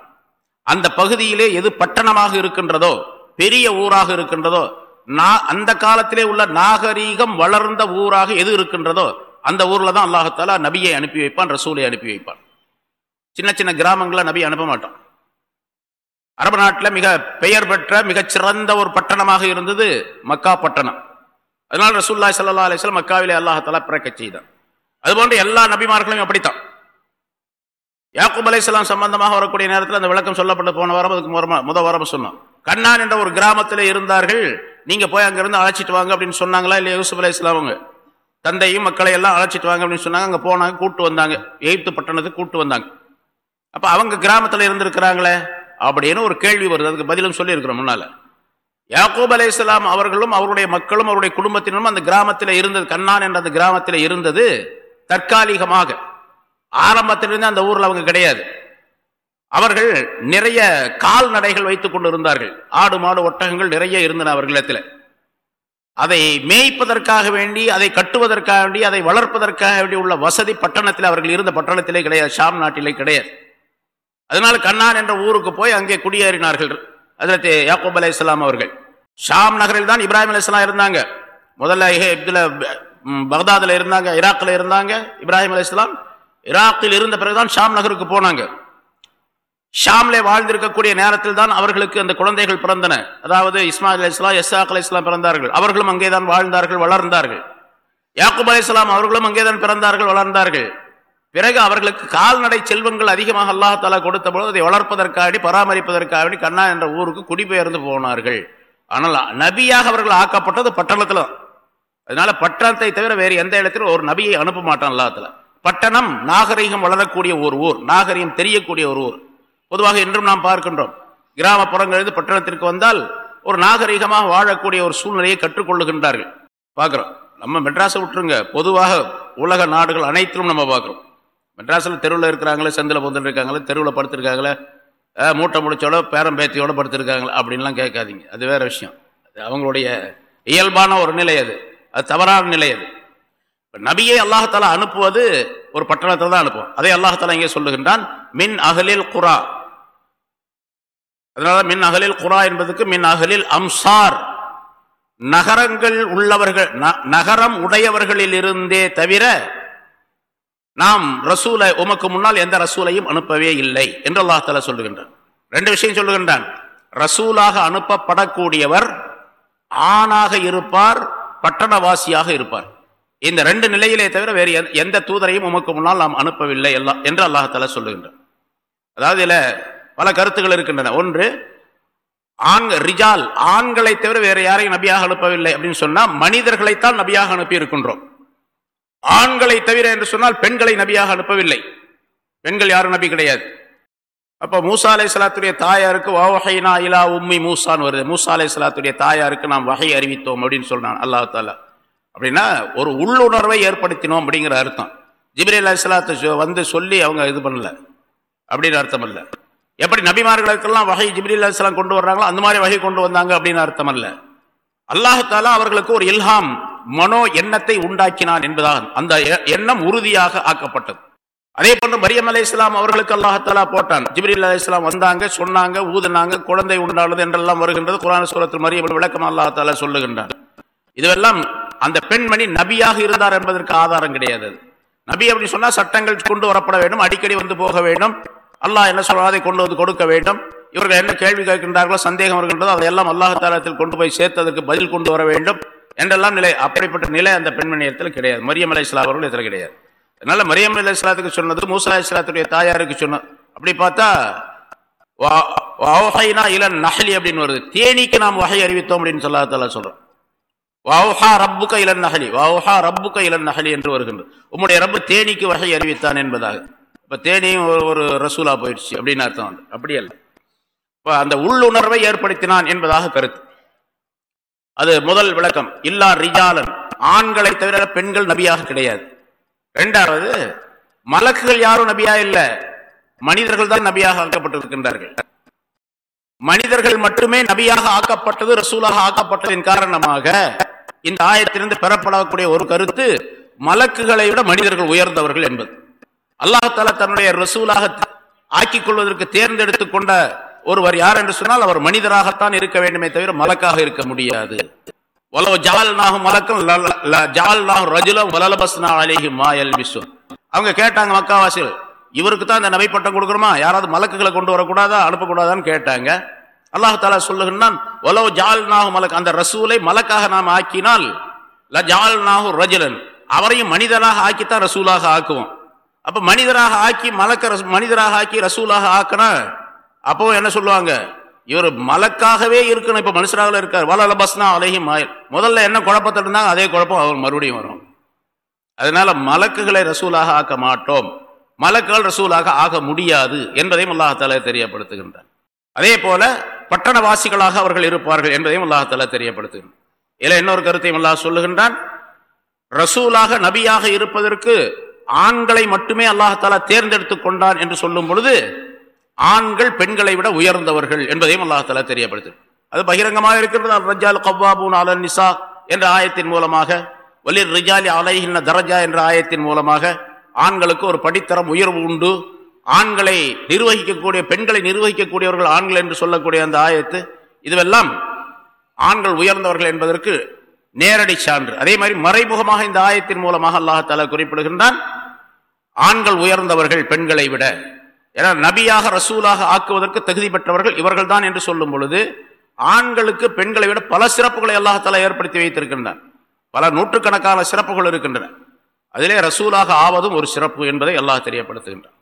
அந்த பகுதியிலே எது பட்டணமாக இருக்கின்றதோ பெரிய ஊராக இருக்கின்றதோ அந்த காலத்திலே உள்ள நாகரீகம் வளர்ந்த ஊராக எது இருக்கின்றதோ அந்த ஊரில் தான் அல்லாஹத்தாலா நபியை அனுப்பி வைப்பான் ரசூலை அனுப்பி வைப்பான் சின்ன சின்ன கிராமங்களை நபியை அனுப்ப மாட்டான் அரபு நாட்டில் மிக பெயர் பெற்ற மிகச்சிறந்த ஒரு பட்டணமாக இருந்தது மக்கா பட்டணம் அதனால் ரசூல்லாய் சல்லா அலிஸ்லாம் மக்காவிலே அல்லாஹாலா பிறக்க செய்தான் அதுபோன்று எல்லா நபிமார்களையும் அப்படித்தான் யாக்கூப் அலையாம் சம்பந்தமாக வரக்கூடிய நேரத்தில் அந்த விளக்கம் சொல்லப்பட்டு போன வாரம் அதுக்கு முத வாரம் சொன்னோம் கண்ணான் என்ற ஒரு கிராமத்தில் இருந்தார்கள் நீங்கள் போய் அங்கேருந்து அழைச்சிட்டு வாங்க அப்படின்னு சொன்னாங்களா இல்லை யூசுப் அலையாம் அவங்க தந்தையும் மக்களை எல்லாம் அழைச்சிட்டு வாங்க அப்படின்னு சொன்னாங்க அங்கே போனாங்க கூப்பிட்டு வந்தாங்க எயித்து பட்டணத்துக்கு கூப்பிட்டு வந்தாங்க அப்போ அவங்க கிராமத்தில் இருந்திருக்கிறாங்களே அப்படின்னு ஒரு கேள்வி வருது அதுக்கு பதிலும் சொல்லியிருக்கிறோம் முன்னால் யாக்கூப் அலே இஸ்லாம் அவர்களும் அவருடைய மக்களும் அவருடைய குடும்பத்தினரும் அந்த கிராமத்தில் இருந்தது கண்ணான் என்ற அந்த கிராமத்தில் இருந்தது தற்காலிகமாக ஆரம்பத்திலிருந்து அந்த ஊரில் அவங்க கிடையாது அவர்கள் நிறைய கால்நடைகள் வைத்துக் கொண்டு இருந்தார்கள் ஆடு மாடு ஒட்டகங்கள் நிறைய இருந்தன அவர்களிடத்தில் அதை மேய்ப்பதற்காக வேண்டி அதை கட்டுவதற்காக வேண்டி அதை வளர்ப்பதற்காக வேண்டி உள்ள வசதி பட்டணத்தில் அவர்கள் இருந்த பட்டணத்திலே கிடையாது ஷாம் நாட்டிலே கிடையாது அதனால கண்ணான் என்ற ஊருக்கு போய் அங்கே குடியேறினார்கள் அதில் யாக்கூப் அலி இஸ்லாம் அவர்கள் ஷாம் நகரில் தான் இப்ராஹிம் அலி இஸ்லாம் இருந்தாங்க முதல்ல இப்துல பக்தாதில் இருந்தாங்க ஈராக்கில் இருந்தாங்க இப்ராஹிம் அலி இஸ்லாம் இராக்கில் இருந்த பிறகுதான் ஷாம் நகருக்கு போனாங்க ஷாம்லே வாழ்ந்திருக்கக்கூடிய நேரத்தில் தான் அவர்களுக்கு அந்த குழந்தைகள் பிறந்தன அதாவது இஸ்மாயில் இஸ்லாம் எஸ்ஆக் அலி இஸ்லாம் பிறந்தார்கள் அவர்களும் அங்கே தான் வாழ்ந்தார்கள் வளர்ந்தார்கள் யாக்குப் அலி இஸ்லாம் அவர்களும் அங்கே தான் பிறந்தார்கள் வளர்ந்தார்கள் பிறகு அவர்களுக்கு கால்நடை செல்வங்கள் அதிகமாக அல்லாஹாலா கொடுத்த பொழுது அதை வளர்ப்பதற்காக பராமரிப்பதற்காக கண்ணா என்ற ஊருக்கு குடிபெயர்ந்து போனார்கள் ஆனால் நபியாக அவர்கள் ஆக்கப்பட்டது பட்டணத்தில் தான் அதனால பட்டணத்தை தவிர வேறு எந்த இடத்திலும் ஒரு நபியை அனுப்ப மாட்டான் அல்லாத்துல பட்டணம் நாகரீகம் வளரக்கூடிய ஒரு ஊர் நாகரீகம் தெரியக்கூடிய ஒரு ஊர் பொதுவாக இன்றும் நாம் பார்க்கின்றோம் கிராமப்புறங்களிலிருந்து பட்டணத்திற்கு வந்தால் ஒரு நாகரிகமாக வாழக்கூடிய ஒரு சூழ்நிலையை கற்றுக்கொள்ளுகின்றார்கள் பார்க்குறோம் நம்ம மெட்ராஸை விட்டுருங்க பொதுவாக உலக நாடுகள் அனைத்திலும் நம்ம பார்க்குறோம் மெட்ராஸில் தெருவில் இருக்கிறாங்களே செந்தில் பொந்துட்டு இருக்காங்களே தெருவில் படுத்திருக்காங்களே மூட்டை முடிச்சோட பேத்தியோட படுத்திருக்காங்களே அப்படின்லாம் கேட்காதீங்க அது வேறு விஷயம் அது அவங்களுடைய இயல்பான ஒரு நிலை அது அது தவறான நிலை அது நபியை அல்லாஹாலா அனுப்புவது ஒரு பட்டணத்தில் தான் அனுப்புவோம் அதே அல்லாஹாலா இங்கே சொல்லுகின்றான் மின் அகலில் குரா அதனால மின் அகலில் குரா என்பதுக்கு மின் அகலில் அம்சார் நகரங்கள் உள்ளவர்கள் நகரம் உடையவர்களில் இருந்தே தவிர நாம் ரசூலை உமக்கு முன்னால் எந்த ரசூலையும் அனுப்பவே இல்லை என்று அல்லாஹால சொல்லுகின்றான் ரெண்டு விஷயம் சொல்லுகின்றான் ரசூலாக அனுப்பப்படக்கூடியவர் ஆணாக இருப்பார் பட்டணவாசியாக இருப்பார் இந்த ரெண்டு நிலையிலே தவிர வேறு எந்த தூதரையும் உமக்கு முன்னால் நாம் அனுப்பவில்லை என்று அல்லாஹால சொல்லுகின்றான் அதாவது இதில் பல கருத்துகள் இருக்கின்றன ஒன்று ஆண் ரிஜால் ஆண்களை தவிர வேற யாரையும் நபியாக அனுப்பவில்லை அப்படின்னு சொன்னா மனிதர்களைத்தான் நபியாக அனுப்பி இருக்கின்றோம் ஆண்களை தவிர என்று சொன்னால் பெண்களை நபியாக அனுப்பவில்லை பெண்கள் யாரும் நபி கிடையாது அப்போ மூசா அலை சலாத்துடைய தாயாருக்கு வாவஹைனா இலா உம்மி மூசான்னு வருது மூசா அலை சலாத்துடைய தாயாருக்கு நாம் வகை அறிவித்தோம் அப்படின்னு சொல்றான் அல்லா தாலா அப்படின்னா ஒரு உள்ளுணர்வை ஏற்படுத்தினோம் அப்படிங்கிற அர்த்தம் ஜிபிரி அலி சலாத்து வந்து சொல்லி அவங்க இது பண்ணல அப்படின்னு அர்த்தம் இல்லை எப்படி நபிமார்களுக்கெல்லாம் வகை ஜிப்ரில் கொண்டு வர்றாங்களோ அந்த மாதிரி வகை கொண்டு வந்தாங்க அப்படின்னு அர்த்தம் அல்ல அல்லாஹால அவர்களுக்கு ஒரு இல்ஹாம் மனோ எண்ணத்தை உண்டாக்கினான் என்பதாக அந்த எண்ணம் உறுதியாக ஆக்கப்பட்டது அதே போன்று மரியம் அலி இஸ்லாம் அவர்களுக்கு அல்லாஹாலா போட்டான் ஜிப்ரில் அல்லா இஸ்லாம் வந்தாங்க சொன்னாங்க ஊதுனாங்க குழந்தை உண்டானது என்றெல்லாம் வருகின்றது குரான சூரத்தில் மரியம் விளக்கம் அல்லாஹாலா சொல்லுகின்றார் இதுவெல்லாம் அந்த பெண்மணி நபியாக இருந்தார் என்பதற்கு ஆதாரம் கிடையாது நபி அப்படின்னு சொன்னால் சட்டங்கள் கொண்டு வரப்பட வேண்டும் அடிக்கடி வந்து போக வேண்டும் அல்லாஹ் என்ன சொல்றோம் அதை கொண்டு வந்து கொடுக்க வேண்டும் இவர்கள் என்ன கேள்வி கேட்கின்றார்களோ சந்தேகம் வருகின்றதோ அதையெல்லாம் அல்லாஹாலத்தில் கொண்டு போய் சேர்த்ததுக்கு பதில் கொண்டு வர வேண்டும் என்றெல்லாம் நிலை அப்படிப்பட்ட நிலை அந்த பெண்மணியத்தில் கிடையாது மரியம் அலை இஸ்லா அவர்கள் இதில் கிடையாது அதனால மரியம் அலி இஸ்லாத்துக்கு சொன்னது மூசா இஸ்லாத்துடைய தாயாருக்கு சொன்ன அப்படி பார்த்தா வஹைனா இல நஹலி அப்படின்னு வருது தேனிக்கு நாம் வகை அறிவித்தோம் அப்படின்னு சொல்லாத சொல்றோம் வவுஹா ரப்புக்க இளன் நகலி வவுஹா ரப்புக்க இளன் நகலி என்று வருகின்றது உம்முடைய ரப்பு தேனிக்கு வகை அறிவித்தான் என்பதாக இப்போ தேனியும் ஒரு ஒரு ரசூலா போயிடுச்சு அப்படின்னு அர்த்தம் வந்து அப்படி அல்ல இப்போ அந்த உள்ளுணர்வை ஏற்படுத்தினான் என்பதாக கருத்து அது முதல் விளக்கம் இல்லா ரிஜாலன் ஆண்களை தவிர பெண்கள் நபியாக கிடையாது ரெண்டாவது மலக்குகள் யாரும் நபியா இல்லை மனிதர்கள் தான் நபியாக ஆக்கப்பட்டிருக்கின்றார்கள் மனிதர்கள் மட்டுமே நபியாக ஆக்கப்பட்டது ரசூலாக ஆக்கப்பட்டதின் காரணமாக இந்த ஆயத்திலிருந்து பெறப்படக்கூடிய ஒரு கருத்து மலக்குகளை விட மனிதர்கள் உயர்ந்தவர்கள் என்பது அல்லாஹால தன்னுடைய ரசூலாக ஆக்கிக் கொள்வதற்கு தேர்ந்தெடுத்து கொண்ட ஒருவர் யார் என்று சொன்னால் அவர் மனிதராகத்தான் இருக்க வேண்டுமே தவிர மலக்காக இருக்க முடியாது ஜால் நாகும் அவங்க கேட்டாங்க மக்காவாசிகள் இவருக்கு தான் இந்த நபை பட்டம் யாராவது மலக்குகளை கொண்டு வரக்கூடாதா அனுப்பக்கூடாதான்னு கேட்டாங்க அல்லாஹாலா சொல்லுகின்றான் ஜால் நாகு மலக்கு அந்த ரசூலை மலக்காக நாம் ஆக்கினால் ல ஜால் நாகு ரஜுலன் அவரையும் மனிதனாக ஆக்கித்தான் ரசூலாக ஆக்குவோம் அப்போ மனிதராக ஆக்கி மலக்க மனிதராக ஆக்கி ரசூலாக ஆக்கினா அப்போ என்ன சொல்லுவாங்க இவர் மலக்காகவே இருக்கணும் இப்போ மனுஷராக இருக்கார் வலல பஸ்னா அலையும் மாயல் முதல்ல என்ன குழப்பத்தில் இருந்தாங்க அதே குழப்பம் அவர் மறுபடியும் வரும் அதனால மலக்குகளை ரசூலாக ஆக்க மாட்டோம் மலக்குகள் ரசூலாக ஆக முடியாது என்பதையும் அல்லாஹால தெரியப்படுத்துகின்றார் அதே போல பட்டணவாசிகளாக அவர்கள் இருப்பார்கள் என்பதையும் அல்லாஹால தெரியப்படுத்துகின்றனர் இதில் இன்னொரு கருத்தையும் அல்லாஹ் சொல்லுகின்றான் ரசூலாக நபியாக இருப்பதற்கு ஆண்களை மட்டுமே அல்லாஹால தேர்ந்தெடுத்து கொண்டான் என்று சொல்லும் பொழுது ஆண்கள் பெண்களை விட உயர்ந்தவர்கள் என்பதையும் அல்லாஹால தெரியப்படுத்து அது பகிரங்கமாக இருக்கிறது ரஜால் கவ்வாபூன் அலன் நிசா என்ற ஆயத்தின் மூலமாக வலி ரிஜாலி அலைஹின்ன தரஜா என்ற ஆயத்தின் மூலமாக ஆண்களுக்கு ஒரு படித்தரம் உயர்வு உண்டு ஆண்களை நிர்வகிக்கக்கூடிய பெண்களை நிர்வகிக்கக்கூடியவர்கள் ஆண்கள் என்று சொல்லக்கூடிய அந்த ஆயத்து இதுவெல்லாம் ஆண்கள் உயர்ந்தவர்கள் என்பதற்கு நேரடி சான்று அதே மாதிரி மறைமுகமாக இந்த ஆயத்தின் மூலமாக அல்லாஹால குறிப்பிடுகின்றான் ஆண்கள் உயர்ந்தவர்கள் பெண்களை விட ஏன்னா நபியாக ரசூலாக ஆக்குவதற்கு தகுதி பெற்றவர்கள் இவர்கள் தான் என்று சொல்லும் பொழுது ஆண்களுக்கு பெண்களை விட பல சிறப்புகளை அல்லாஹால ஏற்படுத்தி வைத்திருக்கின்றன பல நூற்றுக்கணக்கான சிறப்புகள் இருக்கின்றன அதிலே ரசூலாக ஆவதும் ஒரு சிறப்பு என்பதை அல்லாஹ் தெரியப்படுத்துகின்றான்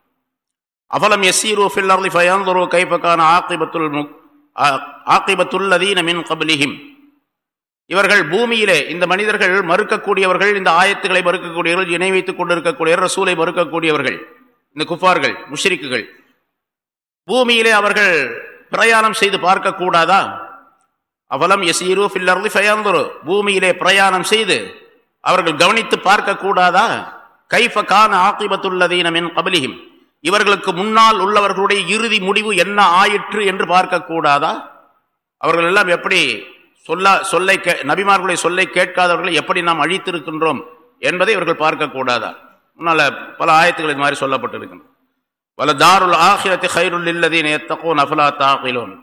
அவலம் எஸ்ஸீரு ஃபில்லர்லி ஃபயாந்துரு முக் ஆக்கிபத்துல் கபிலிஹிம் இவர்கள் பூமியிலே இந்த மனிதர்கள் மறுக்கக்கூடியவர்கள் இந்த ஆயத்துக்களை மறுக்கக்கூடியவர்கள் இணை வைத்துக் கொண்டிருக்கக்கூடியவர் ரசூலை மறுக்கக்கூடியவர்கள் இந்த குஃபார்கள் முஷ்ரிக்குகள் பூமியிலே அவர்கள் பிரயாணம் செய்து பார்க்கக்கூடாதா அவலம் எசீரு பூமியிலே பிரயாணம் செய்து அவர்கள் கவனித்து பார்க்கக்கூடாதா கைஃப கான் ஆக்கிபத்துள்ளதீனமின் கபலிகிம் இவர்களுக்கு முன்னால் உள்ளவர்களுடைய இறுதி முடிவு என்ன ஆயிற்று என்று பார்க்கக்கூடாதா அவர்கள் எல்லாம் எப்படி சொல்லா சொல்லை கே நபிமார்களுடைய சொல்லை கேட்காதவர்களை எப்படி நாம் அழித்திருக்கின்றோம் என்பதை இவர்கள் பார்க்கக்கூடாதா முன்னால் பல ஆயத்துகள் இது மாதிரி சொல்லப்பட்டிருக்கின்றன பல தாருல் ஆகிரத்தை ஹைருல் இல்லதீன் எத்தகோ நஃபலா தாகிலோன்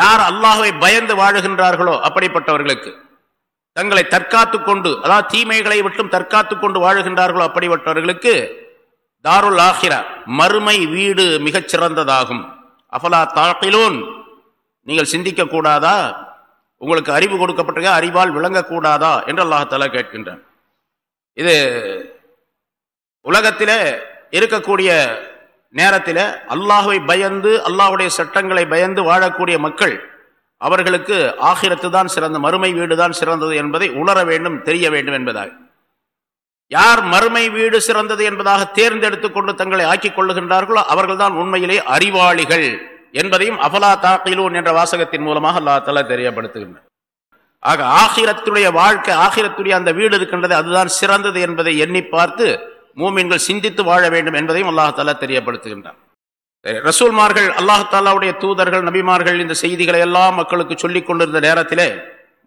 யார் அல்லாஹுவை பயந்து வாழுகின்றார்களோ அப்படிப்பட்டவர்களுக்கு தங்களை தற்காத்து கொண்டு அதாவது தீமைகளை விட்டும் தற்காத்து கொண்டு வாழுகின்றார்களோ அப்படிப்பட்டவர்களுக்கு தாருல் ஆஹிரா மறுமை வீடு மிகச் சிறந்ததாகும் அஃபலா தாக்கிலோன் நீங்கள் சிந்திக்கக்கூடாதா உங்களுக்கு அறிவு கொடுக்கப்பட்டிருக்க அறிவால் விளங்கக்கூடாதா என்று அல்லாஹால கேட்கின்றான் இது உலகத்திலே இருக்கக்கூடிய நேரத்தில் அல்லாஹுவை பயந்து அல்லாஹுடைய சட்டங்களை பயந்து வாழக்கூடிய மக்கள் அவர்களுக்கு ஆகிரத்து தான் சிறந்த மறுமை வீடு தான் சிறந்தது என்பதை உணர வேண்டும் தெரிய வேண்டும் என்பதாக யார் மறுமை வீடு சிறந்தது என்பதாக தேர்ந்தெடுத்து கொண்டு தங்களை ஆக்கிக் கொள்ளுகின்றார்களோ அவர்கள்தான் உண்மையிலே அறிவாளிகள் என்பதையும் அஃபலா தாக்கிலூன் என்ற வாசகத்தின் மூலமாக அல்லா தால தெரியப்படுத்துகின்றன ஆக ஆகிரத்துடைய வாழ்க்கை ஆகிரத்துடைய அந்த வீடு இருக்கின்றது அதுதான் சிறந்தது என்பதை எண்ணி பார்த்து மூமின்கள் சிந்தித்து வாழ வேண்டும் என்பதையும் அல்லாஹால தெரியப்படுத்துகின்றான் ரசூல்மார்கள் அல்லாஹாலாவுடைய தூதர்கள் நபிமார்கள் இந்த செய்திகளை எல்லாம் மக்களுக்கு சொல்லிக் கொண்டிருந்த நேரத்திலே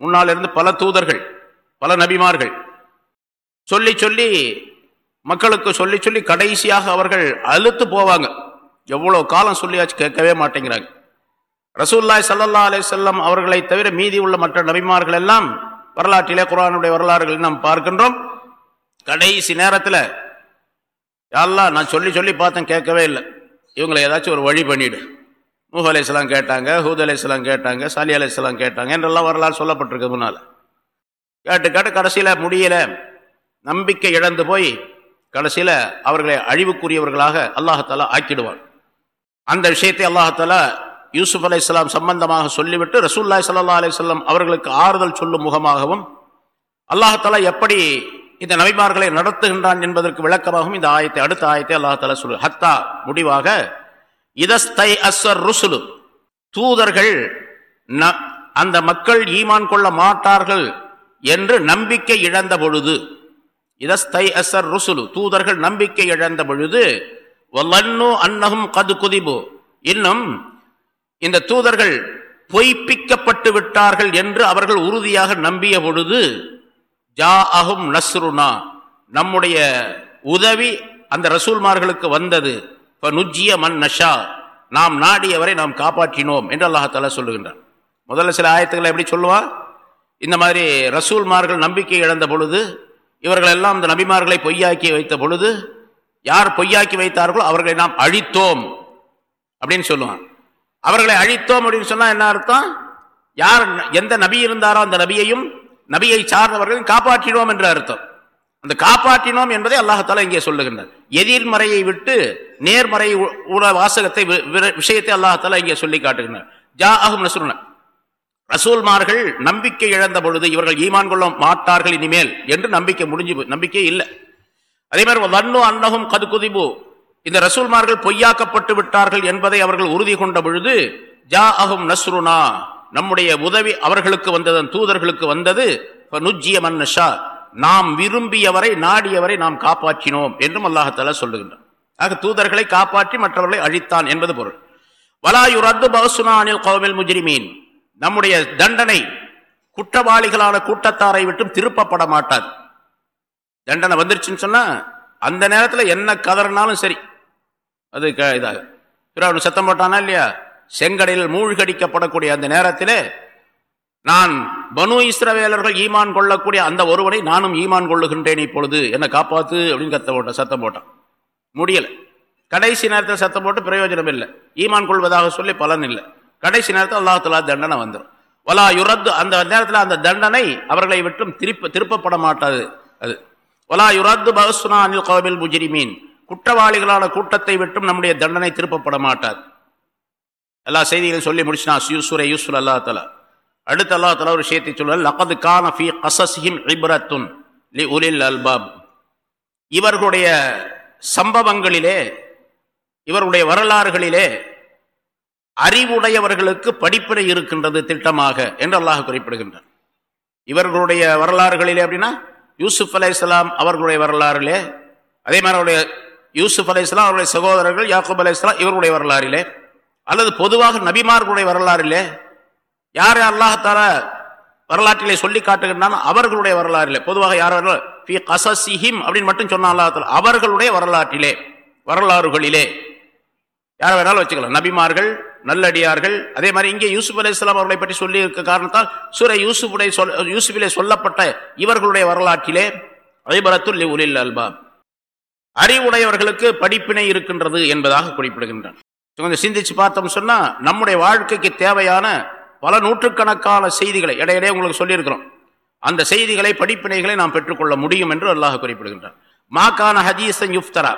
முன்னால் இருந்து பல தூதர்கள் பல நபிமார்கள் சொல்லி சொல்லி மக்களுக்கு சொல்லி சொல்லி கடைசியாக அவர்கள் அழுத்து போவாங்க எவ்வளோ காலம் சொல்லியாச்சு கேட்கவே மாட்டேங்கிறாங்க ரசூல்லாய் சல்லா அலே செல்லம் அவர்களை தவிர மீதி உள்ள மற்ற நபிமார்கள் எல்லாம் வரலாற்றிலே குரானுடைய வரலாறுகளை நாம் பார்க்கின்றோம் கடைசி நேரத்தில் யாரெல்லாம் நான் சொல்லி சொல்லி பார்த்தேன் கேட்கவே இல்லை இவங்களை ஏதாச்சும் ஒரு வழி பண்ணிவிடு மூஹ் அலையாம் கேட்டாங்க ஹூத் அலையாம் கேட்டாங்க சாலி அலையாம் கேட்டாங்க என்றெல்லாம் வரலாறு சொல்லப்பட்டிருக்கு முன்னால் கேட்டு கேட்டு கடைசியில் முடியல நம்பிக்கை இழந்து போய் கடைசியில் அவர்களை அழிவுக்குரியவர்களாக அல்லாஹாலா ஆக்கிடுவான் அந்த விஷயத்தை அல்லாஹால யூசுப் அலி இஸ்லாம் சம்பந்தமாக சொல்லிவிட்டு ரசூல்லாய் சல்லா அலிஸ்லாம் அவர்களுக்கு ஆறுதல் சொல்லும் முகமாகவும் அல்லாஹால எப்படி இந்த நபிமார்களை நடத்துகின்றான் என்பதற்கு விளக்கமாகவும் இந்த ஆயத்தை அடுத்த ஆயத்தை அல்லாஹால சொல்லு ஹத்தா முடிவாக இதஸ்தை அஸ்வர் ருசுலு தூதர்கள் அந்த மக்கள் ஈமான் கொள்ள மாட்டார்கள் என்று நம்பிக்கை இழந்த பொழுது இதஸ்தை அசர் ருசுலு தூதர்கள் நம்பிக்கை இழந்த பொழுது அன்னகும் கது குதிபு இன்னும் இந்த தூதர்கள் பொய்ப்பிக்கப்பட்டு விட்டார்கள் என்று அவர்கள் உறுதியாக நம்பிய பொழுது ஜா அகும் நஸ்ருனா நம்முடைய உதவி அந்த ரசூல்மார்களுக்கு வந்தது இப்போ நுஜ்ஜிய மன் நஷா நாம் நாடியவரை நாம் காப்பாற்றினோம் என்று அல்லாஹால சொல்லுகின்றான் முதல்ல சில ஆயத்துக்களை எப்படி சொல்லுவான் இந்த மாதிரி ரசூல்மார்கள் நம்பிக்கை இழந்த பொழுது இவர்கள் எல்லாம் இந்த நபிமார்களை பொய்யாக்கி வைத்த பொழுது யார் பொய்யாக்கி வைத்தார்களோ அவர்களை நாம் அழித்தோம் அப்படின்னு சொல்லுவான் அவர்களை அழித்தோம் அப்படின்னு சொன்னா என்ன அர்த்தம் யார் எந்த நபி இருந்தாரோ அந்த நபியையும் நபியை சார்ந்தவர்களையும் காப்பாற்றினோம் என்ற அர்த்தம் அந்த காப்பாற்றினோம் என்பதை அல்லாஹால இங்கே சொல்லுகின்றார் எதிர்மறையை விட்டு நேர்மறை வாசகத்தை விஷயத்தை அல்லாஹால இங்கே சொல்லி காட்டுகின்றார் ஜா ரசூல்மார்கள் நம்பிக்கை இழந்த பொழுது இவர்கள் ஈமான் கொள்ள மாட்டார்கள் இனிமேல் என்று நம்பிக்கை முடிஞ்சு நம்பிக்கை இல்லை அதே மாதிரி வன்னு அன்னகும் குதிபு இந்த ரசூல்மார்கள் பொய்யாக்கப்பட்டு விட்டார்கள் என்பதை அவர்கள் உறுதி கொண்ட பொழுது ஜா அகும் நஸ்ருனா நம்முடைய உதவி அவர்களுக்கு வந்ததன் தூதர்களுக்கு வந்தது மன்னஷா நாம் விரும்பியவரை நாடியவரை நாம் காப்பாற்றினோம் என்றும் அல்லாஹத்தாலா சொல்லுகின்றார் ஆக தூதர்களை காப்பாற்றி மற்றவர்களை அழித்தான் என்பது பொருள் வலாயு ரத்து பகசுனானில் கோவில் முஜிரிமீன் நம்முடைய தண்டனை குற்றவாளிகளான கூட்டத்தாரை விட்டும் திருப்பப்பட மாட்டாது தண்டனை வந்துருச்சுன்னு சொன்னால் அந்த நேரத்தில் என்ன கதறினாலும் சரி அது இதாக பிறவன் சத்தம் போட்டானா இல்லையா செங்கடையில் மூழ்கடிக்கப்படக்கூடிய அந்த நேரத்தில் நான் பனு இஸ்ரவேலர்கள் ஈமான் கொள்ளக்கூடிய அந்த ஒருவனை நானும் ஈமான் கொள்ளுகின்றேன் இப்பொழுது என்னை காப்பாத்து அப்படின்னு கத்த போட்டேன் சத்தம் போட்டான் முடியலை கடைசி நேரத்தில் சத்தம் போட்டு பிரயோஜனம் இல்லை ஈமான் கொள்வதாக சொல்லி பலன் இல்லை கடைசி நேரத்தில் அல்லாஹலா தண்டனை வந்துடும் வலா யுரத்து அந்த நேரத்தில் அந்த தண்டனை அவர்களை விட்டும் திருப்ப திருப்பப்பட மாட்டாது அது ஒலா யுராத்து பகசுனா அனில் கோவில் முஜிரிமீன் குற்றவாளிகளான கூட்டத்தை விட்டும் நம்முடைய தண்டனை திருப்பப்பட மாட்டார் எல்லா செய்திகளையும் சொல்லி முடிச்சுனா யூசுரை யூசுர் அல்லா தலா அடுத்த அல்லா தலா ஒரு விஷயத்தை சொல்லுவார் லகது கான ஃபி கசசிஹிம் இப்ரத்துன் லி உலில் அல்பாப் இவர்களுடைய சம்பவங்களிலே இவருடைய வரலாறுகளிலே அறிவுடையவர்களுக்கு படிப்பினை இருக்கின்றது திட்டமாக என்று அல்லாஹ் குறிப்பிடுகின்றார் இவர்களுடைய வரலாறுகளிலே அப்படின்னா யூசுப் அலை இஸ்லாம் அவர்களுடைய வரலாறிலே அதே மாதிரி அவருடைய யூசுப் அலை இஸ்லாம் அவருடைய சகோதரர்கள் யாக்கூப் அலை இஸ்லாம் இவர்களுடைய வரலாறிலே அல்லது பொதுவாக நபிமார்களுடைய வரலாறிலே யார் அல்லாஹால வரலாற்றிலே சொல்லி காட்டுகின்றன அவர்களுடைய வரலாறிலே பொதுவாக யார் பி கசசிஹிம் அப்படின்னு மட்டும் சொன்ன அல்லாஹால அவர்களுடைய வரலாற்றிலே வரலாறுகளிலே யார் வேணாலும் வச்சுக்கலாம் நபிமார்கள் நல்லடியார்கள் அதே மாதிரி இங்கே யூசுப் அலி இஸ்லாம் அவர்களை பற்றி சொல்லி இருக்க காரணத்தால் சுர யூசுஃபுடைய சொல் யூசுஃபிலே சொல்லப்பட்ட இவர்களுடைய வரலாற்றிலே அதிபரத்து உலில் அல்பாப் அறிவுடையவர்களுக்கு படிப்பினை இருக்கின்றது என்பதாக குறிப்பிடுகின்றனர் கொஞ்சம் சிந்திச்சு பார்த்தோம் சொன்னால் நம்முடைய வாழ்க்கைக்கு தேவையான பல நூற்றுக்கணக்கான செய்திகளை இடையிடையே உங்களுக்கு சொல்லியிருக்கிறோம் அந்த செய்திகளை படிப்பினைகளை நாம் பெற்றுக்கொள்ள முடியும் என்று அல்லாஹ் குறிப்பிடுகின்றான் மாக்கான ஹதீசன் யுஃப்தரா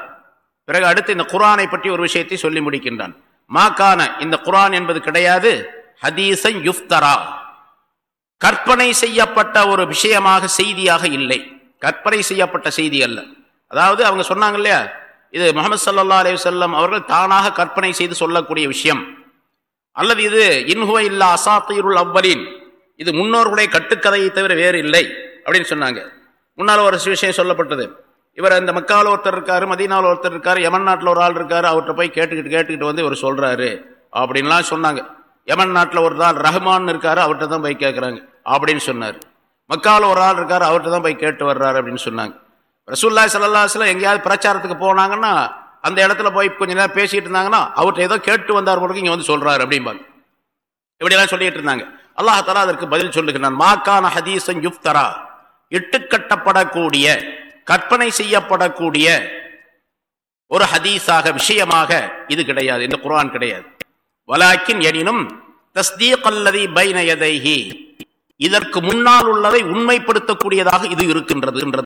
பிறகு அடுத்து இந்த குரானை பற்றி ஒரு விஷயத்தை சொல்லி முடிக்கின்றான் மாக்கான இந்த குரான் என்பது கிடையாது ஹதீசன் யுஃப்தரா கற்பனை செய்யப்பட்ட ஒரு விஷயமாக செய்தியாக இல்லை கற்பனை செய்யப்பட்ட செய்தி அல்ல அதாவது அவங்க சொன்னாங்க இல்லையா இது முகமது சல்லா அலி வல்லம் அவர்கள் தானாக கற்பனை செய்து சொல்லக்கூடிய விஷயம் அல்லது இது இன்ஹுவை இல்லா அசாத்தீருள் அவ்வலின் இது முன்னோர்களுடைய கட்டுக்கதையை தவிர வேறு இல்லை அப்படின்னு சொன்னாங்க முன்னால் ஒரு விஷயம் சொல்லப்பட்டது இவர் அந்த மக்கால் ஒருத்தர் இருக்காரு மதினால ஒருத்தர் இருக்காரு யமன் நாட்டில் ஒரு ஆள் இருக்காரு அவர்கிட்ட போய் கேட்டுக்கிட்டு கேட்டுக்கிட்டு வந்து இவர் சொல்றாரு அப்படின்லாம் சொன்னாங்க யமன் நாட்டில் ஒரு ஆள் ரஹ்மான் இருக்காரு அவர்கிட்ட தான் போய் கேட்குறாங்க அப்படின்னு சொன்னார் மக்கால் ஒரு ஆள் இருக்காரு அவர்கிட்ட தான் போய் கேட்டு வர்றாரு அப்படின்னு சொன்னாங்க ரசூல்லா சல்லாஹ்லாம் எங்கேயாவது பிரச்சாரத்துக்கு போனாங்கன்னா அந்த இடத்துல போய் கொஞ்ச நேரம் பேசிட்டு இருந்தாங்கன்னா அவர்கிட்ட ஏதோ கேட்டு வந்தார் போல இங்கே வந்து சொல்றாரு அப்படிம்பாங்க இப்படியெல்லாம் சொல்லிட்டு இருந்தாங்க அல்லாஹ் அதற்கு பதில் சொல்லுகிறான் மாக்கான ஹதீசன் யுப்தரா இட்டுக்கட்டப்படக்கூடிய கற்பனை செய்யப்படக்கூடிய ஒரு ஹதீஸாக விஷயமாக இது கிடையாது இந்த குரான் கிடையாது வலாக்கின் எனினும் தஸ்தீகல்லதை பைனயதைஹி இதற்கு முன்னால் உள்ளதை உண்மைப்படுத்தக்கூடியதாக இது இருக்கின்றது